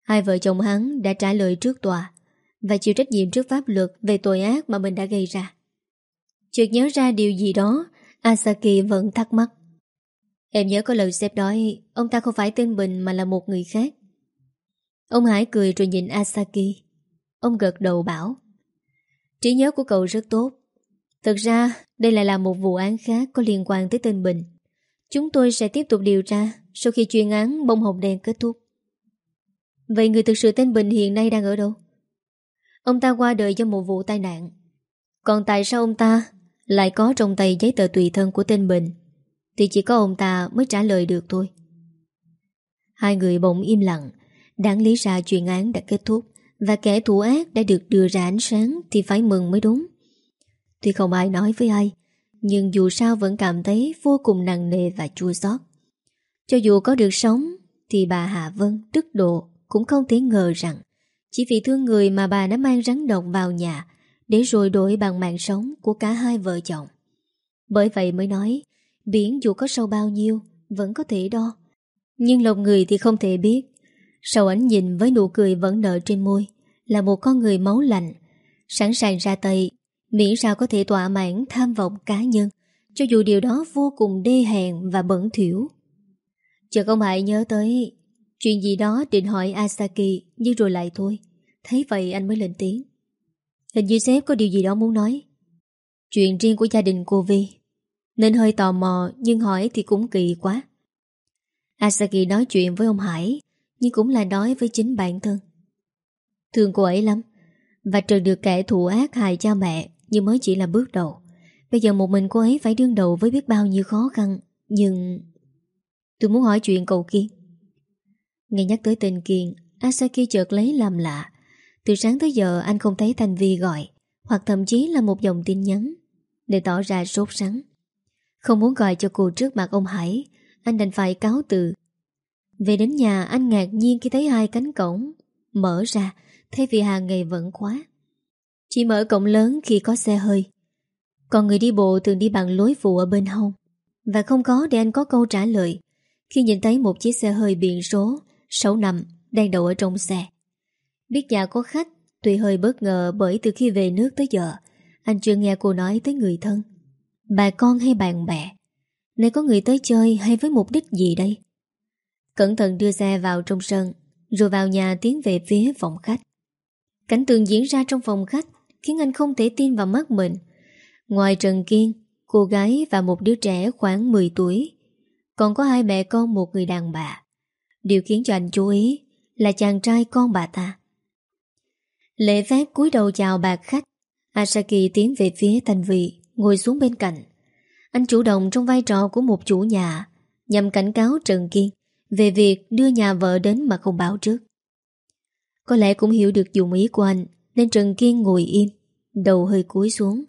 Hai vợ chồng hắn đã trả lời trước tòa và chịu trách nhiệm trước pháp luật về tội ác mà mình đã gây ra. Chợt nhớ ra điều gì đó, Asaki vẫn thắc mắc. Em nhớ có lời xếp nói, ông ta không phải tên Bình mà là một người khác. Ông Hải cười rồi nhìn Asaki. Ông gật đầu bảo. Trí nhớ của cậu rất tốt. Thực ra, đây lại là một vụ án khác có liên quan tới tên Bình. Chúng tôi sẽ tiếp tục điều tra sau khi chuyên án bông hồng đen kết thúc. Vậy người thực sự tên Bình hiện nay đang ở đâu? Ông ta qua đời do một vụ tai nạn. Còn tại sao ông ta lại có trong tay giấy tờ tùy thân của tên Bình? Thì chỉ có ông ta mới trả lời được thôi. Hai người bỗng im lặng. Đáng lý ra chuyên án đã kết thúc và kẻ thủ ác đã được đưa ra ánh sáng thì phải mừng mới đúng. Tuy không ai nói với ai, nhưng dù sao vẫn cảm thấy vô cùng nặng nề và chua xót. Cho dù có được sống, thì bà Hạ Vân, tức độ, cũng không thể ngờ rằng chỉ vì thương người mà bà đã mang rắn độc vào nhà để rồi đổi bằng mạng sống của cả hai vợ chồng. Bởi vậy mới nói, biển dù có sâu bao nhiêu, vẫn có thể đo. Nhưng lòng người thì không thể biết. Sau ánh nhìn với nụ cười vẫn nở trên môi, là một con người máu lạnh, sẵn sàng ra tay, miễn sao có thể tỏa mãn tham vọng cá nhân, cho dù điều đó vô cùng đê hèn và bẩn thỉu. Chợt ông hãy nhớ tới chuyện gì đó định hỏi Asaki, nhưng rồi lại thôi. Thấy vậy anh mới lên tiếng. Hình như sếp có điều gì đó muốn nói. Chuyện riêng của gia đình cô Vi. Nên hơi tò mò, nhưng hỏi thì cũng kỳ quá. Asaki nói chuyện với ông Hải, nhưng cũng là nói với chính bản thân. Thương cô ấy lắm Và trừ được kẻ thù ác hại cha mẹ, Nhưng mới chỉ là bước đầu Bây giờ một mình cô ấy phải đương đầu với biết bao nhiêu khó khăn, Nhưng Tôi muốn hỏi chuyện cậu Kiên Nghe nhắc tới tên Kiên, Asaki chợt lấy làm lạ. Từ sáng tới giờ, anh không thấy Thanh Vi gọi, Hoặc thậm chí là một dòng tin nhắn, Để tỏ ra sốt sắng. Không muốn gọi cho cô trước mặt ông Hải, Anh đành phải cáo từ. Về đến nhà, anh ngạc nhiên khi thấy hai cánh cổng Mở ra thế vì hàng ngày vẫn khóa. Chỉ mở cổng lớn khi có xe hơi. Còn người đi bộ thường đi bằng lối phụ ở bên hông. Và không có để anh có câu trả lời, Khi nhìn thấy một chiếc xe hơi biển số Sáu năm Đang đậu ở trong xe. Biết nhà có khách Tuy hơi bất ngờ bởi từ khi về nước tới giờ Anh chưa nghe cô nói tới người thân. Bà con hay bạn bè? Này có người tới chơi hay với mục đích gì đây? Cẩn thận đưa xe vào trong sân Rồi vào nhà tiến về phía phòng khách. Cảnh tượng diễn ra trong phòng khách khiến anh không thể tin vào mắt mình. Ngoài Trần Kiên, cô gái và một đứa trẻ khoảng 10 tuổi, còn có hai mẹ con một người đàn bà. Điều khiến cho anh chú ý là chàng trai con bà ta. Lễ phép cúi đầu chào bà khách, Asaki tiến về phía thành Vị, ngồi xuống bên cạnh. Anh chủ động trong vai trò của một chủ nhà, nhằm cảnh cáo Trần Kiên về việc đưa nhà vợ đến mà không báo trước. Có lẽ cũng hiểu được dụng ý của anh Nên Trần Kiên ngồi im Đầu hơi cúi xuống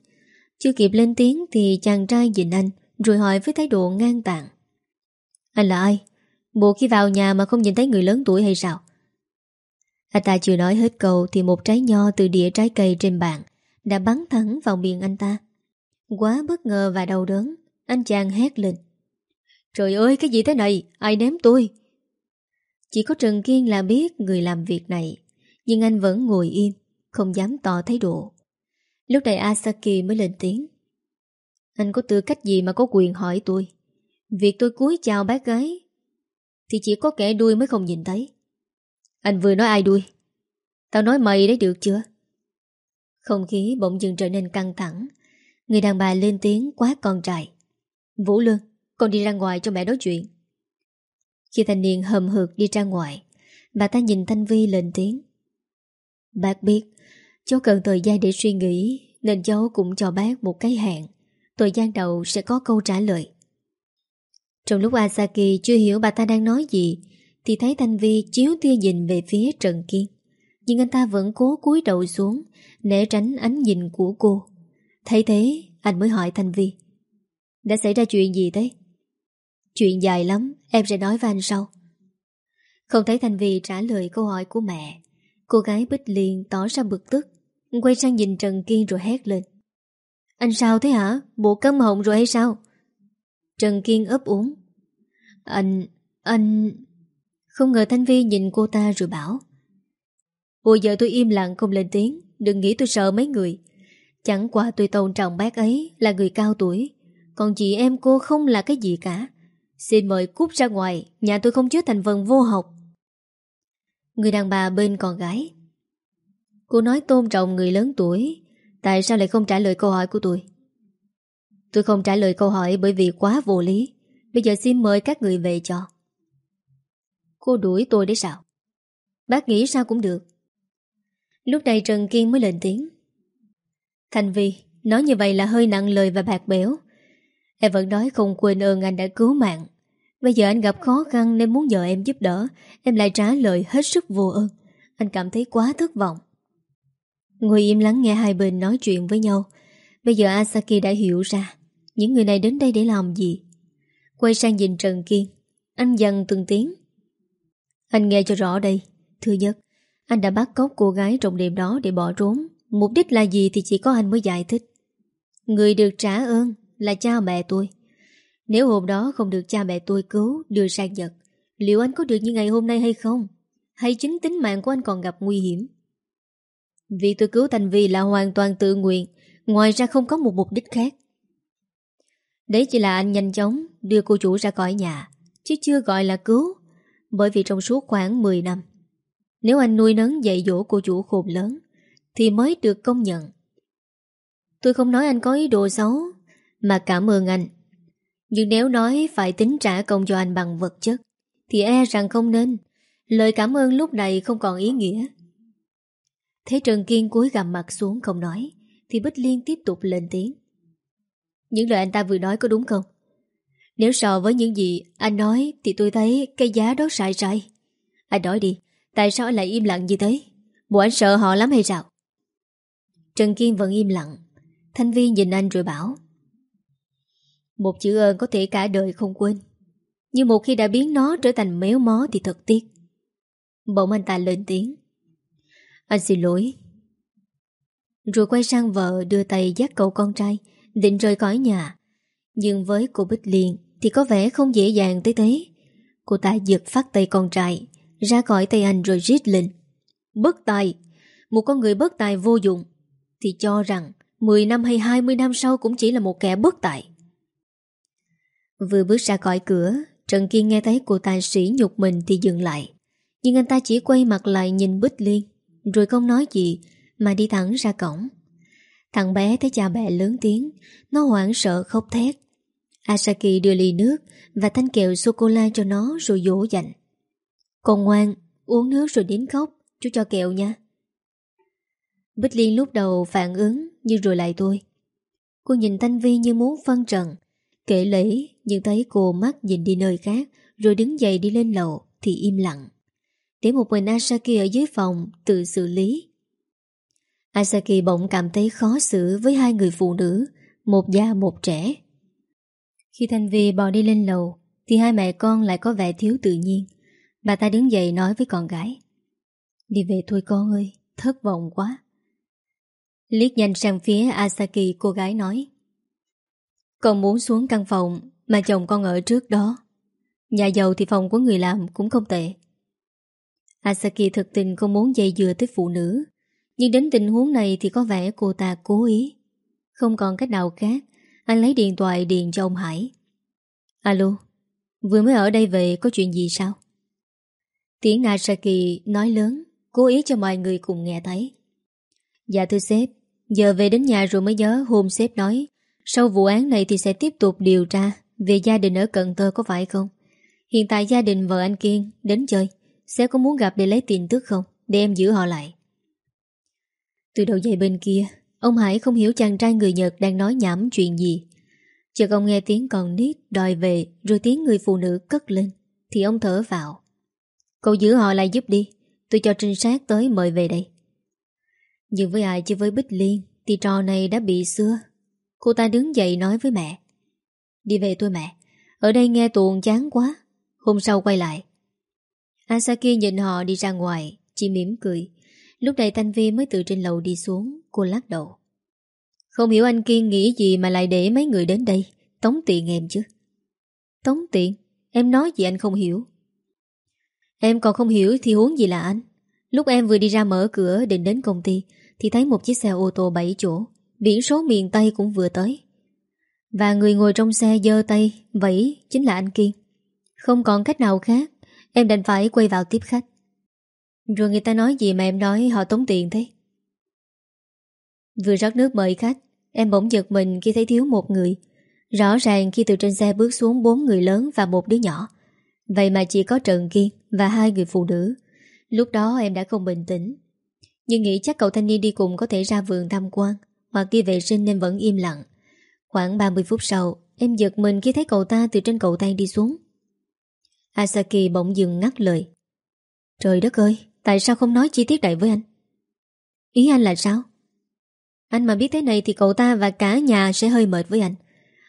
Chưa kịp lên tiếng thì chàng trai nhìn anh Rồi hỏi với thái độ ngang tạng Anh là ai? Bộ khi vào nhà mà không nhìn thấy người lớn tuổi hay sao? Anh ta chưa nói hết câu Thì một trái nho từ đĩa trái cây trên bàn Đã bắn thẳng vào miệng anh ta. Quá bất ngờ và đau đớn, Anh chàng hét lên. Trời ơi, cái gì thế này? Ai ném tôi? Chỉ có Trần Kiên là biết người làm việc này, nhưng anh vẫn ngồi im Không dám tỏ thái độ. Lúc này Asaki mới lên tiếng. Anh có tư cách gì mà có quyền hỏi tôi? Việc tôi cúi chào bác gái thì chỉ có kẻ đuôi mới không nhìn thấy. Anh vừa nói ai đuôi? Tao nói mày đấy được chưa? Không khí bỗng dừng trở nên căng thẳng. Người đàn bà lên tiếng quá con trai. Vũ Lương, Con đi ra ngoài cho mẹ nói chuyện. Khi thanh niên hầm hực đi ra ngoài, Bà ta nhìn Thanh Vi lên tiếng. Bác biết, Cháu cần thời gian để suy nghĩ, Nên cháu cũng cho bác một cái hẹn. Thời gian đầu sẽ có câu trả lời. Trong lúc Asaki chưa hiểu bà ta đang nói gì, Thì thấy Thanh Vi chiếu tia nhìn về phía Trần Kiên Nhưng anh ta vẫn cố cúi đầu xuống Để tránh ánh nhìn của cô Thấy thế, anh mới hỏi Thanh Vi, Đã xảy ra chuyện gì thế? Chuyện dài lắm, Em sẽ nói với anh sau Không thấy Thanh Vi trả lời câu hỏi của mẹ, Cô gái Bích Liên tỏ ra bực tức, Quay sang nhìn Trần Kiên rồi hét lên, Anh sao thế hả? Bộ cấm họng rồi hay sao? Trần Kiên ấp úng anh... anh... Không ngờ Thanh Vi nhìn cô ta rồi bảo. Hồi giờ tôi im lặng không lên tiếng, Đừng nghĩ tôi sợ mấy người. Chẳng qua tôi tôn trọng bác ấy Là người cao tuổi, Còn chị em cô không là cái gì cả. Xin mời cút ra ngoài, Nhà tôi không chứa thành phần vô học. Người đàn bà bên con gái. Cô nói tôn trọng người lớn tuổi, Tại sao lại không trả lời câu hỏi của tôi? Tôi không trả lời câu hỏi bởi vì quá vô lý. Bây giờ xin mời các người về cho. Cô đuổi tôi đấy sao? Bác nghĩ sao cũng được. Lúc này Trần Kiên mới lên tiếng. Thành Vi Nói như vậy là hơi nặng lời và bạc bẽo. Em vẫn nói không quên ơn anh đã cứu mạng. Bây giờ anh gặp khó khăn Nên muốn nhờ em giúp đỡ. Em lại trả lời hết sức vô ơn. Anh cảm thấy quá thất vọng. Ngồi im lắng nghe hai bên nói chuyện với nhau. Bây giờ Asaki đã hiểu ra. Những người này đến đây để làm gì? Quay sang nhìn Trần Kiên. Anh dần từng tiếng. Anh nghe cho rõ đây Thứ nhất. Anh đã bắt cóc cô gái trong đêm đó để bỏ trốn. Mục đích là gì thì chỉ có anh mới giải thích. Người được trả ơn là cha mẹ tôi. Nếu hôm đó không được cha mẹ tôi cứu, Đưa sang Nhật, Liệu anh có được như ngày hôm nay hay không? Hay chính tính mạng của anh còn gặp nguy hiểm? Vì tôi cứu Thành Vi là hoàn toàn tự nguyện. Ngoài ra không có một mục đích khác. Đấy chỉ là anh nhanh chóng Đưa cô chủ ra khỏi nhà, Chứ chưa gọi là cứu, Bởi vì trong suốt khoảng 10 năm, Nếu anh nuôi nấng dạy dỗ cô chủ khôn lớn, Thì mới được công nhận. Tôi không nói anh có ý đồ xấu, Mà cảm ơn anh. Nhưng nếu nói phải tính trả công cho anh bằng vật chất, Thì e rằng không nên. Lời cảm ơn lúc này không còn ý nghĩa. Thế Trần Kiên cúi gằm mặt xuống không nói, Thì Bích Liên tiếp tục lên tiếng. Những lời anh ta vừa nói có đúng không? Nếu so với những gì anh nói Thì tôi thấy cái giá đó sai sai. Anh nói đi, Tại sao anh lại im lặng như thế? Bộ anh sợ họ lắm hay sao? Trần Kiên vẫn im lặng. Thanh Vi nhìn anh rồi bảo. Một chữ ơn có thể cả đời không quên. Nhưng một khi đã biến nó trở thành méo mó thì thật tiếc. Bỗng anh ta lên tiếng. Anh xin lỗi. Rồi quay sang vợ đưa tay dắt cậu con trai. Định rời khỏi nhà Nhưng với cô Bích Liên Thì có vẻ không dễ dàng tới thế Cô ta giật phát tay con trai Ra khỏi tay anh rồi rít lên Bất tài Một con người bất tài vô dụng Thì cho rằng 10 năm hay 20 năm sau cũng chỉ là một kẻ bất tài. Vừa bước ra khỏi cửa, Trần Kiên nghe thấy cô ta sĩ nhục mình thì dừng lại. Nhưng anh ta chỉ quay mặt lại nhìn Bích Liên, rồi không nói gì mà đi thẳng ra cổng. Thằng bé thấy cha mẹ lớn tiếng, nó hoảng sợ khóc thét. Asaki đưa ly nước và thanh kẹo sô-cô-la cho nó rồi dỗ dành. Con ngoan, uống nước rồi đến khóc, chú cho kẹo nha. Bích Liên lúc đầu phản ứng Nhưng rồi lại thôi Cô nhìn Thanh Vi như muốn phân trần Kể lễ nhưng thấy cô mắt nhìn đi nơi khác Rồi đứng dậy đi lên lầu Thì im lặng Để một mình Asaki ở dưới phòng tự xử lý Asaki bỗng cảm thấy khó xử Với hai người phụ nữ, Một già một trẻ. Khi Thanh Vi bò đi lên lầu, Thì hai mẹ con lại có vẻ thiếu tự nhiên. Bà ta đứng dậy nói với con gái, Đi về thôi con ơi, Thất vọng quá. Liết nhanh sang phía Asaki cô gái nói, Con muốn xuống căn phòng Mà chồng con ở trước đó. Nhà giàu thì phòng của người làm cũng không tệ. Asaki thực tình không muốn dây dừa tới phụ nữ. Nhưng đến tình huống này thì có vẻ cô ta cố ý. Không còn cách nào khác, Anh lấy điện thoại điện cho ông Hải. Alo, Vừa mới ở đây về có chuyện gì sao? Tiếng Asaki nói lớn, Cố ý cho mọi người cùng nghe thấy. Dạ thưa sếp, Giờ về đến nhà rồi mới nhớ hôm sếp nói, Sau vụ án này thì sẽ tiếp tục điều tra Về gia đình ở Cần Thơ có phải không? Hiện tại gia đình vợ anh Kiên Đến chơi Sếp có muốn gặp để lấy tin tức không? Để em giữ họ lại. Từ đầu dây bên kia, Ông Hải không hiểu chàng trai người Nhật đang nói nhảm chuyện gì. Chợt ông nghe tiếng còn nít đòi về, Rồi tiếng người phụ nữ cất lên, Thì ông thở vào. Cậu giữ họ lại giúp đi, Tôi cho trinh sát tới mời về đây. Nhưng với ai chứ với Bích Liên, Thì trò này đã bị xưa. Cô ta đứng dậy nói với mẹ. Đi về thôi mẹ, Ở đây nghe tuồng chán quá, Hôm sau quay lại. Asaki nhìn họ đi ra ngoài, Chỉ mỉm cười. Lúc này Thanh Vi mới từ trên lầu đi xuống Cô lắc đầu Không hiểu anh Kiên nghĩ gì mà lại để mấy người đến đây Tống tiền em chứ Tống tiền Em nói gì anh không hiểu Em còn không hiểu thì huống gì là anh Lúc em vừa đi ra mở cửa định đến công ty thì thấy một chiếc xe ô tô 7 chỗ, biển số miền Tây cũng vừa tới. Và người ngồi trong xe dơ tay, vậy chính là anh Kiên. Không còn cách nào khác, em đành phải quay vào tiếp khách. Rồi người ta nói gì mà em nói họ tốn tiền thế? Vừa rót nước mời khách, Em bỗng giật mình khi thấy thiếu một người. Rõ ràng khi từ trên xe bước xuống bốn người lớn và một đứa nhỏ. Vậy mà chỉ có Trần Kiên và hai người phụ nữ. Lúc đó em đã không bình tĩnh. Nhưng nghĩ chắc cậu thanh niên đi cùng có thể ra vườn tham quan, Hoặc đi vệ sinh nên vẫn im lặng. Khoảng 30 phút sau, Em giật mình khi thấy cậu ta từ trên cầu thang đi xuống. Asaki bỗng dừng ngắt lời. Trời đất ơi! Tại sao không nói chi tiết đại với anh? Ý anh là sao? Anh mà biết thế này thì cậu ta và cả nhà sẽ hơi mệt với anh.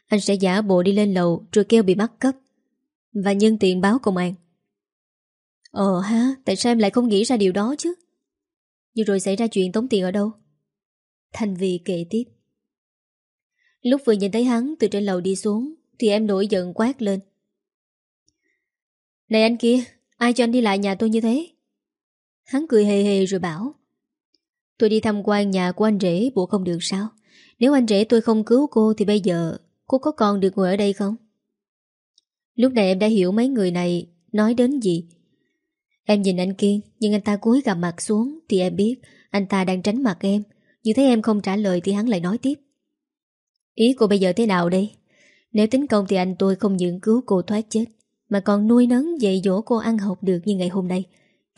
Anh sẽ giả bộ đi lên lầu Rồi kêu bị bắt cấp Và nhân tiện báo công an. Ờ ha, Tại sao em lại không nghĩ ra điều đó chứ? Nhưng rồi xảy ra chuyện tống tiền ở đâu? Thành vì kể tiếp. Lúc vừa nhìn thấy hắn từ trên lầu đi xuống, Thì em nổi giận quát lên. Này anh kia, Ai cho anh đi lại nhà tôi như thế? Hắn cười hề hề rồi bảo, Tôi đi thăm quan nhà của anh rể Bộ không được sao? Nếu anh rể tôi không cứu cô Thì bây giờ cô có còn được ngồi ở đây không? Lúc này em đã hiểu mấy người này Nói đến gì. Em nhìn anh Kiên Nhưng anh ta cúi gằm mặt xuống Thì em biết anh ta đang tránh mặt em. Nhưng thấy em không trả lời thì hắn lại nói tiếp, Ý cô bây giờ thế nào đây? Nếu tính công thì anh tôi không những cứu cô thoát chết, Mà còn nuôi nấng dạy dỗ cô ăn học được như ngày hôm nay.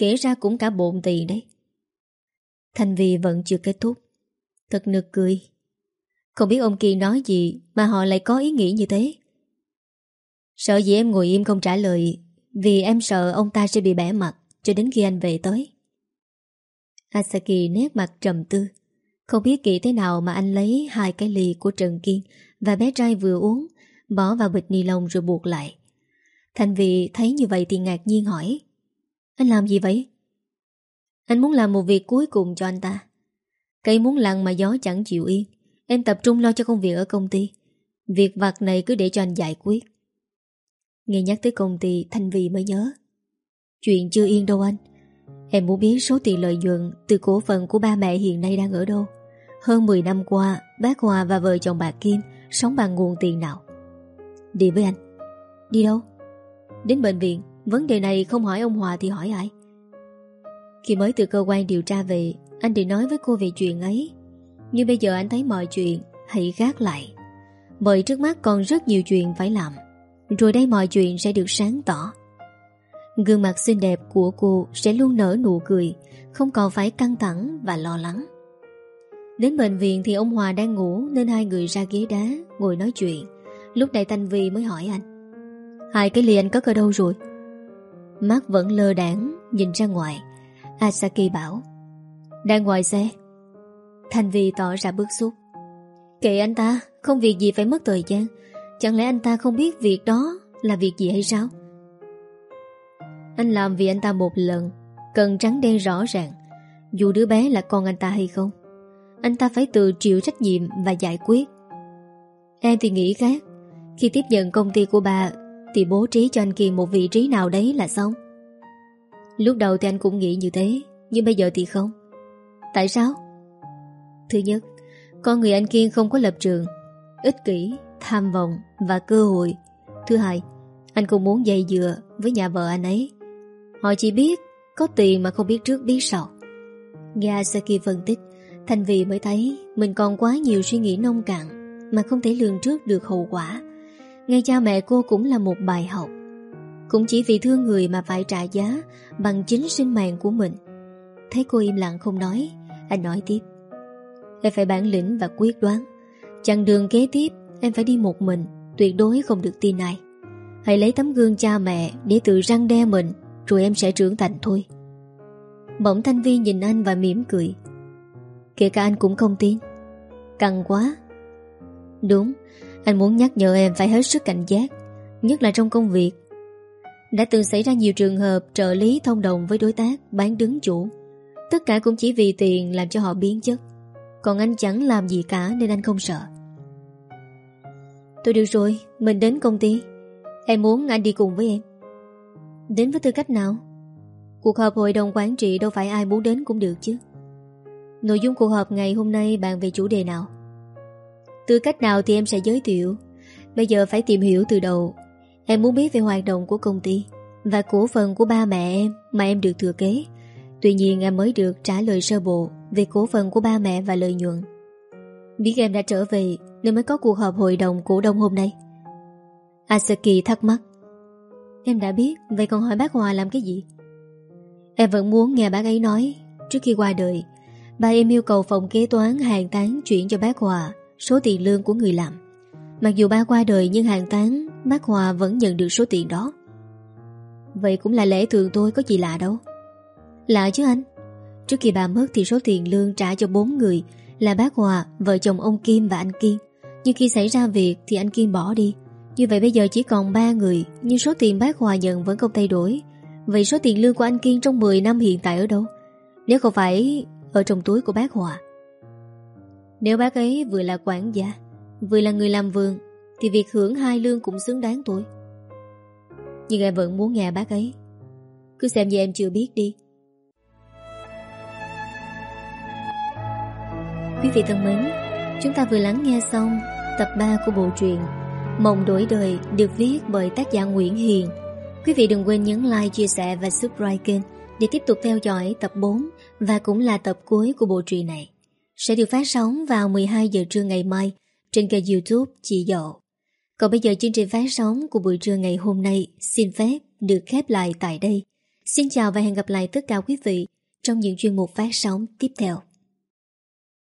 Kể ra cũng cả bộn tiền đấy. Thành vì vẫn chưa kết thúc. Thật nực cười. Không biết ông Kiên nói gì Mà họ lại có ý nghĩ như thế. Sợ gì em ngồi im không trả lời, Vì em sợ ông ta sẽ bị bẻ mặt Cho đến khi anh về tới. Asaki nét mặt trầm tư. Không biết kỹ thế nào mà anh lấy Hai cái ly của Trần Kiên Và bé trai vừa uống, Bỏ vào bịch ni lông rồi buộc lại. Thành vì thấy như vậy thì ngạc nhiên hỏi. Anh làm gì vậy? Anh muốn làm một việc cuối cùng cho anh ta. Cây muốn lặng mà gió chẳng chịu yên. Em tập trung lo cho công việc ở công ty. Việc vặt này cứ để cho anh giải quyết. Nghe nhắc tới công ty, Thanh Vy mới nhớ. Chuyện chưa yên đâu anh. Em muốn biết số tiền lợi nhuận Từ cổ phần của ba mẹ hiện nay đang ở đâu? Hơn 10 năm qua, Bác Hòa và vợ chồng bà Kim Sống bằng nguồn tiền nào? Đi với anh. Đi đâu? Đến bệnh viện. Vấn đề này không hỏi ông Hòa thì hỏi ai? Khi mới từ cơ quan điều tra về, Anh định nói với cô về chuyện ấy. Nhưng bây giờ anh thấy mọi chuyện Hãy gác lại. Bởi trước mắt còn rất nhiều chuyện phải làm. Rồi đây mọi chuyện sẽ được sáng tỏ. Gương mặt xinh đẹp của cô Sẽ luôn nở nụ cười, Không còn phải căng thẳng và lo lắng. Đến bệnh viện thì ông Hòa đang ngủ Nên hai người ra ghế đá, Ngồi nói chuyện. Lúc này Thanh Vi mới hỏi anh. Hai cái ly anh cất ở đâu rồi? Mắt vẫn lơ đảng Nhìn ra ngoài. Asaki bảo Đang ngoài xe. Thành Vi tỏ ra bức xúc. Kệ anh ta, Không việc gì phải mất thời gian. Chẳng lẽ anh ta không biết việc đó Là việc gì hay sao? Anh làm vì anh ta một lần, Cần trắng đen rõ ràng. Dù đứa bé là con anh ta hay không, Anh ta phải tự chịu trách nhiệm Và giải quyết. Em thì nghĩ khác. Khi tiếp nhận công ty của bà thì bố trí cho anh Kiên một vị trí nào đấy là xong. Lúc đầu thì anh cũng nghĩ như thế Nhưng bây giờ thì không. Tại sao? Thứ nhất Con người anh Kiên không có lập trường Ích kỷ, tham vọng và cơ hội. Thứ hai Anh cũng muốn dây dừa với nhà vợ anh ấy. Họ chỉ biết Có tiền mà không biết trước biết sau. Nghe Asaki phân tích Thành vì mới thấy Mình còn quá nhiều suy nghĩ nông cạn Mà không thể lường trước được hậu quả ngay cha mẹ cô cũng là một bài học. Cũng chỉ vì thương người mà phải trả giá Bằng chính sinh mạng của mình. Thấy cô im lặng không nói, Anh nói tiếp. Em phải bản lĩnh và quyết đoán. Chặng đường kế tiếp, Em phải đi một mình, Tuyệt đối không được tin ai. Hãy lấy tấm gương cha mẹ Để tự răng đe mình, Rồi em sẽ trưởng thành thôi. Bỗng Thanh Vi nhìn anh và mỉm cười. Kể cả anh cũng không tin. Căng quá. Đúng anh muốn nhắc nhở em phải hết sức cảnh giác Nhất là trong công việc. Đã từng xảy ra nhiều trường hợp trợ lý thông đồng với đối tác bán đứng chủ. Tất cả cũng chỉ vì tiền làm cho họ biến chất. Còn anh chẳng làm gì cả nên anh không sợ. Tôi được rồi, mình đến công ty. Em muốn anh đi cùng với em. Đến với tư cách nào? Cuộc họp hội đồng quản trị đâu phải ai muốn đến cũng được chứ. Nội dung cuộc họp ngày hôm nay bàn về chủ đề nào? Tư cách nào thì em sẽ giới thiệu. Bây giờ phải tìm hiểu từ đầu. Em muốn biết về hoạt động của công ty Và cổ phần của ba mẹ em Mà em được thừa kế. Tuy nhiên, em mới được trả lời sơ bộ Về cổ phần của ba mẹ và lợi nhuận. Biết em đã trở về Nên mới có cuộc họp hội đồng cổ đông hôm nay. Asaki thắc mắc. Em đã biết, Vậy còn hỏi bác Hòa làm cái gì? Em vẫn muốn nghe bác ấy nói. Trước khi qua đời, Ba em yêu cầu phòng kế toán hàng tán chuyển cho bác Hòa. Số tiền lương của người làm. Mặc dù ba qua đời nhưng hàng tán Bác Hòa vẫn nhận được số tiền đó. Vậy cũng là lễ thường tôi có gì lạ đâu. Lạ chứ anh? Trước khi bà mất thì số tiền lương trả cho bốn người Là bác Hòa, vợ chồng ông Kim và anh Kiên. Nhưng khi xảy ra việc thì anh Kiên bỏ đi. Như vậy bây giờ chỉ còn ba người Nhưng số tiền bác Hòa nhận vẫn không thay đổi. Vậy số tiền lương của anh Kiên trong 10 năm hiện tại ở đâu? Nếu không phải ở trong túi của bác Hòa. Nếu bác ấy vừa là quản gia Vừa là người làm vườn Thì việc hưởng hai lương cũng xứng đáng tôi Nhưng em vẫn muốn nghe bác ấy. Cứ xem như em chưa biết đi. Quý vị thân mến Chúng ta vừa lắng nghe xong Tập 3 của bộ truyện Mộng đổi đời được viết bởi tác giả Nguyễn Hiền. Quý vị đừng quên nhấn like, chia sẻ và subscribe kênh để tiếp tục theo dõi tập 4 và cũng là tập cuối của bộ truyện này. Sẽ được phát sóng vào 12 giờ trưa ngày mai trên kênh youtube Chị Dậu. Còn bây giờ chương trình phát sóng của buổi trưa ngày hôm nay xin phép được khép lại tại đây. Xin chào và hẹn gặp lại tất cả quý vị trong những chuyên mục phát sóng tiếp theo.